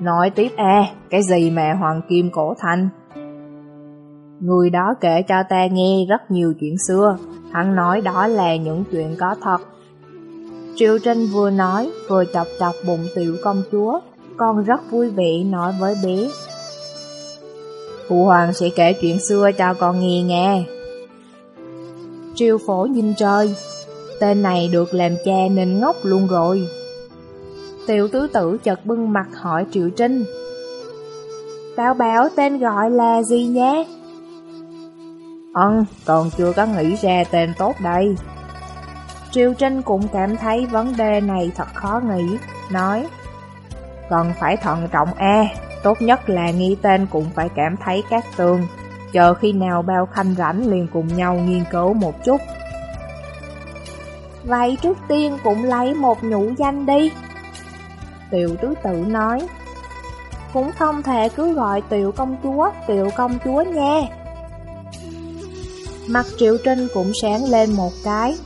Nói tiếp e, cái gì mà Hoàng Kim Cổ Thành? Người đó kể cho ta nghe rất nhiều chuyện xưa, Hắn nói đó là những chuyện có thật. Triệu Trinh vừa nói, vừa chọc chọc bụng tiểu công chúa, con rất vui vẻ nói với bé. Phụ hoàng sẽ kể chuyện xưa cho con nghe nghe. Triều phổ nhìn trời, tên này được làm cha nên ngốc luôn rồi. Tiểu tứ tử chợt bưng mặt hỏi Triệu Trinh. Tao bảo tên gọi là gì nhé? Ân, còn chưa có nghĩ ra tên tốt đây. Triều Trinh cũng cảm thấy vấn đề này thật khó nghĩ, nói Cần phải thận trọng e, tốt nhất là nghi tên cũng phải cảm thấy các tường. Chờ khi nào bao khanh rảnh liền cùng nhau nghiên cứu một chút. Vậy trước tiên cũng lấy một nhũ danh đi. Tiểu tứ tự nói. Cũng không thể cứ gọi tiểu công chúa, tiểu công chúa nha. Mặt Triệu Trinh cũng sáng lên một cái.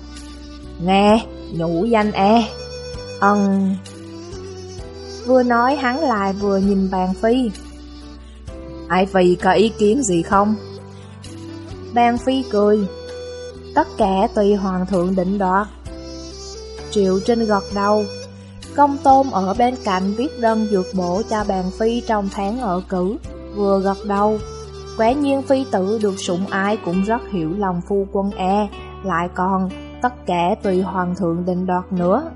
Nghe, nhũ danh e. Ân Vừa nói hắn lại vừa nhìn bàn phi. Ai phi có ý kiến gì không? Bàn phi cười. Tất cả tùy hoàng thượng định đoạt. Triệu Trinh gật đầu. Công tôm ở bên cạnh viết đơn dược bổ cho bàn phi trong tháng ở cử Vừa gật đầu. Quả nhiên phi tử được sủng ái cũng rất hiểu lòng phu quân e, lại còn Tất cả tùy hoàng thượng định đoạt nữa.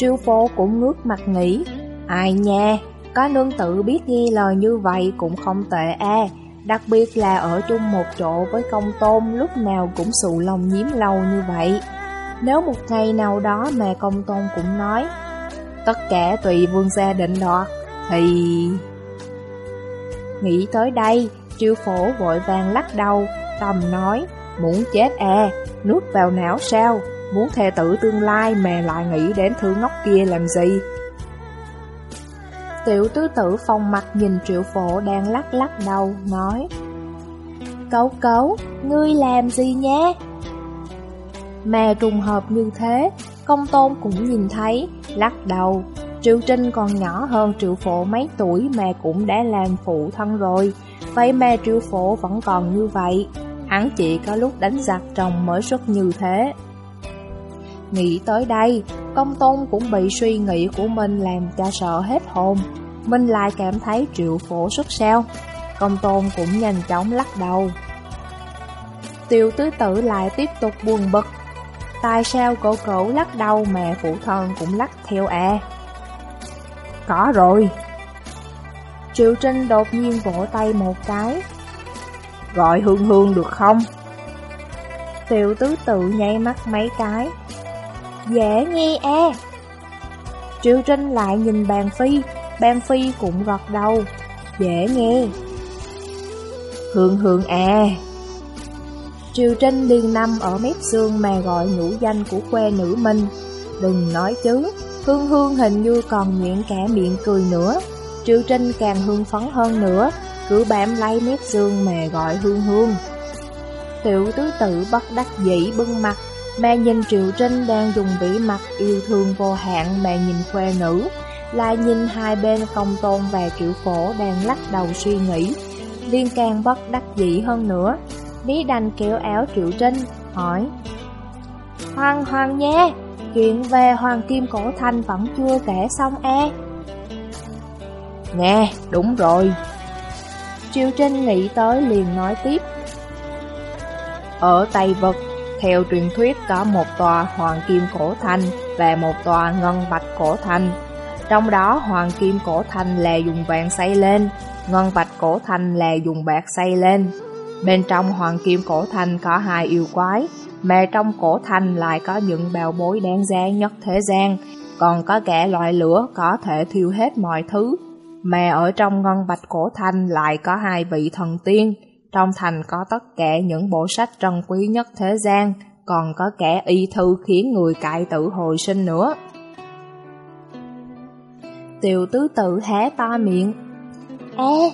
Triêu phô cũng ngước mặt nghĩ, ai nha, có nương tự biết nghe lời như vậy cũng không tệ a Đặc biệt là ở chung một chỗ với công tôn lúc nào cũng sụ lòng nhiếm lâu như vậy. Nếu một ngày nào đó mà công tôn cũng nói, tất cả tùy vương gia định đoạt, thì... Nghĩ tới đây, triêu phổ vội vàng lắc đầu, tầm nói, muốn chết à, nuốt vào não sao, muốn thề tử tương lai mà lại nghĩ đến thứ ngốc kia làm gì. Tiểu tứ tử phong mặt nhìn triệu phổ đang lắc lắc đầu, nói Cấu cấu, ngươi làm gì nhé? Mà trùng hợp như thế, công tôn cũng nhìn thấy, lắc đầu Triệu Trinh còn nhỏ hơn triệu phổ mấy tuổi mà cũng đã làm phụ thân rồi Vậy mà triệu phổ vẫn còn như vậy Hắn chỉ có lúc đánh giặc chồng mới xuất như thế Nghĩ tới đây, công tôn cũng bị suy nghĩ của mình làm cho sợ hết hồn. Mình lại cảm thấy triệu phổ xuất sao. Công tôn cũng nhanh chóng lắc đầu. Tiêu tứ tử lại tiếp tục buồn bực. Tại sao cổ cổ lắc đầu mà phụ thân cũng lắc theo à? Có rồi. Triệu Trinh đột nhiên vỗ tay một cái. Gọi hương hương được không? Tiểu tứ tự nháy mắt mấy cái, Dễ nghe e. Triệu Trinh lại nhìn bàn phi. Bàn phi cũng gật đầu. Dễ nghe. Hương hương à Triều Trinh liền nằm ở mép xương mà gọi nhũ danh của quê nữ minh Đừng nói chứ, Hương hương hình như còn nguyện cả miệng cười nữa. Triều Trinh càng hương phấn hơn nữa, Cứ bám lấy mép xương mà gọi hương hương. Tiểu tứ tử bất đắc dĩ bưng mặt mà nhìn Triệu Trinh đang dùng vĩ mặt yêu thương vô hạn mà nhìn khoe nữ, lại nhìn hai bên công tôn và triệu phổ đang lắc đầu suy nghĩ. Liên càng bất đắc dĩ hơn nữa, Lý đành kéo áo Triệu Trinh, hỏi Hoàng hoàng nha, chuyện về Hoàng Kim Cổ thành vẫn chưa kể xong e. Nghe, đúng rồi. Triệu Trinh nghĩ tới liền nói tiếp. Ở Tây Vật theo truyền thuyết có một tòa hoàng kim cổ thành và một tòa ngân bạch cổ thành. Trong đó hoàng kim cổ thành là dùng vàng xây lên, ngân bạch cổ thành là dùng bạc xây lên. Bên trong hoàng kim cổ thành có hai yêu quái, mà trong cổ thành lại có những bào bối đáng giá nhất thế gian, còn có cả loại lửa có thể thiêu hết mọi thứ. Mà ở trong ngân bạch cổ thành lại có hai vị thần tiên, trong thành có tất cả những bộ sách trân quý nhất thế gian, còn có kẻ y thư khiến người cại tử hồi sinh nữa. Tiểu tứ tự hé to miệng. Ê!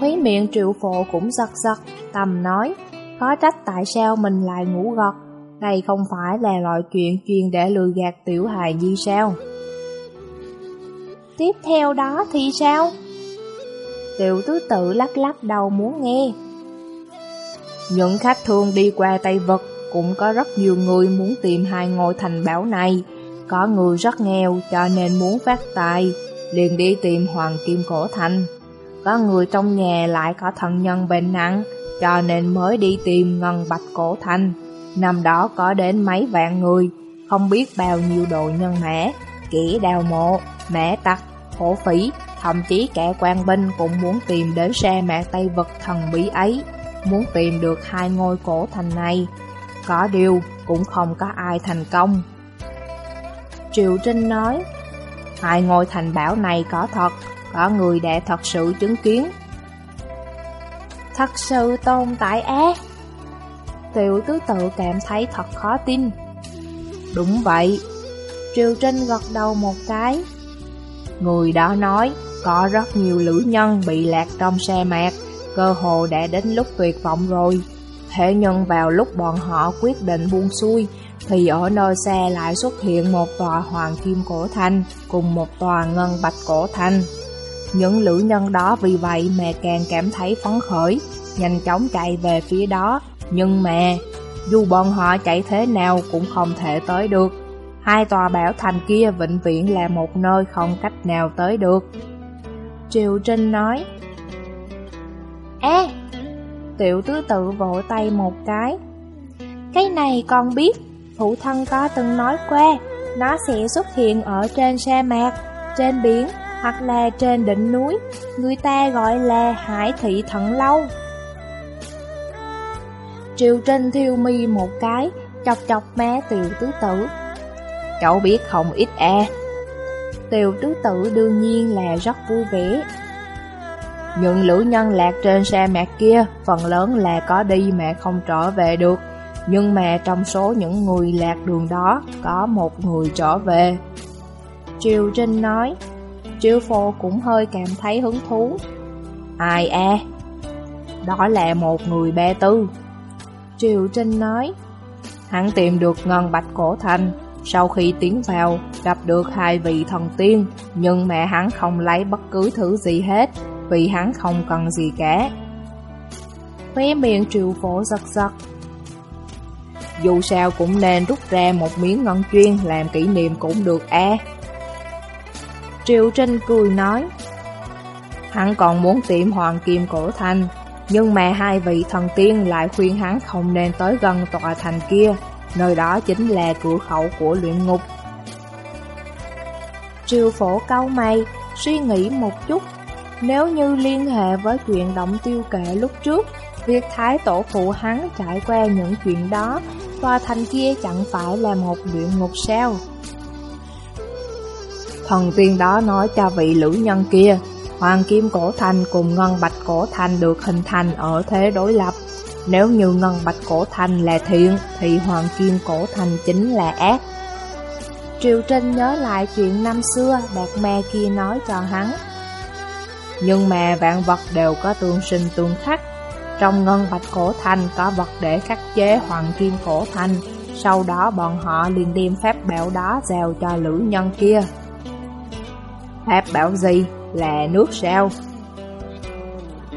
Khói miệng triệu phộ cũng giật giật, tầm nói, có trách tại sao mình lại ngủ gật, đây không phải là loại chuyện chuyên để lừa gạt tiểu hài như sao. Tiếp theo đó thì sao? Tiểu tứ tự lắc lắc đầu muốn nghe. Những khách thương đi qua Tây Vật cũng có rất nhiều người muốn tìm hai ngôi thành bảo này. Có người rất nghèo cho nên muốn phát tài, liền đi tìm Hoàng Kim Cổ Thành. Có người trong nhà lại có thân nhân bệnh nặng, cho nên mới đi tìm Ngân Bạch Cổ Thành. Năm đó có đến mấy vạn người, không biết bao nhiêu đồ nhân mã, kỹ đào mộ, mã tặc, hổ phỉ, thậm chí kẻ quan binh cũng muốn tìm đến sa mạc Tây Vật thần bí ấy, muốn tìm được hai ngôi cổ thành này. Có điều, cũng không có ai thành công. Triệu Trinh nói, hai ngôi thành bảo này có thật, có người đã thật sự chứng kiến. Thật sự tồn tại á? Tiểu tứ tự cảm thấy thật khó tin. Đúng vậy. Triều Trinh gật đầu một cái. Người đó nói, có rất nhiều lữ nhân bị lạc trong xe mạc, cơ hồ đã đến lúc tuyệt vọng rồi. Thế nhưng vào lúc bọn họ quyết định buông xuôi, thì ở nơi xe lại xuất hiện một tòa hoàng kim cổ thành cùng một tòa ngân bạch cổ thành. Những lữ nhân đó vì vậy mà càng cảm thấy phấn khởi, nhanh chóng chạy về phía đó. Nhưng mà, dù bọn họ chạy thế nào cũng không thể tới được. Hai tòa bảo thành kia vĩnh viễn là một nơi không cách nào tới được. Triều Trinh nói Ê, Tiểu tứ tự vỗ tay một cái Cái này con biết, phụ thân có từng nói qua, nó sẽ xuất hiện ở trên sa mạc, trên biển hoặc là trên đỉnh núi, người ta gọi là hải thị thận lâu. Triều Trinh thiêu mi một cái, chọc chọc má tiểu tứ tử. Cậu biết không ít e. Tiêu tứ tử đương nhiên là rất vui vẻ. Những lữ nhân lạc trên xe mạc kia, phần lớn là có đi mà không trở về được. Nhưng mà trong số những người lạc đường đó, có một người trở về. Triều Trinh nói, Triều Phô cũng hơi cảm thấy hứng thú. Ai e? Đó là một người ba tư. Triều Trinh nói, hắn tìm được ngân bạch cổ thành, sau khi tiến vào, gặp được hai vị thần tiên, nhưng mẹ hắn không lấy bất cứ thứ gì hết, vì hắn không cần gì cả. Khóe miệng triệu phổ giật giật. Dù sao cũng nên rút ra một miếng ngân chuyên làm kỷ niệm cũng được a. Triệu Trinh cười nói, hắn còn muốn tiệm hoàng kim cổ thành, nhưng mà hai vị thần tiên lại khuyên hắn không nên tới gần tòa thành kia, nơi đó chính là cửa khẩu của luyện ngục. Triều phổ cao mày, suy nghĩ một chút, nếu như liên hệ với chuyện động tiêu kệ lúc trước, việc thái tổ phụ hắn trải qua những chuyện đó, tòa thành kia chẳng phải là một luyện ngục sao. Thần tiên đó nói cho vị lữ nhân kia, Hoàng Kim Cổ Thành cùng Ngân Bạch Cổ Thành được hình thành ở thế đối lập. Nếu như Ngân Bạch Cổ Thành là thiện, thì Hoàng Kim Cổ Thành chính là ác. Triều Trinh nhớ lại chuyện năm xưa Đạt Ma kia nói cho hắn. Nhưng mà vạn vật đều có tương sinh tương khắc. Trong Ngân Bạch Cổ Thành có vật để khắc chế Hoàng Kim Cổ Thành, sau đó bọn họ liền đem pháp bảo đó giao cho lữ nhân kia. Pháp bảo gì? Là nước sao?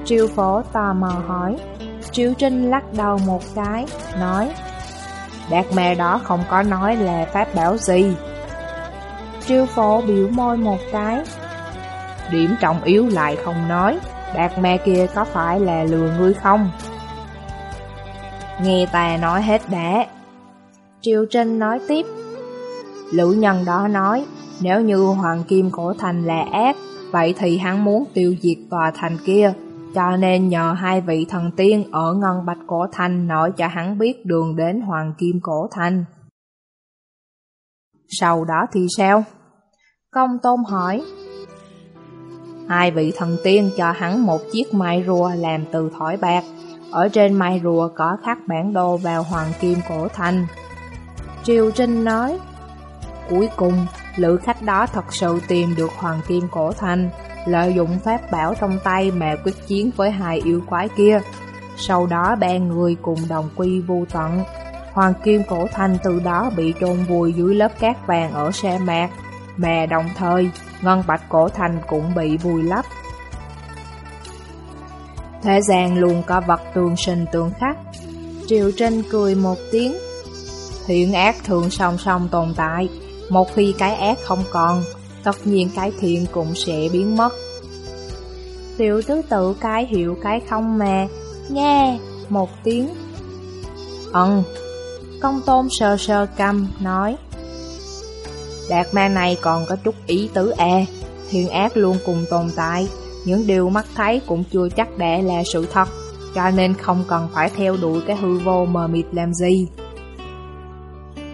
Triều phổ tò mò hỏi Triều Trinh lắc đầu một cái, nói Đạt mẹ đó không có nói là pháp bảo gì. Triều phổ biểu môi một cái Điểm trọng yếu lại không nói Đạt mẹ kia có phải là lừa ngươi không? Nghe ta nói hết đã. Triều Trinh nói tiếp Lữ nhân đó nói Nếu như Hoàng Kim Cổ Thành là ác Vậy thì hắn muốn tiêu diệt tòa thành kia cho nên nhờ hai vị thần tiên ở Ngân Bạch Cổ Thành nói cho hắn biết đường đến Hoàng Kim Cổ Thành. Sau đó thì sao? Công Tôn hỏi. Hai vị thần tiên cho hắn một chiếc mai rùa làm từ thỏi bạc. Ở trên mai rùa có khắc bản đồ vào Hoàng Kim Cổ Thành. Triều Trinh nói. Cuối cùng, lữ khách đó thật sự tìm được Hoàng Kim Cổ Thành lợi dụng pháp bảo trong tay mà quyết chiến với hai yêu quái kia. Sau đó ba người cùng đồng quy vô tận. Hoàng kim cổ thanh từ đó bị trôn vùi dưới lớp cát vàng ở sa mạc, mà đồng thời ngân bạch cổ thành cũng bị vùi lấp. Thế gian luôn có vật tương sinh tương khắc. Triều Trinh cười một tiếng. Thiện ác thường song song tồn tại, một khi cái ác không còn, tất nhiên cái thiện cũng sẽ biến mất. Tiểu tứ tự cái hiệu cái không mà, nghe, một tiếng. Ừm, công tôn sơ sơ cầm, nói. Đạt ma này còn có chút ý tứ e, thiện ác luôn cùng tồn tại, những điều mắt thấy cũng chưa chắc đã là sự thật, cho nên không cần phải theo đuổi cái hư vô mờ mịt làm gì.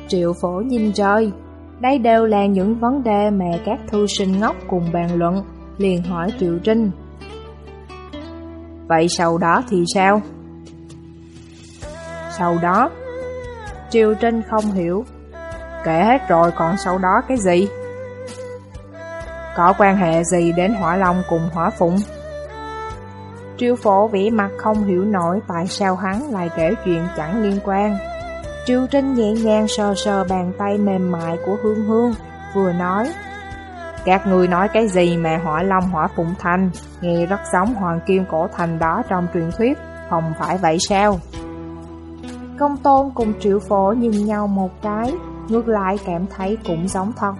Triệu phổ nhìn trời, đây đều là những vấn đề mà các thư sinh ngốc cùng bàn luận, liền hỏi Triệu Trinh. Vậy sau đó thì sao? Sau đó, Triệu Trinh không hiểu, kể hết rồi còn sau đó cái gì? Có quan hệ gì đến hỏa long cùng hỏa phụng? Triều phổ vĩ mặt không hiểu nổi tại sao hắn lại kể chuyện chẳng liên quan. Triều Trinh nhẹ nhàng sờ sờ bàn tay mềm mại của Hương Hương, vừa nói Các người nói cái gì mà hỏa long hỏa phụng thành, nghe rất giống hoàng kim cổ thành đó trong truyền thuyết, không phải vậy sao? Công tôn cùng triệu phổ nhìn nhau một cái, ngược lại cảm thấy cũng giống thật.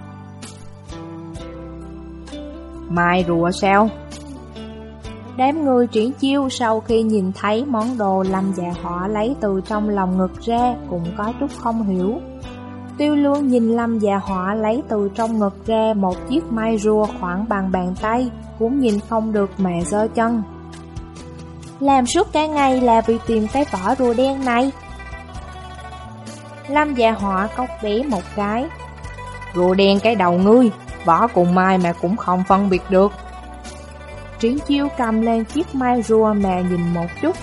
Mai rùa sao? Đám người triển chiêu sau khi nhìn thấy món đồ lâm dạ họ lấy từ trong lòng ngực ra cũng có chút không hiểu. Tiêu lương nhìn lâm dạ họa lấy từ trong ngực ra một chiếc mai rùa khoảng bằng bàn tay, cũng nhìn không được mẹ giơ chân. Làm suốt cả ngày là vì tìm cái vỏ rùa đen này. Lâm dạ họa cốc bé một cái. Rùa đen cái đầu ngươi, vỏ cùng mai mà cũng không phân biệt được. Triển chiêu cầm lên chiếc mai rùa mà nhìn một chút.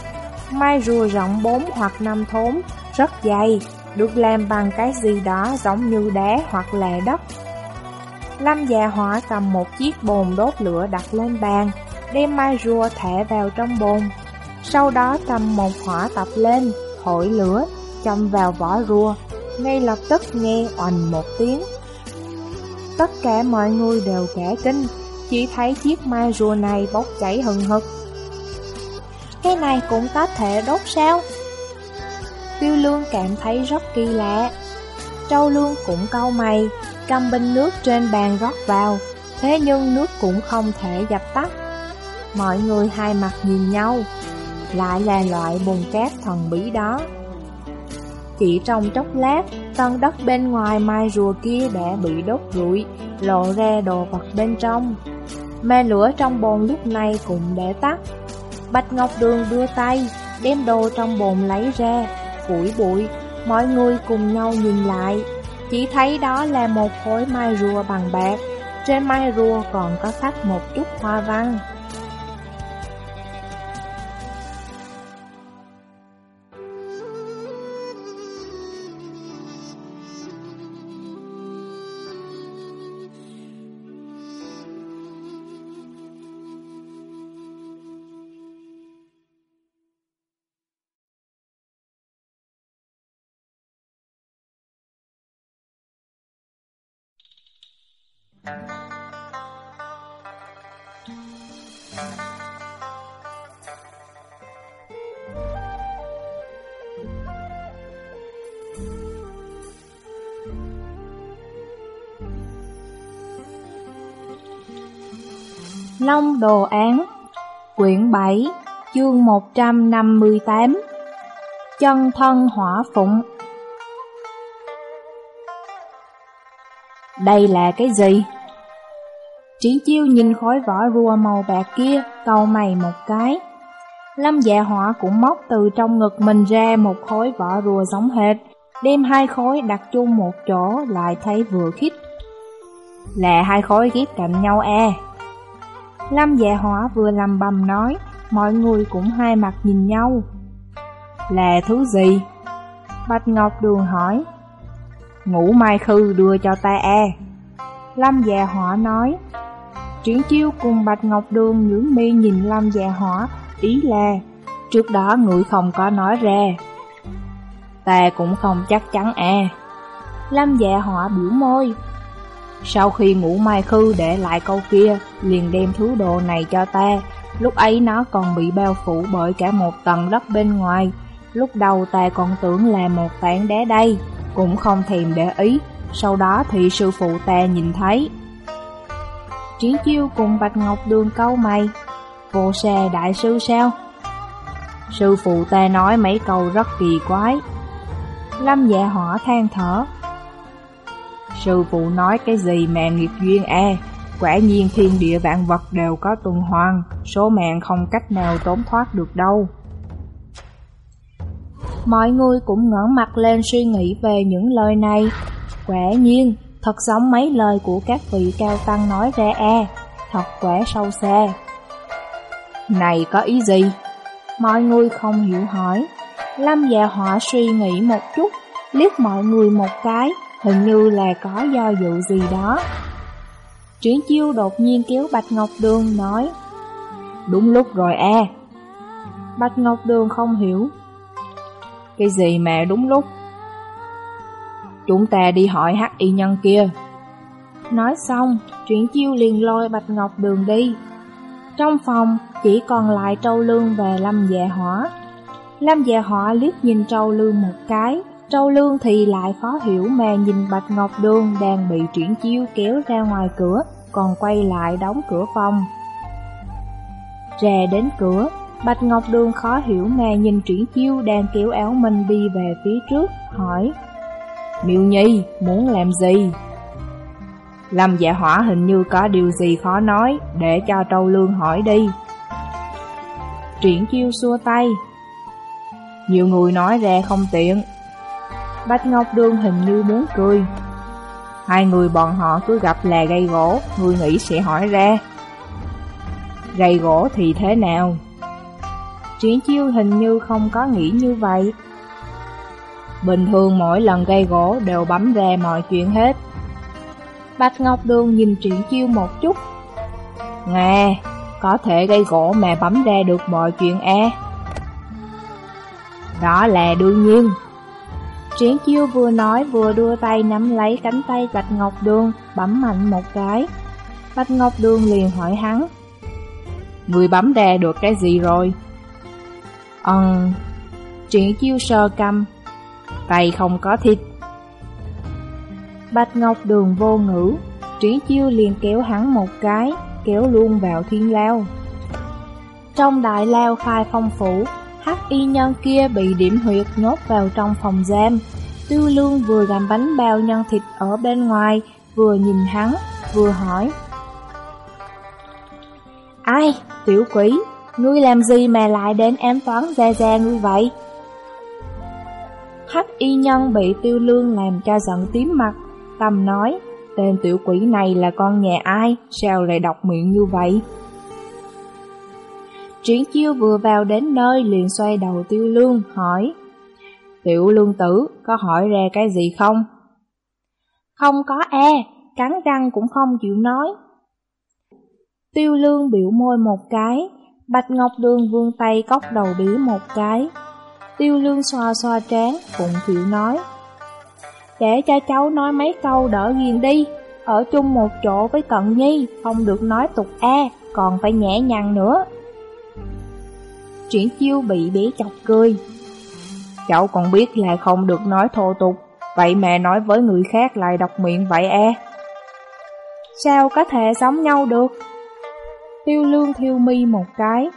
Mai rùa rộng 4 hoặc 5 thốn, rất dày, được làm bằng cái gì đó giống như đá hoặc là đất. Lâm già hỏa cầm một chiếc bồn đốt lửa đặt lên bàn, đem mai rùa thả vào trong bồn. Sau đó cầm một hỏa tập lên, thổi lửa, châm vào vỏ rùa, ngay lập tức nghe oành một tiếng. Tất cả mọi người đều cả kinh, chỉ thấy chiếc mai rùa này bốc cháy hừng hực. Cái này cũng có thể đốt sao? Tiêu lương cảm thấy rất kỳ lạ. Trâu lương cũng cau mày, cầm bình nước trên bàn rót vào, thế nhưng nước cũng không thể dập tắt. Mọi người hai mặt nhìn nhau, lại là loại bùn cát thần bí đó. Chỉ trong chốc lát, tầng đất bên ngoài mai rùa kia đã bị đốt rụi, lộ ra đồ vật bên trong. Mà lửa trong bồn lúc này cũng đã tắt. Bạch Ngọc Đường đưa tay, đem đồ trong bồn lấy ra, phủi bụi, mọi người cùng nhau nhìn lại. Chỉ thấy đó là một khối mai rùa bằng bạc, trên mai rùa còn có khắc một chút hoa văn. Long Đồ Án Quyển 7 Chương 158 Chân thân hỏa phụng. Đây là cái gì? Triển chiêu nhìn khối vỏ rùa màu bạc kia, cầu mày một cái. Lâm dạ hỏa cũng móc từ trong ngực mình ra một khối vỏ rùa giống hệt, đem hai khối đặt chung một chỗ lại thấy vừa khít. Là hai khối ghép cạnh nhau e. Lâm dạ hỏa vừa lầm bầm nói, mọi người cũng hai mặt nhìn nhau. Là thứ gì? Bạch Ngọc Đường hỏi. Ngũ Mai Khư đưa cho ta e. Lâm già dạ hỏa nói. Triển chiêu cùng Bạch Ngọc Đường nhưỡng mi nhìn Lâm già dạ hỏa, ý là trước đó người không có nói ra. Ta cũng không chắc chắn e. Lâm già dạ hỏa biểu môi, sau khi ngủ mai khư để lại câu kia, liền đem thứ đồ này cho ta. Lúc ấy nó còn bị bao phủ bởi cả một tầng đất bên ngoài. Lúc đầu ta còn tưởng là một tảng đá đây, cũng không thèm để ý. Sau đó thì sư phụ ta nhìn thấy. Triển chiêu cùng Bạch Ngọc Đường câu mày. Vô xe đại sư sao? Sư phụ ta nói mấy câu rất kỳ quái. Lâm dạ hỏa than thở, Sư phụ nói cái gì mà nghiệp duyên e Quả nhiên thiên địa vạn vật đều có tuần hoàn Số mạng không cách nào trốn thoát được đâu Mọi người cũng ngẩng mặt lên suy nghĩ về những lời này. Quả nhiên, thật giống mấy lời của các vị cao tăng nói ra e Thật quả sâu xa. Này có ý gì? Mọi người không hiểu hỏi. Lâm dạ họa suy nghĩ một chút Liếc mọi người một cái Hình như là có do dự gì đó. Triển chiêu đột nhiên kéo Bạch Ngọc Đường nói Đúng lúc rồi e. Bạch Ngọc Đường không hiểu cái gì mà đúng lúc? Chúng ta đi hỏi hắc y nhân kia. Nói xong, chuyển chiêu liền lôi Bạch Ngọc Đường đi. Trong phòng chỉ còn lại Trâu Lương và Lâm Dạ Hỏa. Lâm Dạ Hỏa liếc nhìn Trâu Lương một cái. Trâu Lương thì lại khó hiểu mà nhìn Bạch Ngọc Đường đang bị chuyển chiêu kéo ra ngoài cửa, còn quay lại đóng cửa phòng. Ra đến cửa, Bạch Ngọc Đường khó hiểu mà nhìn Triển Chiêu đang kéo áo mình đi về phía trước, hỏi Miêu Nhi, muốn làm gì? Lâm dạ hỏa hình như có điều gì khó nói, để cho Trâu Lương hỏi đi. Triển Chiêu xua tay Nhiều người nói ra không tiện Bạch Ngọc Đường hình như muốn cười Hai người bọn họ cứ gặp là gây gỗ, người nghĩ sẽ hỏi ra Gây gỗ thì thế nào? Triển chiêu hình như không có nghĩ như vậy. Bình thường mỗi lần gây gỗ đều bấm ra mọi chuyện hết. Bạch Ngọc Đường nhìn triển chiêu một chút. Nghe, có thể gây gỗ mà bấm ra được mọi chuyện e. Đó là đương nhiên. Triển chiêu vừa nói vừa đưa tay nắm lấy cánh tay Bạch Ngọc Đường, bấm mạnh một cái. Bạch Ngọc Đường liền hỏi hắn. Người bấm ra được cái gì rồi? Ừm, triển chiêu sơ căm, tay không có thịt. Bạch Ngọc Đường vô ngữ, triển chiêu liền kéo hắn một cái, kéo luôn vào thiên lao. Trong đại lao khai phong phủ, hắc y nhân kia bị điểm huyệt nhốt vào trong phòng giam. Tiêu lương vừa gặm bánh bao nhân thịt ở bên ngoài, vừa nhìn hắn, vừa hỏi. Ai? Tiểu quỷ, Ngươi làm gì mà lại đến ám toán ra ra ngươi vậy? Hắc y nhân bị tiêu lương làm cho giận tím mặt, tâm nói, tên tiểu quỷ này là con nhà ai, sao lại đọc miệng như vậy? Triển chiêu vừa vào đến nơi liền xoay đầu tiêu lương, hỏi, Tiểu lương tử, có hỏi ra cái gì không? Không có e, cắn răng cũng không chịu nói. Tiêu lương biểu môi một cái, Bạch Ngọc Đường vương tay cốc đầu bỉ một cái. Tiêu lương xoa xoa trán, phụng chịu nói. Để cho cháu nói mấy câu đỡ ghiền đi, ở chung một chỗ với Cận Nhi, không được nói tục e, còn phải nhẹ nhàng nữa. Triển chiêu bị bé chọc cười. Cháu còn biết là không được nói thô tục, vậy mà nói với người khác lại đọc miệng vậy e. Sao có thể giống nhau được? Tiêu lương thiêu mi một cái.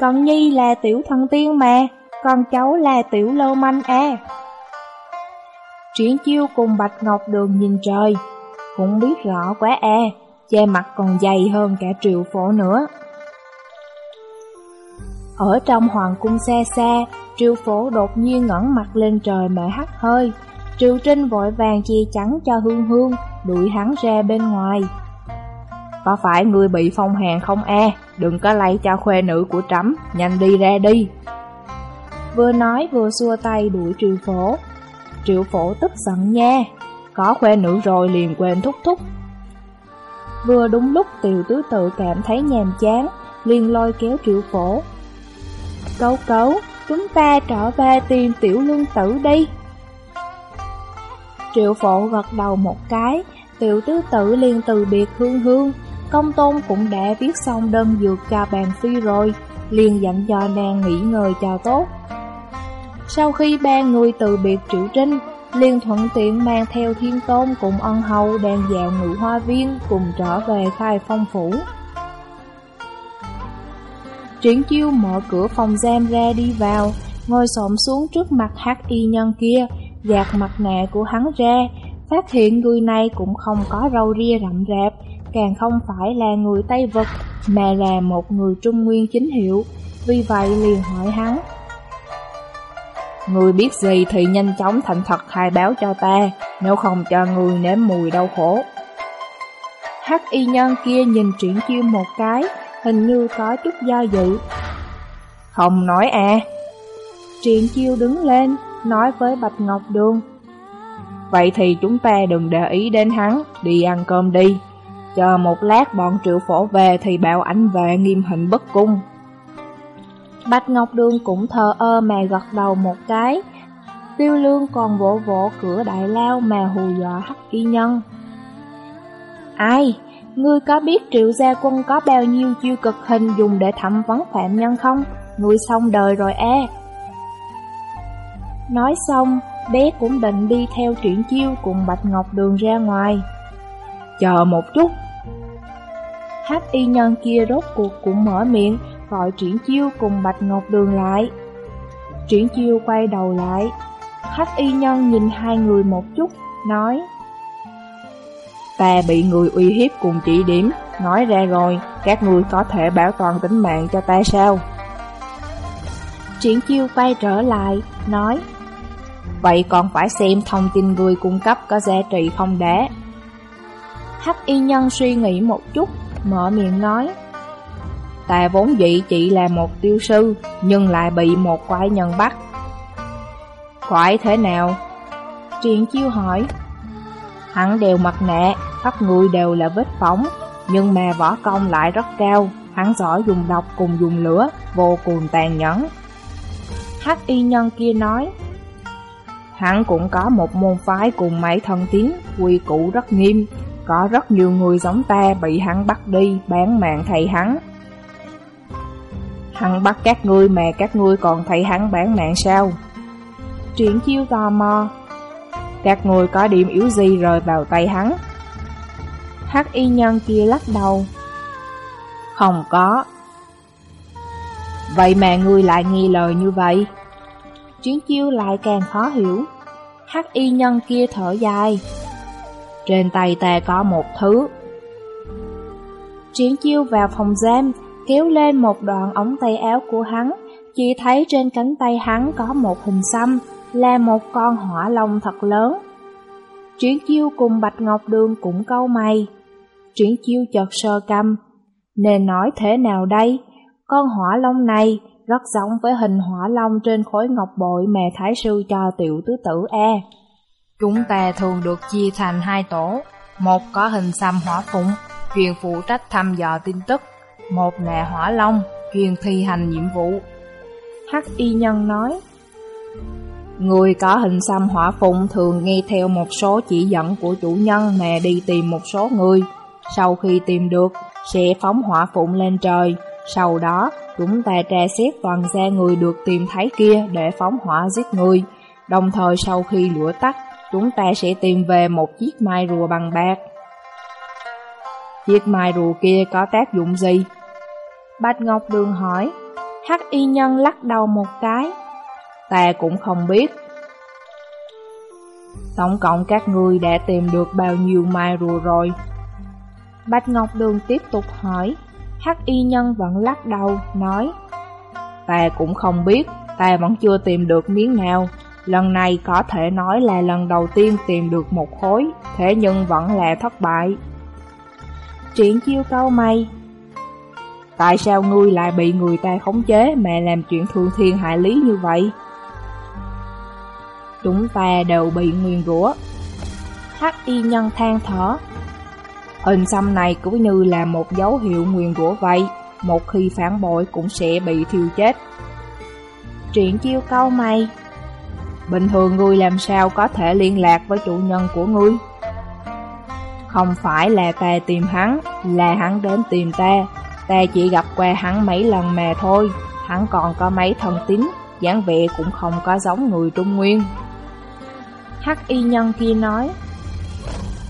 Còn Nhi là tiểu thần tiên mà, còn cháu là tiểu lô manh à. Triển chiêu cùng Bạch Ngọc Đường nhìn trời, cũng biết rõ quá e, che mặt còn dày hơn cả triệu phổ nữa. Ở trong hoàng cung xa xa, triệu phổ đột nhiên ngẩng mặt lên trời mà hắt hơi. Triệu Trinh vội vàng chia chắn cho Hương Hương, đuổi hắn ra bên ngoài. Có phải ngươi bị phong hàn không e? Đừng có lấy cho khuê nữ của trẫm, nhanh đi ra đi. Vừa nói vừa xua tay đuổi triệu phổ. Triệu phổ tức giận nha, có khuê nữ rồi liền quên thúc thúc. Vừa đúng lúc tiểu tứ tự cảm thấy nhàm chán, liền lôi kéo triệu phổ. Cấu cấu, chúng ta trở về tìm tiểu lương tử đi. Triệu phổ gật đầu một cái, tiểu tứ tử liền từ biệt hương hương, Công tôn cũng đã viết xong đơn dược cho bàn phi rồi, liền dặn cho nàng nghỉ ngơi cho tốt. Sau khi ba người từ biệt Triệu Trinh, liền thuận tiện mang theo thiên tôn cùng ân hầu đang dạo ngự hoa viên cùng trở về khai phong phủ. Triển chiêu mở cửa phòng giam ra đi vào, ngồi xổm xuống trước mặt hắc y nhân kia, gạt mặt nạ của hắn ra, phát hiện người này cũng không có râu ria rậm rạp, càng không phải là người Tây Vực, mà là một người Trung Nguyên chính hiệu, vì vậy liền hỏi hắn. Người biết gì thì nhanh chóng thành thật khai báo cho ta, nếu không cho người nếm mùi đau khổ. Hắc y nhân kia nhìn triển chiêu một cái, hình như có chút do dự. Không nói à. Triển chiêu đứng lên, nói với Bạch Ngọc Đường. Vậy thì chúng ta đừng để ý đến hắn, đi ăn cơm đi. Chờ một lát bọn triệu phổ về thì bảo ảnh về nghiêm hình bất cung. Bạch Ngọc Đường cũng thờ ơ mà gật đầu một cái. Tiêu lương còn vỗ vỗ cửa đại lao mà hù dọa hắc y nhân. Ai? Ngươi có biết triệu gia quân có bao nhiêu chiêu cực hình dùng để thẩm vấn phạm nhân không? Ngươi xong đời rồi e. Nói xong, bé cũng định đi theo triển chiêu cùng Bạch Ngọc Đường ra ngoài. Chờ một chút. Hắc y nhân kia rốt cuộc cũng mở miệng, gọi Triển Chiêu cùng Bạch Ngọc Đường lại. Triển Chiêu quay đầu lại, Hắc y nhân nhìn hai người một chút, nói Ta bị người uy hiếp cùng chỉ điểm, nói ra rồi, các người có thể bảo toàn tính mạng cho ta sao? Triển Chiêu quay trở lại, nói Vậy còn phải xem thông tin người cung cấp có giá trị không đã. Hắc y nhân suy nghĩ một chút, mở miệng nói Ta vốn dĩ chỉ là một tiêu sư, nhưng lại bị một quái nhân bắt. Quái thế nào? Triển chiêu hỏi. Hắn đều mặt nạ, khắp người đều là vết phóng, nhưng mà võ công lại rất cao, hắn giỏi dùng độc cùng dùng lửa, vô cùng tàn nhẫn. Hắc y nhân kia nói, hắn cũng có một môn phái cùng mấy thân tín, quy củ rất nghiêm, có rất nhiều người giống ta bị hắn bắt đi, bán mạng thầy hắn. Hắn bắt các ngươi mà các ngươi còn thấy hắn bán mạng sao? Triển chiêu tò mò. Các ngươi có điểm yếu gì rời vào tay hắn? Hắc y nhân kia lắc đầu. Không có. Vậy mà ngươi lại nghi lời như vậy? Triển chiêu lại càng khó hiểu. Hắc y nhân kia thở dài. Trên tay ta có một thứ. Triển chiêu vào phòng giam, kéo lên một đoạn ống tay áo của hắn, chỉ thấy trên cánh tay hắn có một hình xăm, là một con hỏa long thật lớn. Triển chiêu cùng Bạch Ngọc Đường cũng câu mày. Triển chiêu chợt sơ căm, nên nói thế nào đây? Con hỏa long này rất giống với hình hỏa long trên khối ngọc bội mẹ Thái Sư cho tiểu tứ tử E. Chúng ta thường được chia thành hai tổ, một có hình xăm hỏa phụng, chuyên phụ trách thăm dò tin tức, một là hỏa long, chuyên thi hành nhiệm vụ. Hắc y nhân nói, Người có hình xăm hỏa phụng thường nghe theo một số chỉ dẫn của chủ nhân mà đi tìm một số người. Sau khi tìm được, sẽ phóng hỏa phụng lên trời. Sau đó, chúng ta tra xét toàn gia người được tìm thấy kia để phóng hỏa giết người. Đồng thời sau khi lửa tắt, chúng ta sẽ tìm về một chiếc mai rùa bằng bạc. Chiếc mai rùa kia có tác dụng gì? Bạch Ngọc Đường hỏi, hắc y nhân lắc đầu một cái. Ta cũng không biết. Tổng cộng các người đã tìm được bao nhiêu mai rùa rồi? Bạch Ngọc Đường tiếp tục hỏi, hắc y nhân vẫn lắc đầu, nói Ta cũng không biết, ta vẫn chưa tìm được miếng nào, Lần này có thể nói là lần đầu tiên tìm được một khối, thế nhưng vẫn là thất bại. Triển chiêu câu mày. Tại sao ngươi lại bị người ta khống chế mà làm chuyện thương thiên hại lý như vậy? Chúng ta đều bị nguyền rủa. Hắc y nhân than thở. Hình xăm này cũng như là một dấu hiệu nguyền rủa vậy Một khi phản bội cũng sẽ bị thiêu chết. Triển chiêu câu mày. Bình thường ngươi làm sao có thể liên lạc với chủ nhân của ngươi? Không phải là ta tìm hắn, là hắn đến tìm ta. Ta chỉ gặp qua hắn mấy lần mà thôi. Hắn còn có mấy thần tín, dáng vẻ cũng không có giống người Trung Nguyên. Hắc y nhân kia nói,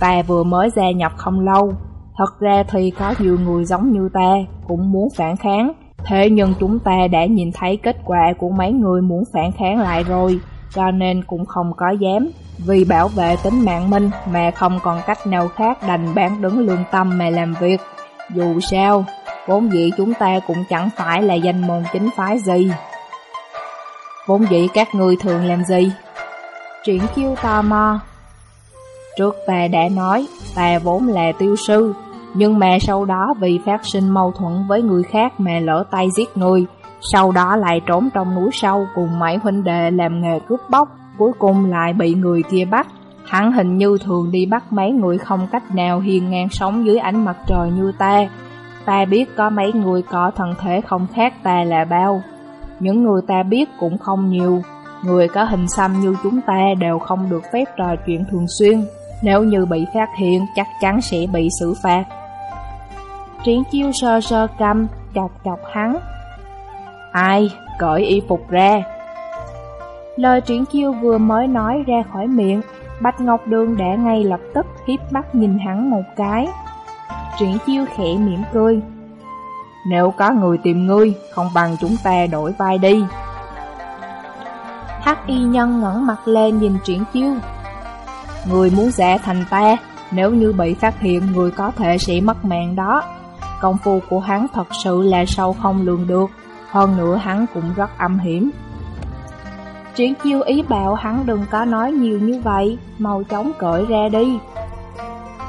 Ta vừa mới gia nhập không lâu, thật ra thì có nhiều người giống như ta, cũng muốn phản kháng. Thế nhưng chúng ta đã nhìn thấy kết quả của mấy người muốn phản kháng lại rồi, cho nên cũng không có dám. Vì bảo vệ tính mạng mình mà không còn cách nào khác đành bán đứng lương tâm mà làm việc. Dù sao, vốn dĩ chúng ta cũng chẳng phải là danh môn chính phái gì. Vốn dĩ các người thường làm gì? Triển chiêu tò mò. Trước ta đã nói, ta vốn là tiêu sư, nhưng mà sau đó vì phát sinh mâu thuẫn với người khác mà lỡ tay giết người, sau đó lại trốn trong núi sâu cùng mấy huynh đệ làm nghề cướp bóc, cuối cùng lại bị người kia bắt. Hắn hình như thường đi bắt mấy người không cách nào hiền ngang sống dưới ánh mặt trời như ta. Ta biết có mấy người có thân thể không khác ta là bao. Những người ta biết cũng không nhiều. Người có hình xăm như chúng ta đều không được phép trò chuyện thường xuyên. Nếu như bị phát hiện chắc chắn sẽ bị xử phạt. Triển chiêu sơ sơ căm, chọc chọc hắn, Ai, cởi y phục ra. Lời triển chiêu vừa mới nói ra khỏi miệng, Bạch Ngọc Đường đã ngay lập tức hiếp mắt nhìn hắn một cái. Triển chiêu khẽ mỉm cười. Nếu có người tìm ngươi, không bằng chúng ta đổi vai đi. Hắc y nhân ngẩng mặt lên nhìn triển chiêu. Người muốn giả thành ta, nếu như bị phát hiện người có thể sẽ mất mạng đó. Công phu của hắn thật sự là sâu không lường được, hơn nữa hắn cũng rất âm hiểm. Triển chiêu ý bảo hắn đừng có nói nhiều như vậy, mau chóng cởi ra đi.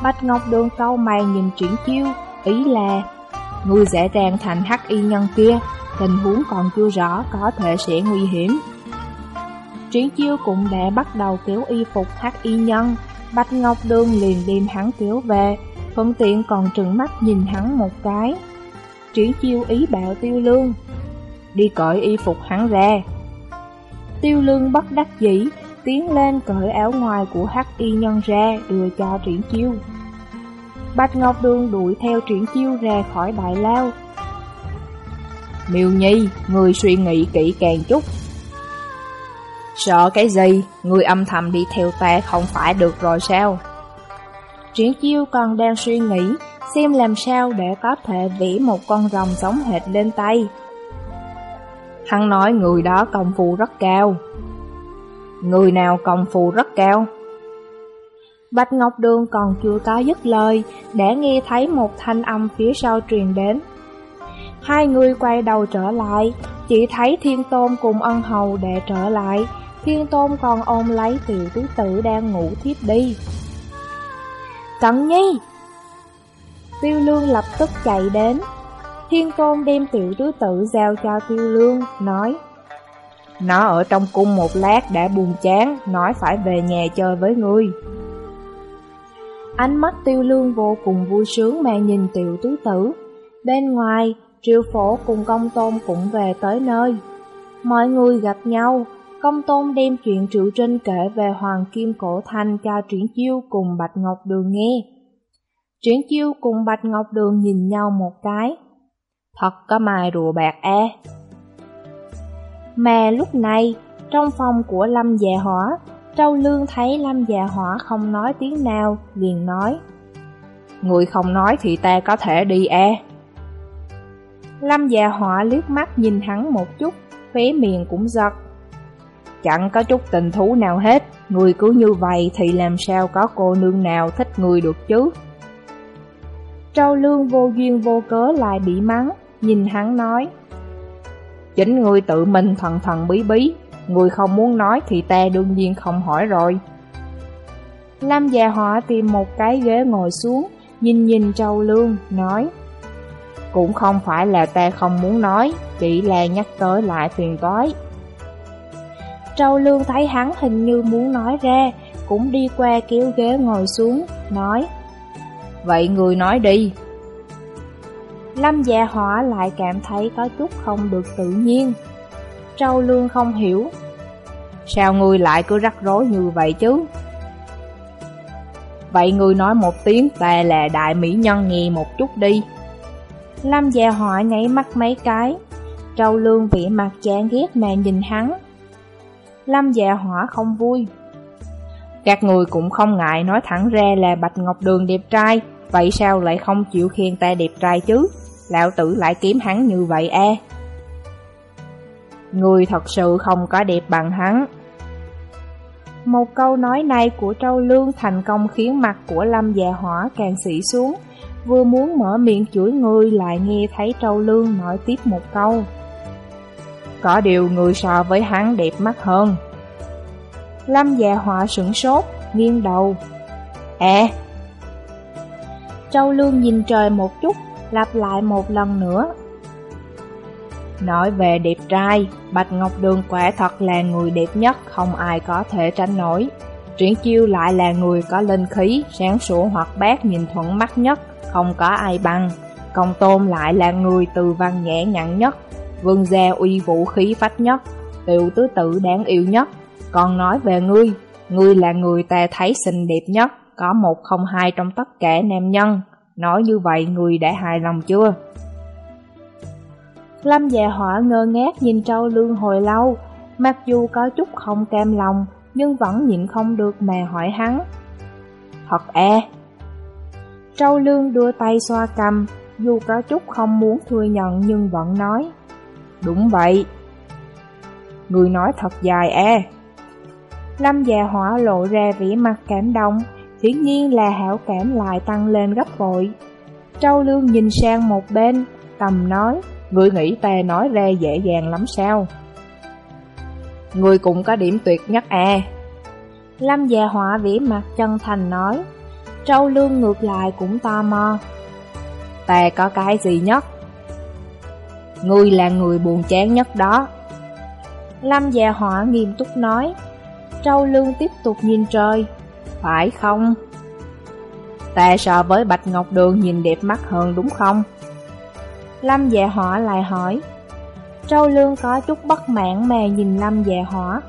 Bạch Ngọc Đường cau mày nhìn triển chiêu, ý là Người dễ dàng thành hắc y nhân kia, tình huống còn chưa rõ có thể sẽ nguy hiểm. Triển chiêu cũng đã bắt đầu kéo y phục hắc y nhân, Bạch Ngọc Đường liền đem hắn kéo về, thuận tiện còn trừng mắt nhìn hắn một cái. Triển chiêu ý bảo tiêu lương, đi cởi y phục hắn ra. Tiêu lương bất đắc dĩ, tiến lên cởi áo ngoài của hắc y nhân ra, đưa cho triển chiêu. Bạch Ngọc Đường đuổi theo triển chiêu ra khỏi đại lao. Miêu Nhi, người suy nghĩ kỹ càng chút. Sợ cái gì, người âm thầm đi theo ta không phải được rồi sao? Triển chiêu còn đang suy nghĩ, xem làm sao để có thể vỉ một con rồng giống hệt lên tay. Hắn nói người đó công phu rất cao. Người nào công phu rất cao? Bạch Ngọc Đường còn chưa có dứt lời, đã nghe thấy một thanh âm phía sau truyền đến. Hai người quay đầu trở lại, chỉ thấy Thiên Tôn cùng ân hầu để trở lại, Thiên Tôn còn ôm lấy tiểu tứ tử đang ngủ thiếp đi. Cẩn nhi! Tiêu Lương lập tức chạy đến, Thiên Tôn đem tiểu tứ tử giao cho Tiêu Lương, nói Nó ở trong cung một lát đã buồn chán, nói phải về nhà chơi với ngươi. Ánh mắt tiêu lương vô cùng vui sướng mà nhìn tiểu tứ tử. Bên ngoài, triệu phổ cùng công tôn cũng về tới nơi. Mọi người gặp nhau, công tôn đem chuyện triệu trinh kể về Hoàng Kim Cổ Thanh cho Triển Chiêu cùng Bạch Ngọc Đường nghe. Triển Chiêu cùng Bạch Ngọc Đường nhìn nhau một cái. Thật có mài rùa bạc e. Mà lúc này, trong phòng của Lâm Dạ Hỏa, Trâu Lương thấy Lâm Dạ Hỏa không nói tiếng nào, liền nói Người không nói thì ta có thể đi e. Lâm Dạ Hỏa liếc mắt nhìn hắn một chút, khóe miệng cũng giật. Chẳng có chút tình thú nào hết, người cứ như vậy thì làm sao có cô nương nào thích người được chứ? Trâu Lương vô duyên vô cớ lại bị mắng, nhìn hắn nói. Chính người tự mình thần thần bí bí, Người không muốn nói thì ta đương nhiên không hỏi rồi. Lâm già họ tìm một cái ghế ngồi xuống Nhìn nhìn Châu Lương, nói. Cũng không phải là ta không muốn nói Chỉ là nhắc tới lại phiền toái. Châu Lương thấy hắn hình như muốn nói ra Cũng đi qua kéo ghế ngồi xuống, nói. Vậy người nói đi. Lâm dạ hỏa lại cảm thấy có chút không được tự nhiên. Trâu Lương không hiểu, Sao ngươi lại cứ rắc rối như vậy chứ? Vậy ngươi nói một tiếng, ta là đại mỹ nhân nghe một chút đi. Lâm già hỏa nháy mắt mấy cái, Trâu Lương vị mặt chán ghét mà nhìn hắn. Lâm dạ hỏa không vui. Các người cũng không ngại nói thẳng ra là Bạch Ngọc Đường đẹp trai, Vậy sao lại không chịu khen ta đẹp trai chứ? Lão tử lại kiếm hắn như vậy e à? Người thật sự không có đẹp bằng hắn. Một câu nói này của Trâu Lương thành công khiến mặt của Lâm Dạ Hỏa càng xỉ xuống. Vừa muốn mở miệng chửi người lại nghe thấy Trâu Lương nói tiếp một câu. Có điều người so với hắn đẹp mắt hơn. Lâm Dạ Hỏa sửng sốt, nghiêng đầu. À! Trâu Lương nhìn trời một chút, lặp lại một lần nữa. Nói về đẹp trai, Bạch Ngọc Đường quả thật là người đẹp nhất, không ai có thể tránh nổi. Triển chiêu lại là người có linh khí, sáng sủa hoặc bát nhìn thuận mắt nhất, không có ai bằng. Công tôn lại là người từ văn nhẹ nhặn nhất, vương gia uy vũ khí phách nhất, tiểu tứ Tử đáng yêu nhất. Còn nói về ngươi, ngươi là người ta thấy xinh đẹp nhất, có một không hai trong tất cả nam nhân. Nói như vậy người đã hài lòng chưa? Lâm dạ hỏa ngơ ngác nhìn trâu lương hồi lâu, mặc dù có chút không cam lòng, nhưng vẫn nhịn không được mà hỏi hắn. Thật e Trâu Lương đưa tay xoa cầm, dù có chút không muốn thừa nhận nhưng vẫn nói. Đúng vậy. Người nói thật dài e. Lâm già hỏa lộ ra vẻ mặt cảm động, hiển nhiên là hảo cảm lại tăng lên gấp bội. Trâu Lương nhìn sang một bên, tầm nói, người nghĩ ta nói ra dễ dàng lắm sao? Người cũng có điểm tuyệt nhất à. Lâm già họa vĩ mặt chân thành nói, Trâu Lương ngược lại cũng tò mò. Ta có cái gì nhất? Ngươi là người buồn chán nhất đó. Lâm già họa nghiêm túc nói, Trâu Lương tiếp tục nhìn trời, phải không? Ta so với Bạch Ngọc Đường nhìn đẹp mắt hơn đúng không? Lâm dạ hỏa lại hỏi. Trâu Lương có chút bất mãn mà nhìn Lâm dạ hỏa.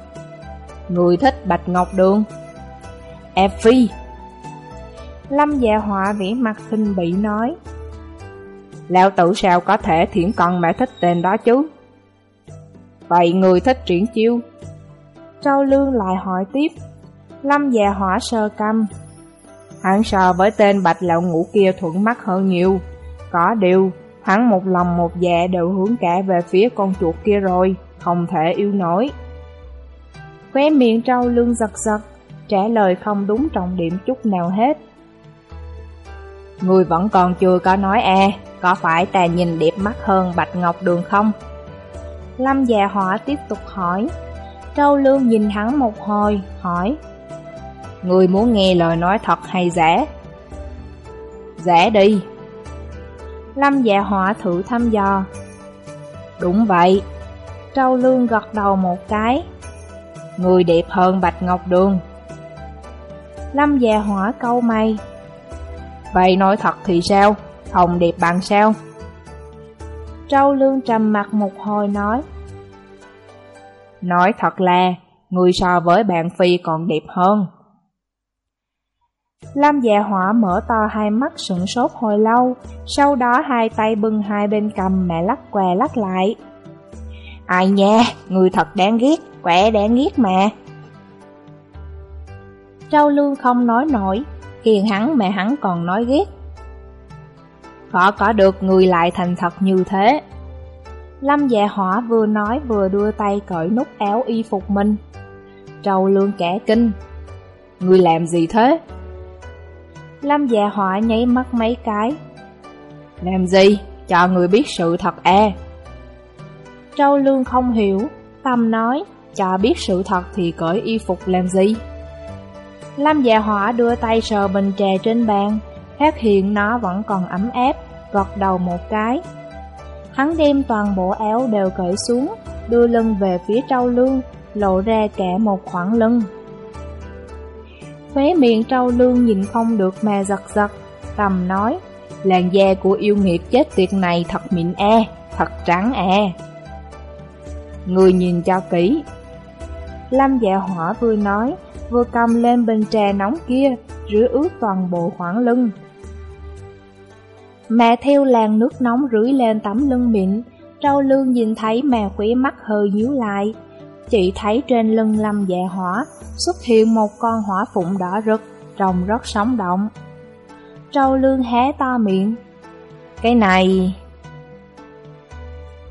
Người thích Bạch Ngọc Đường? Ép Phi Lâm dạ hỏa vĩ mặt khinh bị nói. Lão tử sao có thể thiển con mẹ thích tên đó chứ? Vậy người thích triển chiêu? Trâu Lương lại hỏi tiếp. Lâm già hỏa sơ căm Hắn so với tên bạch lão ngũ kia thuận mắt hơn nhiều. Có điều Hắn một lòng một dạ đều hướng cả về phía con chuột kia rồi Không thể yêu nổi. Khóe miệng trâu lưng giật giật Trả lời không đúng trọng điểm chút nào hết. Người vẫn còn chưa có nói à Có phải ta nhìn đẹp mắt hơn Bạch Ngọc Đường không? Lâm già họa tiếp tục hỏi. Trâu lương nhìn hắn một hồi, hỏi. Người muốn nghe lời nói thật hay giả? Giả đi. Lâm dạ họa thử thăm dò. Đúng vậy. Trâu lương gật đầu một cái. Người đẹp hơn Bạch Ngọc Đường. Lâm dạ hỏa câu mày. Vậy nói thật thì sao? Hồng đẹp bằng sao? Trâu lương trầm mặt một hồi nói. Nói thật là, Người so với bạn Phi còn đẹp hơn. Lam dạ hỏa mở to hai mắt sững sốt hồi lâu, sau đó hai tay bưng hai bên cầm mẹ lắc què lắc lại. Ai nha, người thật đáng ghét, quẻ đáng ghét mà. Trâu lương không nói nổi, hiền hắn mẹ hắn còn nói ghét. Khó có được người lại thành thật như thế. Lâm dạ hỏa vừa nói vừa đưa tay cởi nút áo y phục mình. Trâu lương kẻ kinh. Người làm gì thế? Lâm dạ họa nháy mắt mấy cái. Làm gì? Cho người biết sự thật à Trâu Lương không hiểu Tâm nói Cho biết sự thật thì cởi y phục làm gì? Lâm dạ họa đưa tay sờ bình trà trên bàn Phát hiện nó vẫn còn ấm áp Gọt đầu một cái. Hắn đem toàn bộ áo đều cởi xuống Đưa lưng về phía trâu lương Lộ ra cả một khoảng lưng Khóe miệng trâu lương nhìn không được mà giật giật. Tầm nói Làn da của yêu nghiệt chết tiệt này thật mịn e Thật trắng e. Người nhìn cho kỹ. Lâm dạ hỏa vừa nói, Vừa cầm lên bình trà nóng kia, Rửa ướt toàn bộ khoảng lưng. Mà theo làn nước nóng rưới lên tấm lưng mịn Trâu lương nhìn thấy mà khỏe mắt hơi nhíu lại. Chị thấy trên lưng lâm dạ hỏa xuất hiện một con hỏa phụng đỏ rực, trông rất sống động. Trâu lương hé to miệng. Cái này...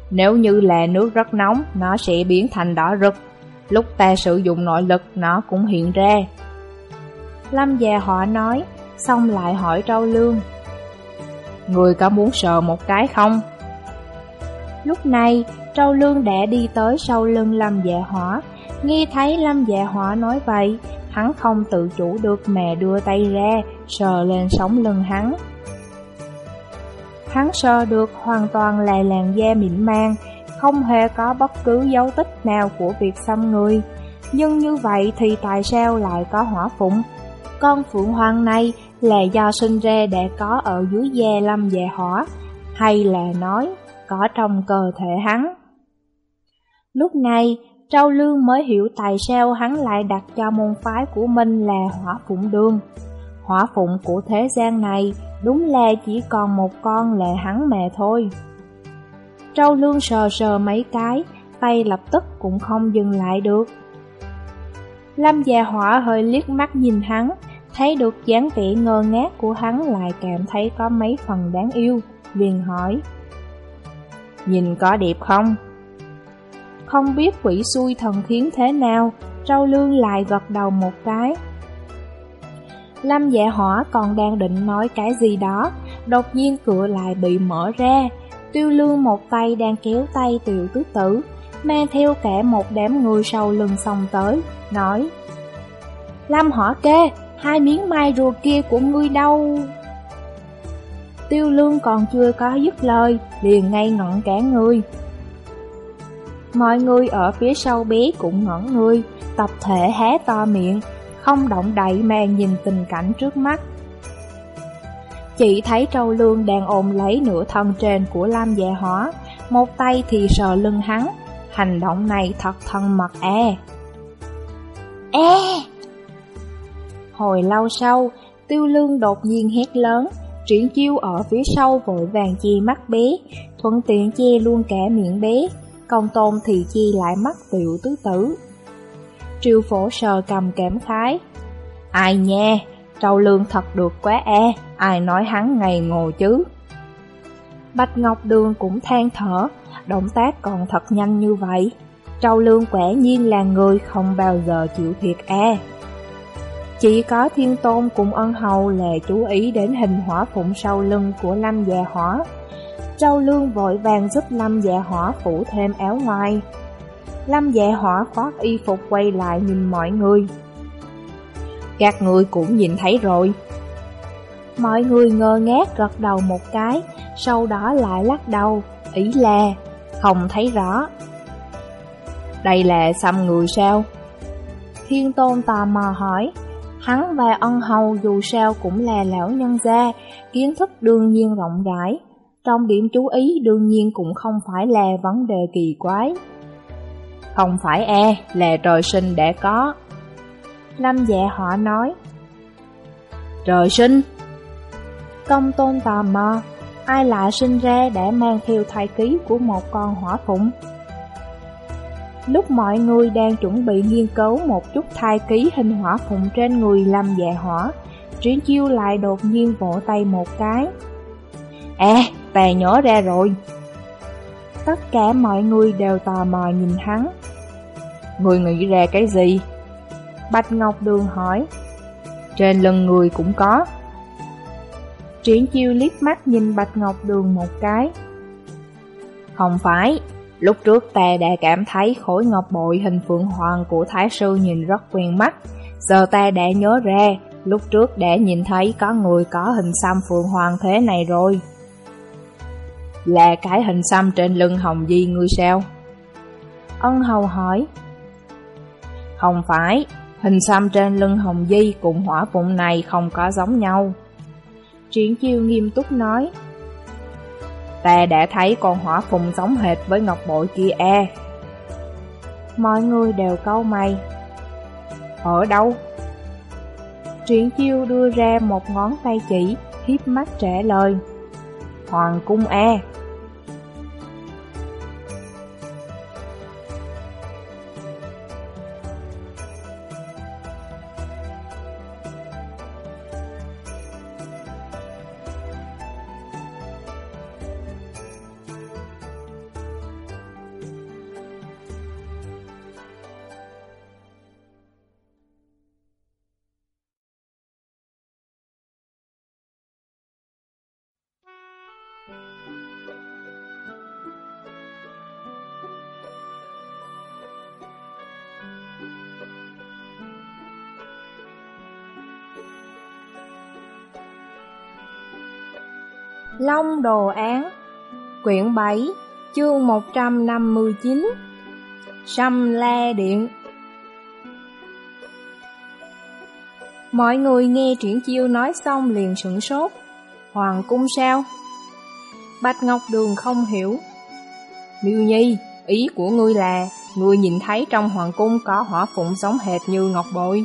Nếu như là nước rất nóng, nó sẽ biến thành đỏ rực. Lúc ta sử dụng nội lực, nó cũng hiện ra. Lâm dạ già họ nói, xong lại hỏi trâu lương. Người có muốn sờ một cái không? Lúc này, Trâu Lương đã đi tới sau lưng Lâm Dạ Hỏa, nghe thấy Lâm Dạ Hỏa nói vậy, hắn không tự chủ được mẹ đưa tay ra, sờ lên sống lưng hắn. Hắn sờ được hoàn toàn là làn da mịn màng, không hề có bất cứ dấu tích nào của việc xăm người. Nhưng như vậy thì tại sao lại có hỏa phụng? Con phượng hoàng này là do sinh ra đã có ở dưới da lâm dạ hỏa, hay là nói có trong cơ thể hắn? Lúc này, Trâu Lương mới hiểu tại sao hắn lại đặt cho môn phái của mình là hỏa phụng đường. Hỏa phụng của thế gian này đúng là chỉ còn một con là hắn mẹ thôi. Trâu Lương sờ sờ mấy cái, tay lập tức cũng không dừng lại được. Lâm già hỏa hơi liếc mắt nhìn hắn, Thấy được dáng vẻ ngơ ngác của hắn lại cảm thấy có mấy phần đáng yêu, liền hỏi. Nhìn có đẹp không? Không biết quỷ xui thần khiến thế nào, Trâu Lương lại gật đầu một cái. Lâm dạ hỏa còn đang định nói cái gì đó, đột nhiên cửa lại bị mở ra. Tiêu lương một tay đang kéo tay tiểu tứ tử, mang theo cả một đám người sau lưng xông tới, nói Lâm hỏa kê, hai miếng mai rùa kia của ngươi đâu? Tiêu lương còn chưa có dứt lời, liền ngay ngọn cả người. Mọi người ở phía sau bé cũng ngẩn người, tập thể hé to miệng, không động đậy mà nhìn tình cảnh trước mắt. Chỉ thấy Trâu Lương đang ôm lấy nửa thân trên của Lam Dạ hỏa một tay thì sờ lưng hắn. Hành động này thật thân mật e. E! Hồi lâu sau, Tiêu Lương đột nhiên hét lớn, Triển chiêu ở phía sau vội vàng che mắt bé, thuận tiện che luôn cả miệng bé, công tôn thì chi lại mắt tiểu tứ tử. Triều phổ sờ cầm kém khái. Ai nha, trâu lương thật được quá e, ai nói hắn ngày ngồi chứ. Bạch Ngọc Đường cũng than thở, động tác còn thật nhanh như vậy. Trâu lương quả nhiên là người không bao giờ chịu thiệt e. Chỉ có thiên tôn cùng ân hầu là chú ý đến hình hỏa phụng sau lưng của lâm già hỏa. Trâu lương vội vàng giúp lâm dạ hỏa phủ thêm áo ngoài. Lâm dạ hỏa khoác y phục quay lại nhìn mọi người. Các người cũng nhìn thấy rồi. Mọi người ngơ ngác gật đầu một cái, sau đó lại lắc đầu, ý là không thấy rõ. Đây là xăm người sao? Thiên tôn tò mò hỏi, hắn và ân hầu dù sao cũng là lão nhân gia, kiến thức đương nhiên rộng rãi. Trong điểm chú ý đương nhiên cũng không phải là vấn đề kỳ quái. Không phải e, là trời sinh đã có. Lâm dạ họ nói. Trời sinh? Công tôn tò mò, ai lại sinh ra để mang theo thai ký của một con hỏa phụng? Lúc mọi người đang chuẩn bị nghiên cứu một chút thai ký hình hỏa phụng trên người Lâm dạ hỏa, Triển chiêu lại đột nhiên vỗ tay một cái. À, ta nhớ ra rồi. Tất cả mọi người đều tò mò nhìn hắn. Người nghĩ ra cái gì? Bạch Ngọc Đường hỏi. Trên lưng người cũng có. Triển chiêu liếc mắt nhìn Bạch Ngọc Đường một cái. Không phải, lúc trước ta đã cảm thấy khối ngọc bội hình phượng hoàng của Thái Sư nhìn rất quen mắt. Giờ ta đã nhớ ra, lúc trước đã nhìn thấy có người có hình xăm phượng hoàng thế này rồi. Là cái hình xăm trên lưng hồng di ngươi sao? Ân hầu hỏi. Không phải, hình xăm trên lưng hồng di cùng hỏa phụng này không có giống nhau. Triển chiêu nghiêm túc nói. Ta đã thấy con hỏa phụng giống hệt với ngọc bội kia e. Mọi người đều câu mày. Ở đâu? Triển chiêu đưa ra một ngón tay chỉ, hiếp mắt trả lời. Hoàng cung e. Long Đồ Án Quyển 7 Chương 159 Sâm La Điện. Mọi người nghe Triển Chiêu nói xong liền sửng sốt. Hoàng cung sao? Bạch Ngọc Đường không hiểu. Miêu Nhi, ý của ngươi là Ngươi nhìn thấy trong hoàng cung có hỏa phụng giống hệt như ngọc bội.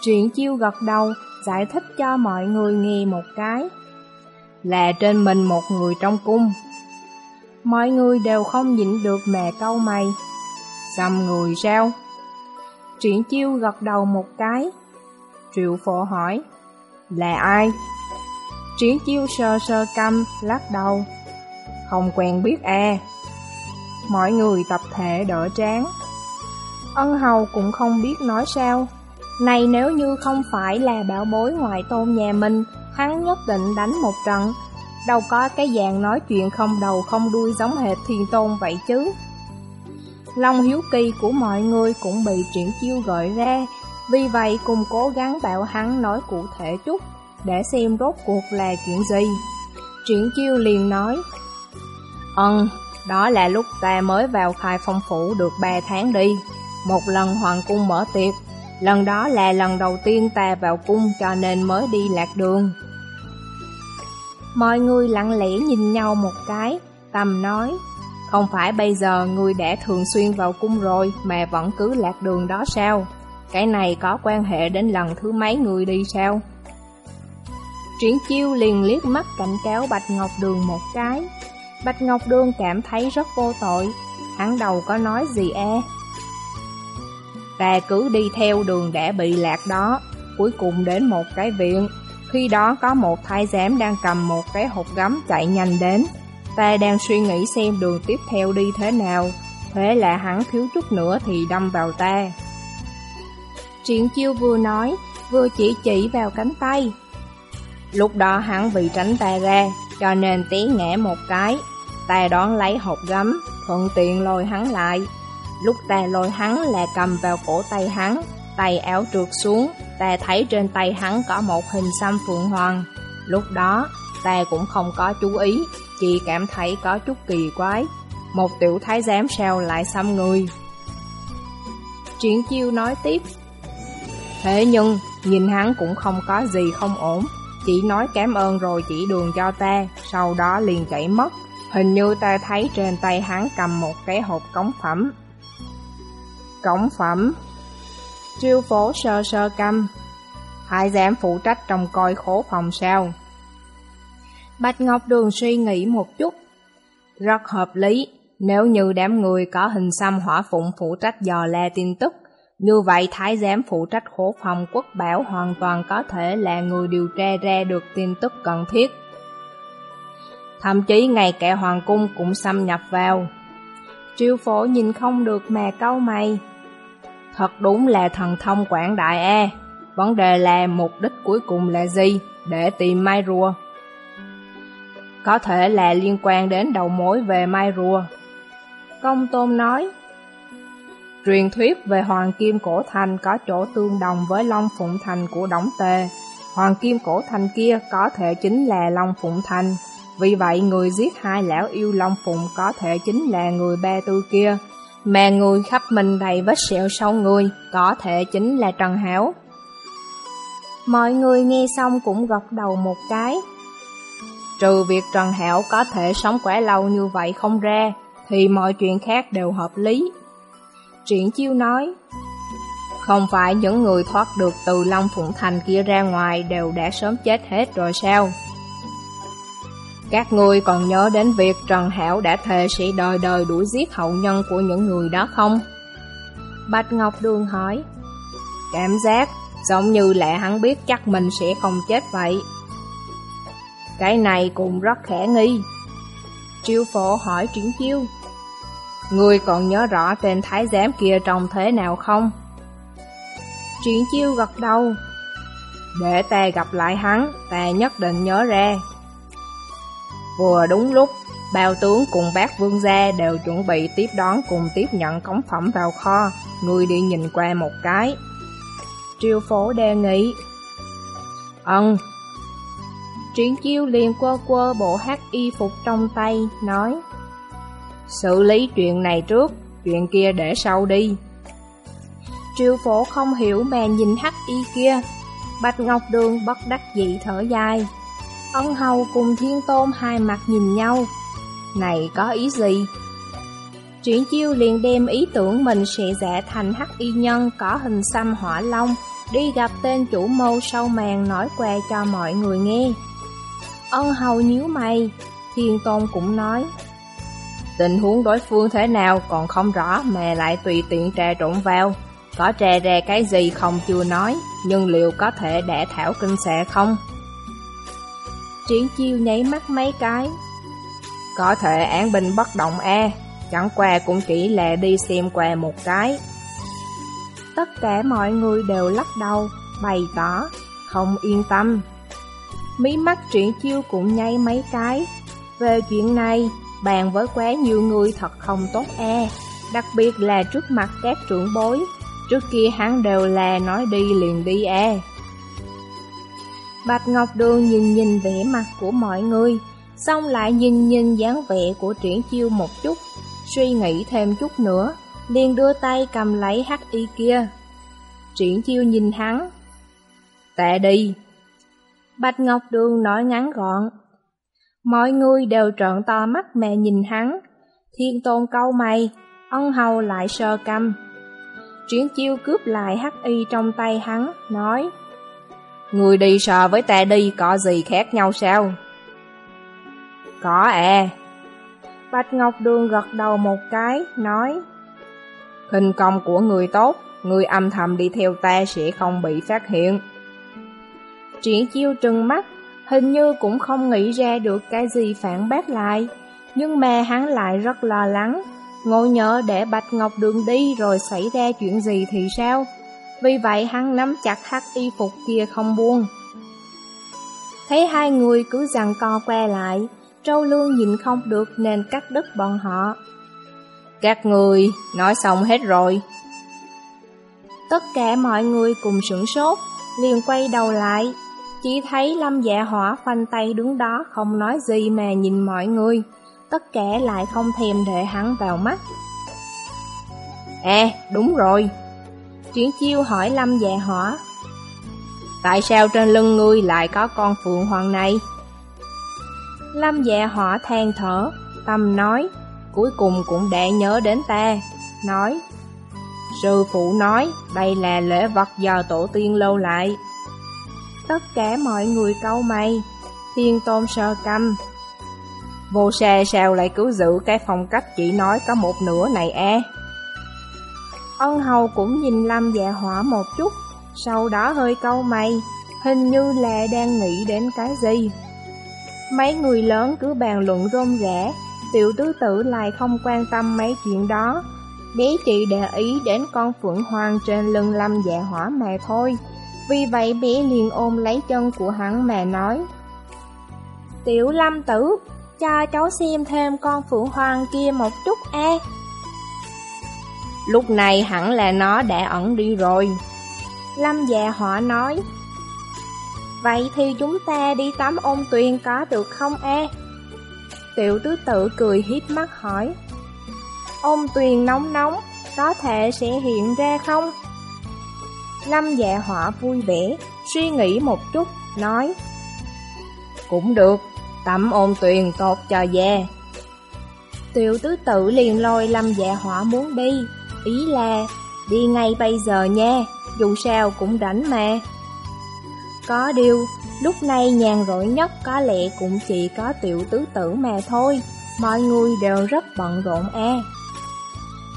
Triển Chiêu gật đầu Giải thích cho mọi người nghe một cái là trên mình một người trong cung. Mọi người đều không nhịn được mẹ câu mày. Xăm người sao? Triển chiêu gật đầu một cái. Triệu phổ hỏi, là ai? Triển chiêu sơ sơ căm, lắc đầu. Không quen biết à. Mọi người tập thể đỡ tráng. Ân hầu cũng không biết nói sao. Này nếu như không phải là bảo bối ngoại tôn nhà mình, hắn nhất định đánh một trận. Đâu có cái dạng nói chuyện không đầu không đuôi giống hệt thiên tôn vậy chứ. Lòng hiếu kỳ của mọi người cũng bị triển chiêu gợi ra, vì vậy cùng cố gắng bảo hắn nói cụ thể chút, để xem rốt cuộc là chuyện gì. Triển chiêu liền nói, Ân, đó là lúc ta mới vào khai phong phủ được 3 tháng đi. Một lần hoàng cung mở tiệc, lần đó là lần đầu tiên ta vào cung cho nên mới đi lạc đường. Mọi người lặng lẽ nhìn nhau một cái, tầm nói, không phải bây giờ người đã thường xuyên vào cung rồi mà vẫn cứ lạc đường đó sao? Cái này có quan hệ đến lần thứ mấy người đi sao? Triển chiêu liền liếc mắt cảnh cáo Bạch Ngọc Đường một cái. Bạch Ngọc Đường cảm thấy rất vô tội, hắn đầu có nói gì e. Ta cứ đi theo đường đã bị lạc đó, cuối cùng đến một cái viện. Khi đó có một thái giám đang cầm một cái hộp gấm chạy nhanh đến. Ta đang suy nghĩ xem đường tiếp theo đi thế nào, thế là hắn thiếu chút nữa thì đâm vào ta. Triển chiêu vừa nói, vừa chỉ chỉ vào cánh tay. Lúc đó hắn vì tránh ta ra, cho nên té ngã một cái. Ta đón lấy hộp gấm, thuận tiện lôi hắn lại. Lúc ta lôi hắn là cầm vào cổ tay hắn, tay áo trượt xuống, ta thấy trên tay hắn có một hình xăm phượng hoàng. Lúc đó, ta cũng không có chú ý, chỉ cảm thấy có chút kỳ quái. Một tiểu thái giám sao lại xăm người. Triển chiêu nói tiếp, Thế nhưng, nhìn hắn cũng không có gì không ổn, chỉ nói cảm ơn rồi chỉ đường cho ta, sau đó liền chạy mất. Hình như ta thấy trên tay hắn cầm một cái hộp cống phẩm. Cống phẩm Triêu phố sơ sơ căm Hai giám phụ trách trong coi khổ phòng sao Bạch Ngọc Đường suy nghĩ một chút Rất hợp lý, Nếu như đám người có hình xăm hỏa phụng phụ trách dò la tin tức, như vậy thái giám phụ trách khổ phòng quốc bảo hoàn toàn có thể là người điều tra ra được tin tức cần thiết. Thậm chí ngày kẻ hoàng cung cũng xâm nhập vào. Triêu phổ nhìn không được mà câu mày. Thật đúng là thần thông quảng đại e. Vấn đề là mục đích cuối cùng là gì? Để tìm mai rùa. Có thể là liên quan đến đầu mối về mai rùa. Công tôn nói, Truyền thuyết về Hoàng Kim Cổ Thành có chỗ tương đồng với Long Phụng Thành của Đổng Tề. Hoàng Kim Cổ Thành kia có thể chính là Long Phụng Thành. Vì vậy người giết hai lão yêu Long Phụng có thể chính là người ba tư kia. Mà người khắp mình đầy vết sẹo sâu người có thể chính là Trần Hảo. Mọi người nghe xong cũng gật đầu một cái. Trừ việc Trần Hảo có thể sống quá lâu như vậy không ra, thì mọi chuyện khác đều hợp lý. Triển chiêu nói Không phải những người thoát được từ Long Phụng Thành kia ra ngoài đều đã sớm chết hết rồi sao? Các ngươi còn nhớ đến việc Trần Hảo đã thề sẽ đời đời đuổi giết hậu nhân của những người đó không? Bạch Ngọc Đường hỏi. Cảm giác giống như lẽ hắn biết chắc mình sẽ không chết vậy. Cái này cũng rất khả nghi. Triêu phổ hỏi triển chiêu. Ngươi còn nhớ rõ tên thái giám kia trông thế nào không? Triển chiêu gật đầu. Để ta gặp lại hắn, ta nhất định nhớ ra. Vừa đúng lúc, bao tướng cùng bác vương gia đều chuẩn bị tiếp đón cùng tiếp nhận cống phẩm vào kho người đi nhìn qua một cái triều phố đề nghị Ân Triển chiêu liền quơ quơ bộ hát y phục trong tay, nói Xử lý chuyện này trước, chuyện kia để sau đi. Triều phổ không hiểu mà nhìn hắc y kia. Bạch Ngọc Đường bất đắc dị thở dài. Ân hầu cùng thiên tôn hai mặt nhìn nhau. Này có ý gì? Triển chiêu liền đem ý tưởng mình sẽ giả thành hắc y nhân có hình xăm hỏa long, đi gặp tên chủ mâu sâu màn nói qua cho mọi người nghe. Ân hầu nhíu mày, thiên tôn cũng nói, Tình huống đối phương thế nào còn không rõ mà lại tùy tiện trà trộn vào. Có trà rè cái gì không chưa nói, nhưng liệu có thể để thảo kinh xệ không? Triển chiêu nháy mắt mấy cái. Có thể án binh bất động e, chẳng qua cũng chỉ là đi xem qua một cái. Tất cả mọi người đều lắc đầu, bày tỏ, không yên tâm. Mí mắt triển chiêu cũng nháy mấy cái. Về chuyện này, bàn với quá nhiều người thật không tốt e, đặc biệt là trước mặt các trưởng bối. Trước kia hắn đều là nói đi liền đi e. Bạch Ngọc Đường nhìn nhìn vẻ mặt của mọi người, xong lại nhìn nhìn dáng vẻ của triển chiêu một chút, suy nghĩ thêm chút nữa, liền đưa tay cầm lấy hắc y kia. Triển chiêu nhìn hắn. Tệ đi. Bạch Ngọc Đường nói ngắn gọn. Mọi người đều trợn to mắt mẹ nhìn hắn. Thiên tôn câu mày, ân hầu lại sơ căm. Triển chiêu cướp lại hắc y trong tay hắn, nói Người đi so với ta đi có gì khác nhau sao? Có à. Bạch Ngọc Đường gật đầu một cái, nói Hình công của người tốt, người âm thầm đi theo ta sẽ không bị phát hiện. Triển chiêu trừng mắt, hình như cũng không nghĩ ra được cái gì phản bác lại, nhưng mà hắn lại rất lo lắng, ngồi nhớ để Bạch Ngọc Đường đi rồi xảy ra chuyện gì thì sao? Vì vậy hắn nắm chặt hắc y phục kia không buông. Thấy hai người cứ rằng co que lại, Trâu Lương nhìn không được nên cắt đứt bọn họ. Các người nói xong hết rồi. Tất cả mọi người cùng sửng sốt, liền quay đầu lại. Chỉ thấy Lâm dạ hỏa khoanh tay đứng đó không nói gì mà nhìn mọi người. Tất cả lại không thèm để hắn vào mắt. À, đúng rồi chuyển chiêu hỏi Lâm dạ hỏa. Tại sao trên lưng ngươi lại có con phượng hoàng này? Lâm dạ hỏa than thở, tâm nói, cuối cùng cũng đã nhớ đến ta, nói. Sư phụ nói, đây là lễ vật do tổ tiên lâu lại. Tất cả mọi người câu mày, thiên tôn sơ căm. Vô xe sao lại cứ giữ cái phong cách chỉ nói có một nửa này e? Ân hầu cũng nhìn Lâm dạ hỏa một chút, sau đó hơi câu mày, hình như là đang nghĩ đến cái gì. Mấy người lớn cứ bàn luận rôm rẽ, tiểu tứ tử lại không quan tâm mấy chuyện đó. Bé chị để ý đến con phượng hoàng trên lưng lâm dạ hỏa mà thôi. Vì vậy bé liền ôm lấy chân của hắn mà nói. Tiểu lâm tử, cho cháu xem thêm con phượng hoàng kia một chút e. Lúc này hẳn là nó đã ẩn đi rồi. Lâm dạ hỏa nói. Vậy thì chúng ta đi tắm ôn tuyền có được không e? Tiểu tứ tự cười hiếp mắt hỏi. Ôn tuyền nóng nóng, có thể sẽ hiện ra không? Lâm dạ họa vui vẻ, suy nghĩ một chút, nói. Cũng được, tắm ôn tuyền tốt cho da. Tiểu tứ tự liền lôi lâm dạ họa muốn đi, ý là đi ngay bây giờ nha, dù sao cũng rảnh mà. Có điều, lúc này nhàn rỗi nhất có lẽ cũng chỉ có tiểu tứ tử mà thôi, mọi người đều rất bận rộn e.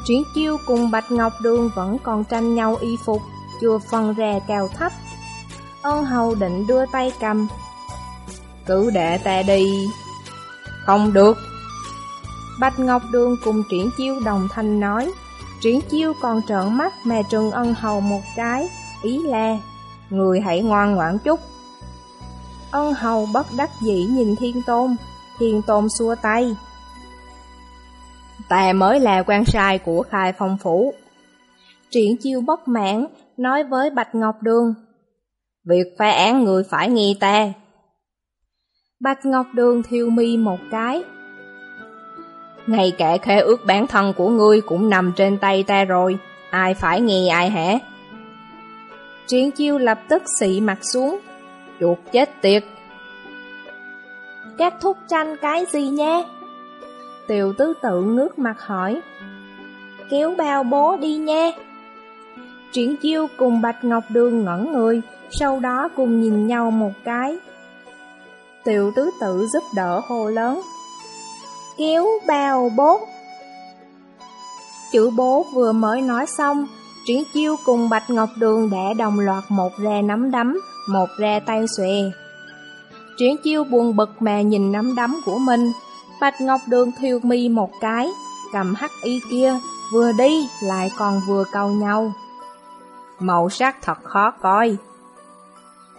Triển chiêu cùng Bạch Ngọc Đường vẫn còn tranh nhau y phục, chưa phân ra cao thấp. Ân hầu định đưa tay cầm. Cứ để ta đi. Không được. Bạch Ngọc Đường cùng Triển chiêu đồng thanh nói. Triển chiêu còn trợn mắt mà trừng ân hầu một cái, ý là người hãy ngoan ngoãn chút. Ân hầu bất đắc dĩ nhìn thiên tôn, thiên tôn xua tay. Ta mới là quan sai của khai phong phủ. Triển chiêu bất mãn, nói với Bạch Ngọc Đường. Việc phá án người phải nghe ta. Bạch Ngọc Đường thiêu mi một cái. Ngay cả khế ước bản thân của ngươi cũng nằm trên tay ta rồi, ai phải nghe ai hả? Triển chiêu lập tức xị mặt xuống. Chuột chết tiệt. Các thúc tranh cái gì nha? Tiểu tứ tự ngước mặt hỏi. Kéo bao bố đi nha. Triển chiêu cùng Bạch Ngọc Đường ngẩn người, sau đó cùng nhìn nhau một cái. Tiểu tứ tự giúp đỡ hồ lớn. Kéo bao bố. Chữ bố vừa mới nói xong, Triển chiêu cùng Bạch Ngọc Đường đã đồng loạt một ra nắm đấm, một ra tay xòe. Triển chiêu buồn bực mà nhìn nắm đấm của mình, Bạch Ngọc Đường thiêu mi một cái, cầm hắc y kia, vừa đi lại còn vừa cầu nhau. Màu sắc thật khó coi.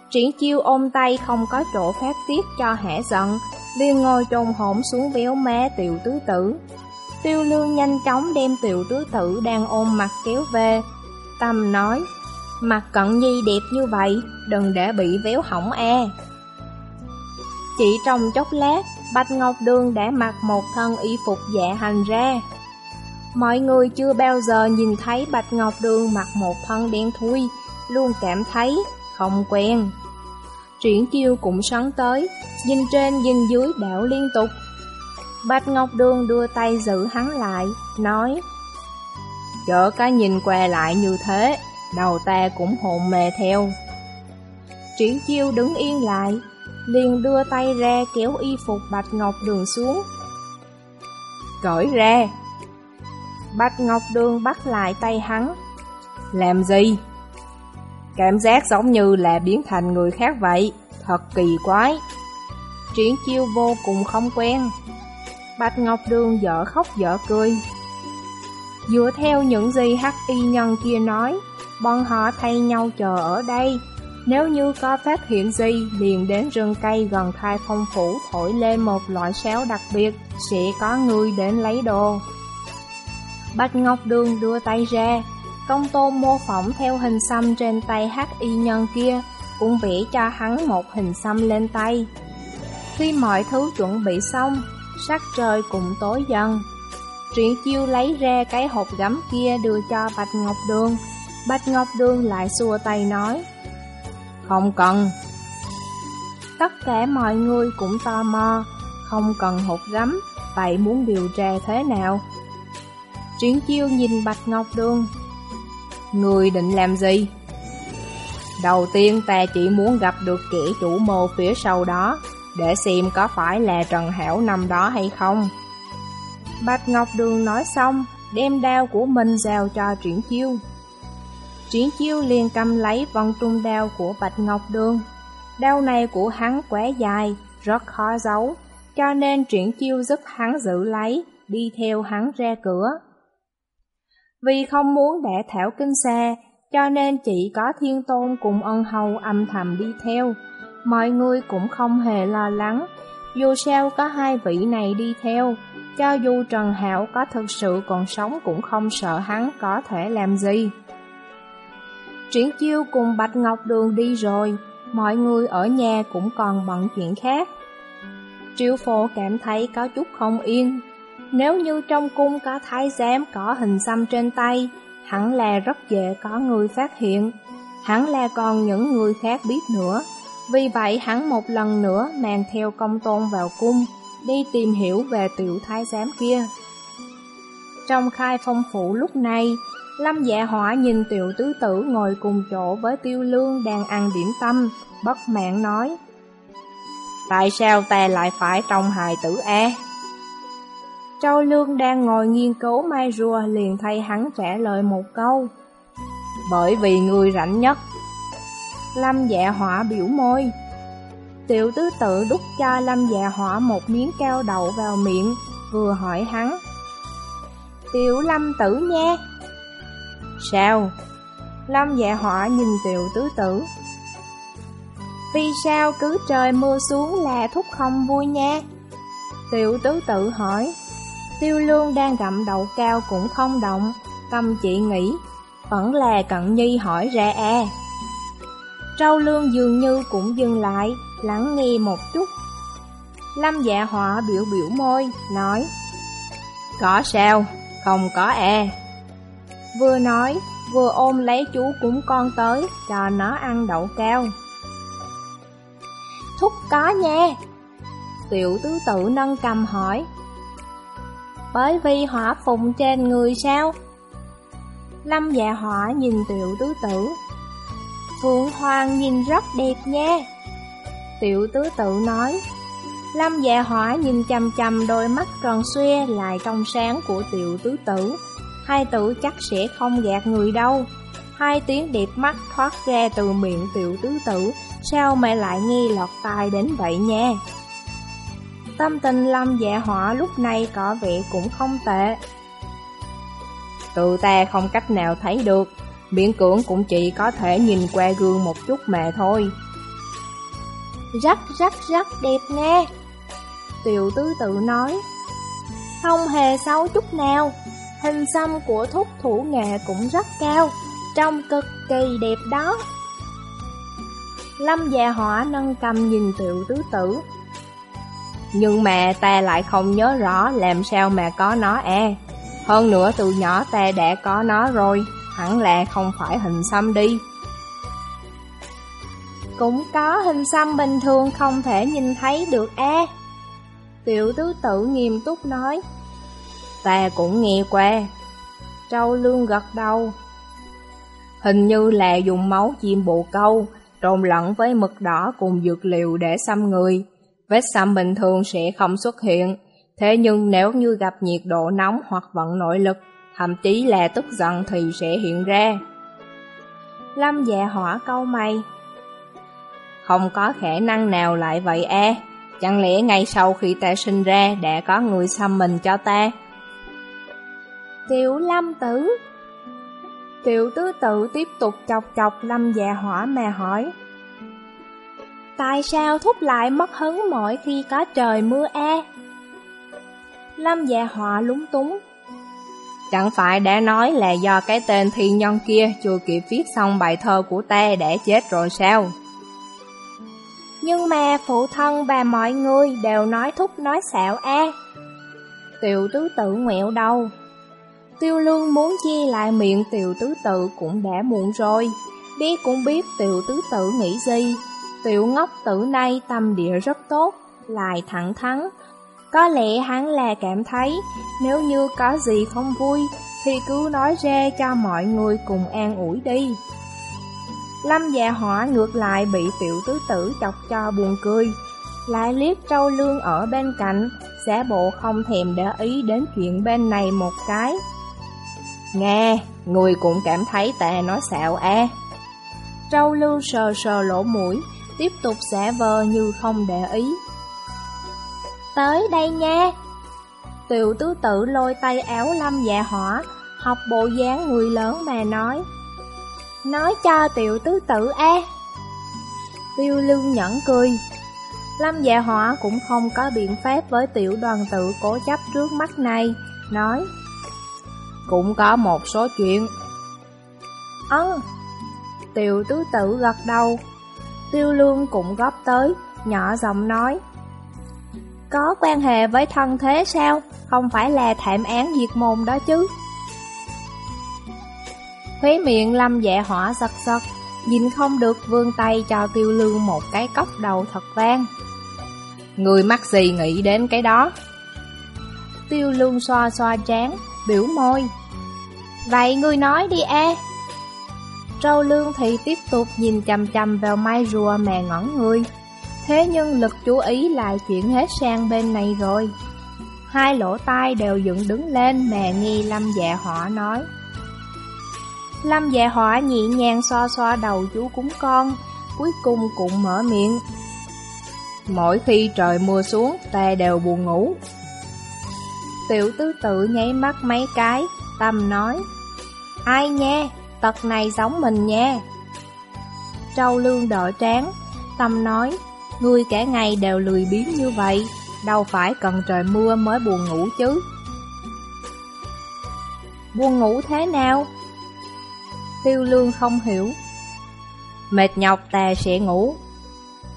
Triển chiêu ôm tay không có chỗ phát tiết cho hẻ giận, liền ngồi trồn hổm xuống véo má tiểu tứ tử. Tiêu lương nhanh chóng đem tiểu tứ tử đang ôm mặt kéo về. Tâm nói, mặt cận nhi đẹp như vậy, đừng để bị véo hỏng e. Chỉ trong chốc lát, Bạch Ngọc Đường đã mặc một thân y phục dạ hành ra. Mọi người chưa bao giờ nhìn thấy Bạch Ngọc Đường mặc một thân đen thui, luôn cảm thấy không quen. Triển chiêu cũng sắn tới, nhìn trên nhìn dưới đảo liên tục. Bạch Ngọc Đường đưa tay giữ hắn lại, nói Chợ cái nhìn què lại như thế, đầu ta cũng hồn mề theo. Triển chiêu đứng yên lại, liền đưa tay ra kéo y phục Bạch Ngọc Đường xuống. Cởi ra! Bạch Ngọc Đường bắt lại tay hắn. Làm gì? Cảm giác giống như là biến thành người khác vậy, thật kỳ quái. Triển chiêu vô cùng không quen. Bạch Ngọc Đường dở khóc dở cười. Dựa theo những gì hắc y nhân kia nói, bọn họ thay nhau chờ ở đây. Nếu như có phát hiện gì, liền đến rừng cây gần thai phong phủ thổi lên một loại sáo đặc biệt, sẽ có người đến lấy đồ. Bạch Ngọc Đường đưa tay ra, công tôn mô phỏng theo hình xăm trên tay hắc y nhân kia, cũng vẽ cho hắn một hình xăm lên tay. Khi mọi thứ chuẩn bị xong, sắc trời cũng tối dần. Triển chiêu lấy ra cái hộp gấm kia đưa cho Bạch Ngọc Đường. Bạch Ngọc Đường lại xua tay nói, Không cần. Tất cả mọi người cũng tò mò, không cần hộp gấm, vậy muốn điều tra thế nào? Triển chiêu nhìn Bạch Ngọc Đường. Người định làm gì? Đầu tiên ta chỉ muốn gặp được kẻ chủ mô phía sau đó, để xem có phải là Trần Hảo năm đó hay không. Bạch Ngọc Đường nói xong, đem đao của mình giao cho Triển Chiêu. Triển Chiêu liền cầm lấy vòng trung đao của Bạch Ngọc Đường. Đao này của hắn quá dài, rất khó giấu, cho nên Triển Chiêu giúp hắn giữ lấy, đi theo hắn ra cửa. Vì không muốn để Thảo Kinh xa, cho nên chỉ có Thiên Tôn cùng ân hầu âm thầm đi theo. Mọi người cũng không hề lo lắng, dù sao có hai vị này đi theo, cho dù Trần Hạo có thực sự còn sống cũng không sợ hắn có thể làm gì. Triển chiêu cùng Bạch Ngọc Đường đi rồi, mọi người ở nhà cũng còn bận chuyện khác. Triệu phổ cảm thấy có chút không yên, nếu như trong cung có thái giám có hình xăm trên tay, hẳn là rất dễ có người phát hiện, hẳn là còn những người khác biết nữa. Vì vậy hắn một lần nữa mang theo công tôn vào cung, đi tìm hiểu về tiểu thái giám kia. Trong khai phong phủ lúc này, Lâm dạ hỏa nhìn tiểu tứ tử ngồi cùng chỗ với tiêu lương đang ăn điểm tâm, bất mãn nói. Tại sao ta lại phải trong hài tử e? Trâu Lương đang ngồi nghiên cứu mai rùa liền thay hắn trả lời một câu. Bởi vì người rảnh nhất. Lâm dạ hỏa biểu môi. Tiểu tứ tự đút cho Lâm dạ hỏa một miếng cao đậu vào miệng, vừa hỏi hắn. Tiểu Lâm tử nha. Sao? Lâm dạ hỏa nhìn tiểu tứ tử. Vì sao cứ trời mưa xuống là thúc không vui nha? Tiểu tứ tự hỏi. Tiêu lương đang gặm đậu cao cũng không động, tâm chị nghĩ, vẫn là cận nhi hỏi ra e. Trâu lương dường như cũng dừng lại, lắng nghe một chút. Lâm dạ họa biểu biểu môi, nói Có sao, không có e. Vừa nói, vừa ôm lấy chú cũng con tới, cho nó ăn đậu cao. Thúc có nha. Tiểu tứ tự nâng cầm hỏi, bởi vì hỏa phụng trên người sao? Lâm dạ hỏa nhìn tiểu tứ tử. Phượng Hoàng nhìn rất đẹp nha. Tiểu tứ tự nói. Lâm dạ hỏa nhìn chầm chầm đôi mắt tròn xoe lại trong sáng của tiểu tứ tử. hai tử chắc sẽ không gạt người đâu. Hai tiếng đẹp mắt thoát ra từ miệng tiểu tứ tử, sao mẹ lại nghe lọt tai đến vậy nha? Tâm tình lâm dạ họa lúc này có vẻ cũng không tệ. Tự ta không cách nào thấy được, miễn cưỡng cũng chỉ có thể nhìn qua gương một chút mà thôi. Rất rất rất đẹp nghe. Tiểu tứ tự nói. Không hề xấu chút nào, hình xăm của thúc thủ nghệ cũng rất cao, trông cực kỳ đẹp đó. Lâm già hỏa nâng cầm nhìn tiểu tứ tử. Nhưng mà ta lại không nhớ rõ làm sao mà có nó e. Hơn nữa từ nhỏ ta đã có nó rồi, hẳn là không phải hình xăm đi. Cũng có hình xăm bình thường không thể nhìn thấy được e. Tiểu tứ tử nghiêm túc nói. Ta cũng nghe qua. Trâu lương gật đầu. Hình như là dùng máu chim bồ câu, trộn lẫn với mực đỏ cùng dược liệu để xăm người. Vết xăm bình thường sẽ không xuất hiện, thế nhưng nếu như gặp nhiệt độ nóng hoặc vận nội lực, thậm chí là tức giận thì sẽ hiện ra. Lâm dạ hỏa câu mày. Không có khả năng nào lại vậy e, chẳng lẽ ngay sau khi ta sinh ra đã có người xăm mình cho ta? Tiểu lâm tử Tiểu tứ tự tiếp tục chọc chọc lâm dạ hỏa mà hỏi Tại sao thúc lại mất hứng mỗi khi có trời mưa e? Lâm dạ họa lúng túng. Chẳng phải đã nói là do cái tên thi nhân kia chưa kịp viết xong bài thơ của ta đã chết rồi sao? Nhưng mà phụ thân và mọi người đều nói thúc nói xạo e. Tiểu tứ tự ngoẹo đầu. Tiêu lương muốn chia lại miệng tiểu tứ tự cũng đã muộn rồi. Biết cũng biết tiểu tứ tự nghĩ gì. Tiểu ngốc tử này tâm địa rất tốt, lại thẳng thắn. Có lẽ hắn là cảm thấy, nếu như có gì không vui, thì cứ nói ra cho mọi người cùng an ủi đi. Lâm dạ hỏa ngược lại bị tiểu tứ tử chọc cho buồn cười, lại liếc trâu lương ở bên cạnh, giả bộ không thèm để ý đến chuyện bên này một cái. Nghe, người cũng cảm thấy tệ nói xạo à. Trâu lương sờ sờ lỗ mũi, tiếp tục giả vờ như không để ý. Tới đây nha! Tiểu tứ tử lôi tay áo lâm dạ hỏa, học bộ dáng người lớn mà nói. Nói cho tiểu tứ tử a Tiêu lương nhẫn cười. Lâm dạ hỏa cũng không có biện pháp với tiểu đoàn tự cố chấp trước mắt này, nói. Cũng có một số chuyện. Ấn! Tiểu tứ tử gật đầu, Tiêu lương cũng góp tới, nhỏ giọng nói. Có quan hệ với thân thế sao? Không phải là thảm án diệt môn đó chứ. Khóe miệng lâm dạ hỏa giật giật, nhìn không được vươn tay cho tiêu lương một cái cốc đầu thật vang. Người mắc gì nghĩ đến cái đó? Tiêu lương xoa xoa trán, biểu môi. Vậy ngươi nói đi e. Trâu lương thì tiếp tục nhìn chầm chầm vào mai rùa mè ngẩn người. Thế nhưng lực chú ý lại chuyển hết sang bên này rồi. Hai lỗ tai đều dựng đứng lên mè nghi lâm dạ họ nói. Lâm dạ họa nhẹ nhàng xoa xoa đầu chú cúng con, cuối cùng cũng mở miệng. Mỗi khi trời mưa xuống, ta đều buồn ngủ. Tiểu tứ tự nháy mắt mấy cái, tâm nói. Ai nha, tật này giống mình nha. Trâu lương đỡ tráng, tâm nói, ngươi cả ngày đều lười biếng như vậy, đâu phải cần trời mưa mới buồn ngủ chứ. Buồn ngủ thế nào? Tiêu lương không hiểu. Mệt nhọc tà sẽ ngủ.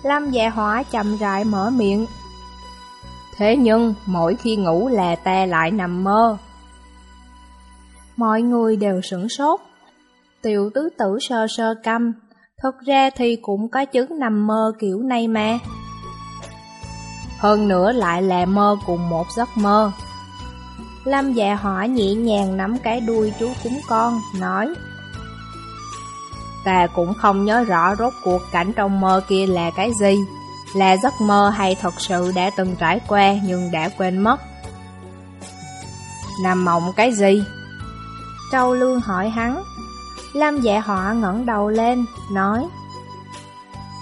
Lâm dạ hỏa chậm rãi mở miệng. Thế nhưng, mỗi khi ngủ là ta lại nằm mơ. Mọi người đều sửng sốt. Tiểu tứ tử sơ sơ câm, thật ra thì cũng có chứng nằm mơ kiểu này mà. Hơn nữa lại là mơ cùng một giấc mơ. Lâm dạ hỏa nhẹ nhàng nắm cái đuôi chú cúng con, nói Ta cũng không nhớ rõ rốt cuộc cảnh trong mơ kia là cái gì, là giấc mơ hay thật sự đã từng trải qua nhưng đã quên mất. Nằm mộng cái gì? Trâu Lương hỏi hắn. Lâm dạ họa ngẩng đầu lên, nói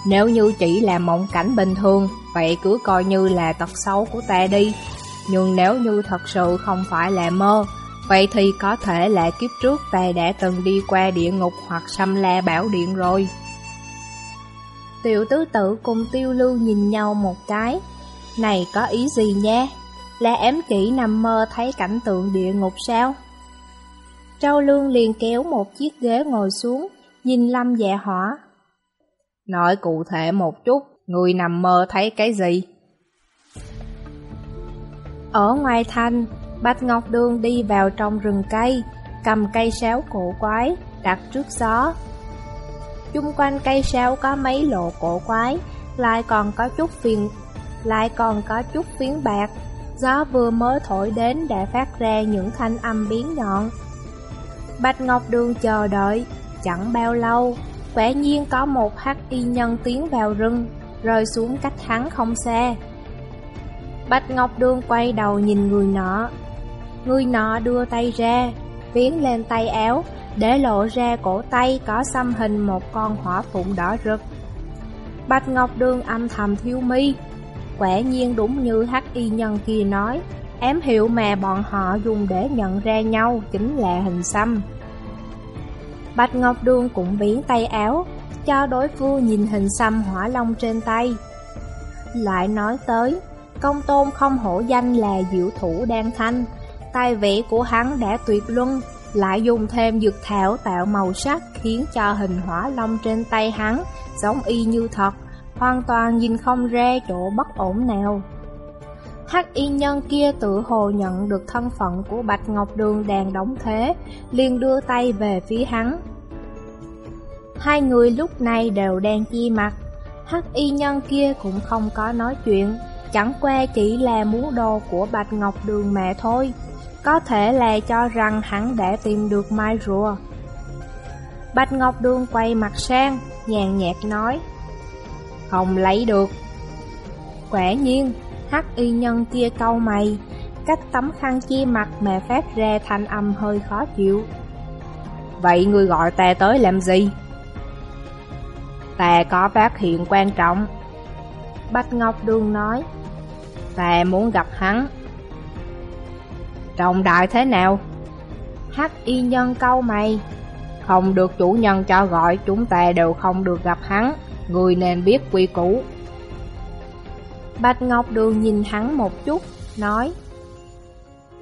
Nếu như chỉ là mộng cảnh bình thường, vậy cứ coi như là tật xấu của ta đi. Nhưng nếu như thật sự không phải là mơ, vậy thì có thể là kiếp trước ta đã từng đi qua địa ngục hoặc xâm la bảo điện rồi. Tiểu tứ tử cùng tiêu lưu nhìn nhau một cái. Này có ý gì nha? Là em chỉ nằm mơ thấy cảnh tượng địa ngục sao? Trâu lương liền kéo một chiếc ghế ngồi xuống, nhìn Lâm dạ hỏa. Nói cụ thể một chút, người nằm mơ thấy cái gì? Ở ngoài thành, Bạch Ngọc Đường đi vào trong rừng cây, cầm cây sáo cổ quái, đặt trước gió. Chung quanh cây sáo có mấy lộ cổ quái, lại còn có chút phiền, lại còn có chút phiến bạc. Gió vừa mới thổi đến đã phát ra những thanh âm biến nhọn. Bạch Ngọc Đường chờ đợi, chẳng bao lâu, quả nhiên có một hắc y nhân tiến vào rừng, rơi xuống cách hắn không xa. Bạch Ngọc Đường quay đầu nhìn người nọ. Người nọ đưa tay ra, viếng lên tay áo, để lộ ra cổ tay có xăm hình một con hỏa phụng đỏ rực. Bạch Ngọc Đường âm thầm thiếu mi. Quả nhiên đúng như hắc y nhân kia nói, ém hiệu mà bọn họ dùng để nhận ra nhau chính là hình xăm. Bạch Ngọc Đường cũng biến tay áo, cho đối phương nhìn hình xăm hỏa long trên tay. Lại nói tới, công tôn không hổ danh là diệu thủ đan thanh, tay vẽ của hắn đã tuyệt luân, lại dùng thêm dược thảo tạo màu sắc khiến cho hình hỏa long trên tay hắn giống y như thật, hoàn toàn nhìn không ra chỗ bất ổn nào. Hắc y nhân kia tự hồ nhận được thân phận của Bạch Ngọc Đường đang đóng thế, liền đưa tay về phía hắn. Hai người lúc này đều đang chi mặt, hắc y nhân kia cũng không có nói chuyện, chẳng qua chỉ là muốn đồ của Bạch Ngọc Đường mẹ thôi. Có thể là cho rằng hắn đã tìm được mai rùa. Bạch Ngọc Đường quay mặt sang, nhàn nhạt nói, Không lấy được. Quả nhiên, hắc y nhân kia câu mày, cách tấm khăn chia mặt mà phát ra thanh âm hơi khó chịu. Vậy người gọi ta tới làm gì? Ta có phát hiện quan trọng. Bạch Ngọc Đường nói, Ta muốn gặp hắn. Trọng đại thế nào? Hắc y nhân câu mày. Không được chủ nhân cho gọi, chúng ta đều không được gặp hắn. Người nên biết quy củ. Bạch Ngọc Đường nhìn hắn một chút, nói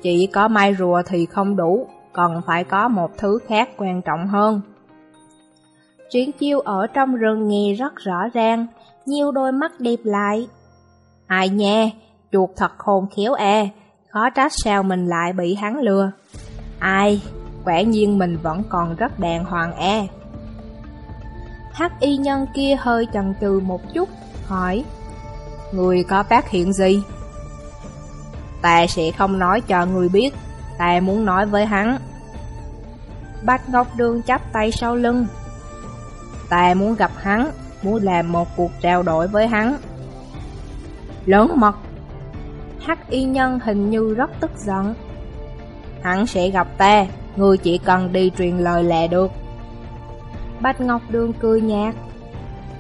Chỉ có mai rùa thì không đủ, còn phải có một thứ khác quan trọng hơn. Triển chiêu ở trong rừng nghe rất rõ ràng, nhiều đôi mắt đẹp lại. Ai nha, chuột thật khôn khéo e, khó trách sao mình lại bị hắn lừa. Ai, quả nhiên mình vẫn còn rất đàng hoàng e. Hắc y nhân kia hơi chần chừ một chút, hỏi Người có phát hiện gì? Ta sẽ không nói cho người biết, ta muốn nói với hắn. Bạch Ngọc Đường chắp tay sau lưng. Ta muốn gặp hắn, muốn làm một cuộc trao đổi với hắn. Lớn mật! Hắc y nhân hình như rất tức giận. Hắn sẽ gặp ta, người chỉ cần đi truyền lời là được. Bạch Ngọc Đường cười nhạt.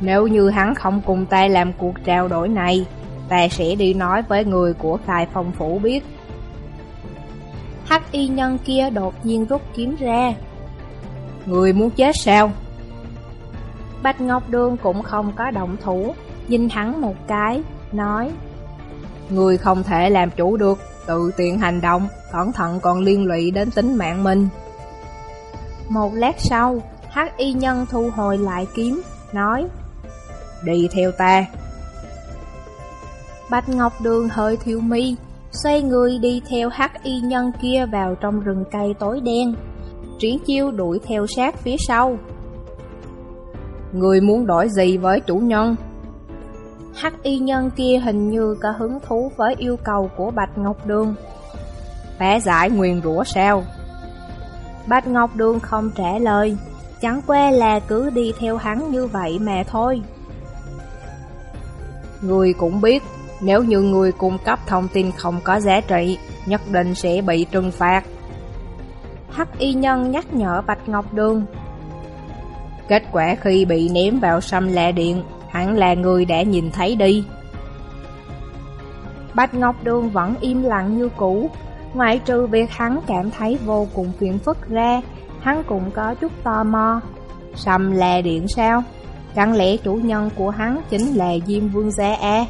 Nếu như hắn không cùng ta làm cuộc trao đổi này, ta sẽ đi nói với người của khai phong phủ biết. Hắc y nhân kia đột nhiên rút kiếm ra. Người muốn chết sao? Bạch Ngọc Đường cũng không có động thủ, nhìn hắn một cái, nói Người không thể làm chủ được, tự tiện hành động, cẩn thận còn liên lụy đến tính mạng mình. Một lát sau, hắc y nhân thu hồi lại kiếm, nói Đi theo ta. Bạch Ngọc Đường hơi thiếu mi, Xoay người đi theo hắc y nhân kia vào trong rừng cây tối đen. Triển chiêu đuổi theo sát phía sau. Người muốn đổi gì với chủ nhân? Hắc y nhân kia hình như có hứng thú với yêu cầu của Bạch Ngọc Đường. Bẻ giải nguyền rủa sao? Bạch Ngọc Đường không trả lời, Chẳng qua là cứ đi theo hắn như vậy mà thôi. Người cũng biết Nếu như người cung cấp thông tin không có giá trị Nhất định sẽ bị trừng phạt Hắc y nhân nhắc nhở Bạch Ngọc Đường. Kết quả khi bị ném vào sâm lạ điện, hẳn là người đã nhìn thấy đi. Bạch Ngọc Đường vẫn im lặng như cũ, ngoại trừ việc hắn cảm thấy vô cùng phiền phức ra, hắn cũng có chút tò mò. Sâm lạ điện sao? Chẳng lẽ chủ nhân của hắn chính là Diêm Vương Gia A?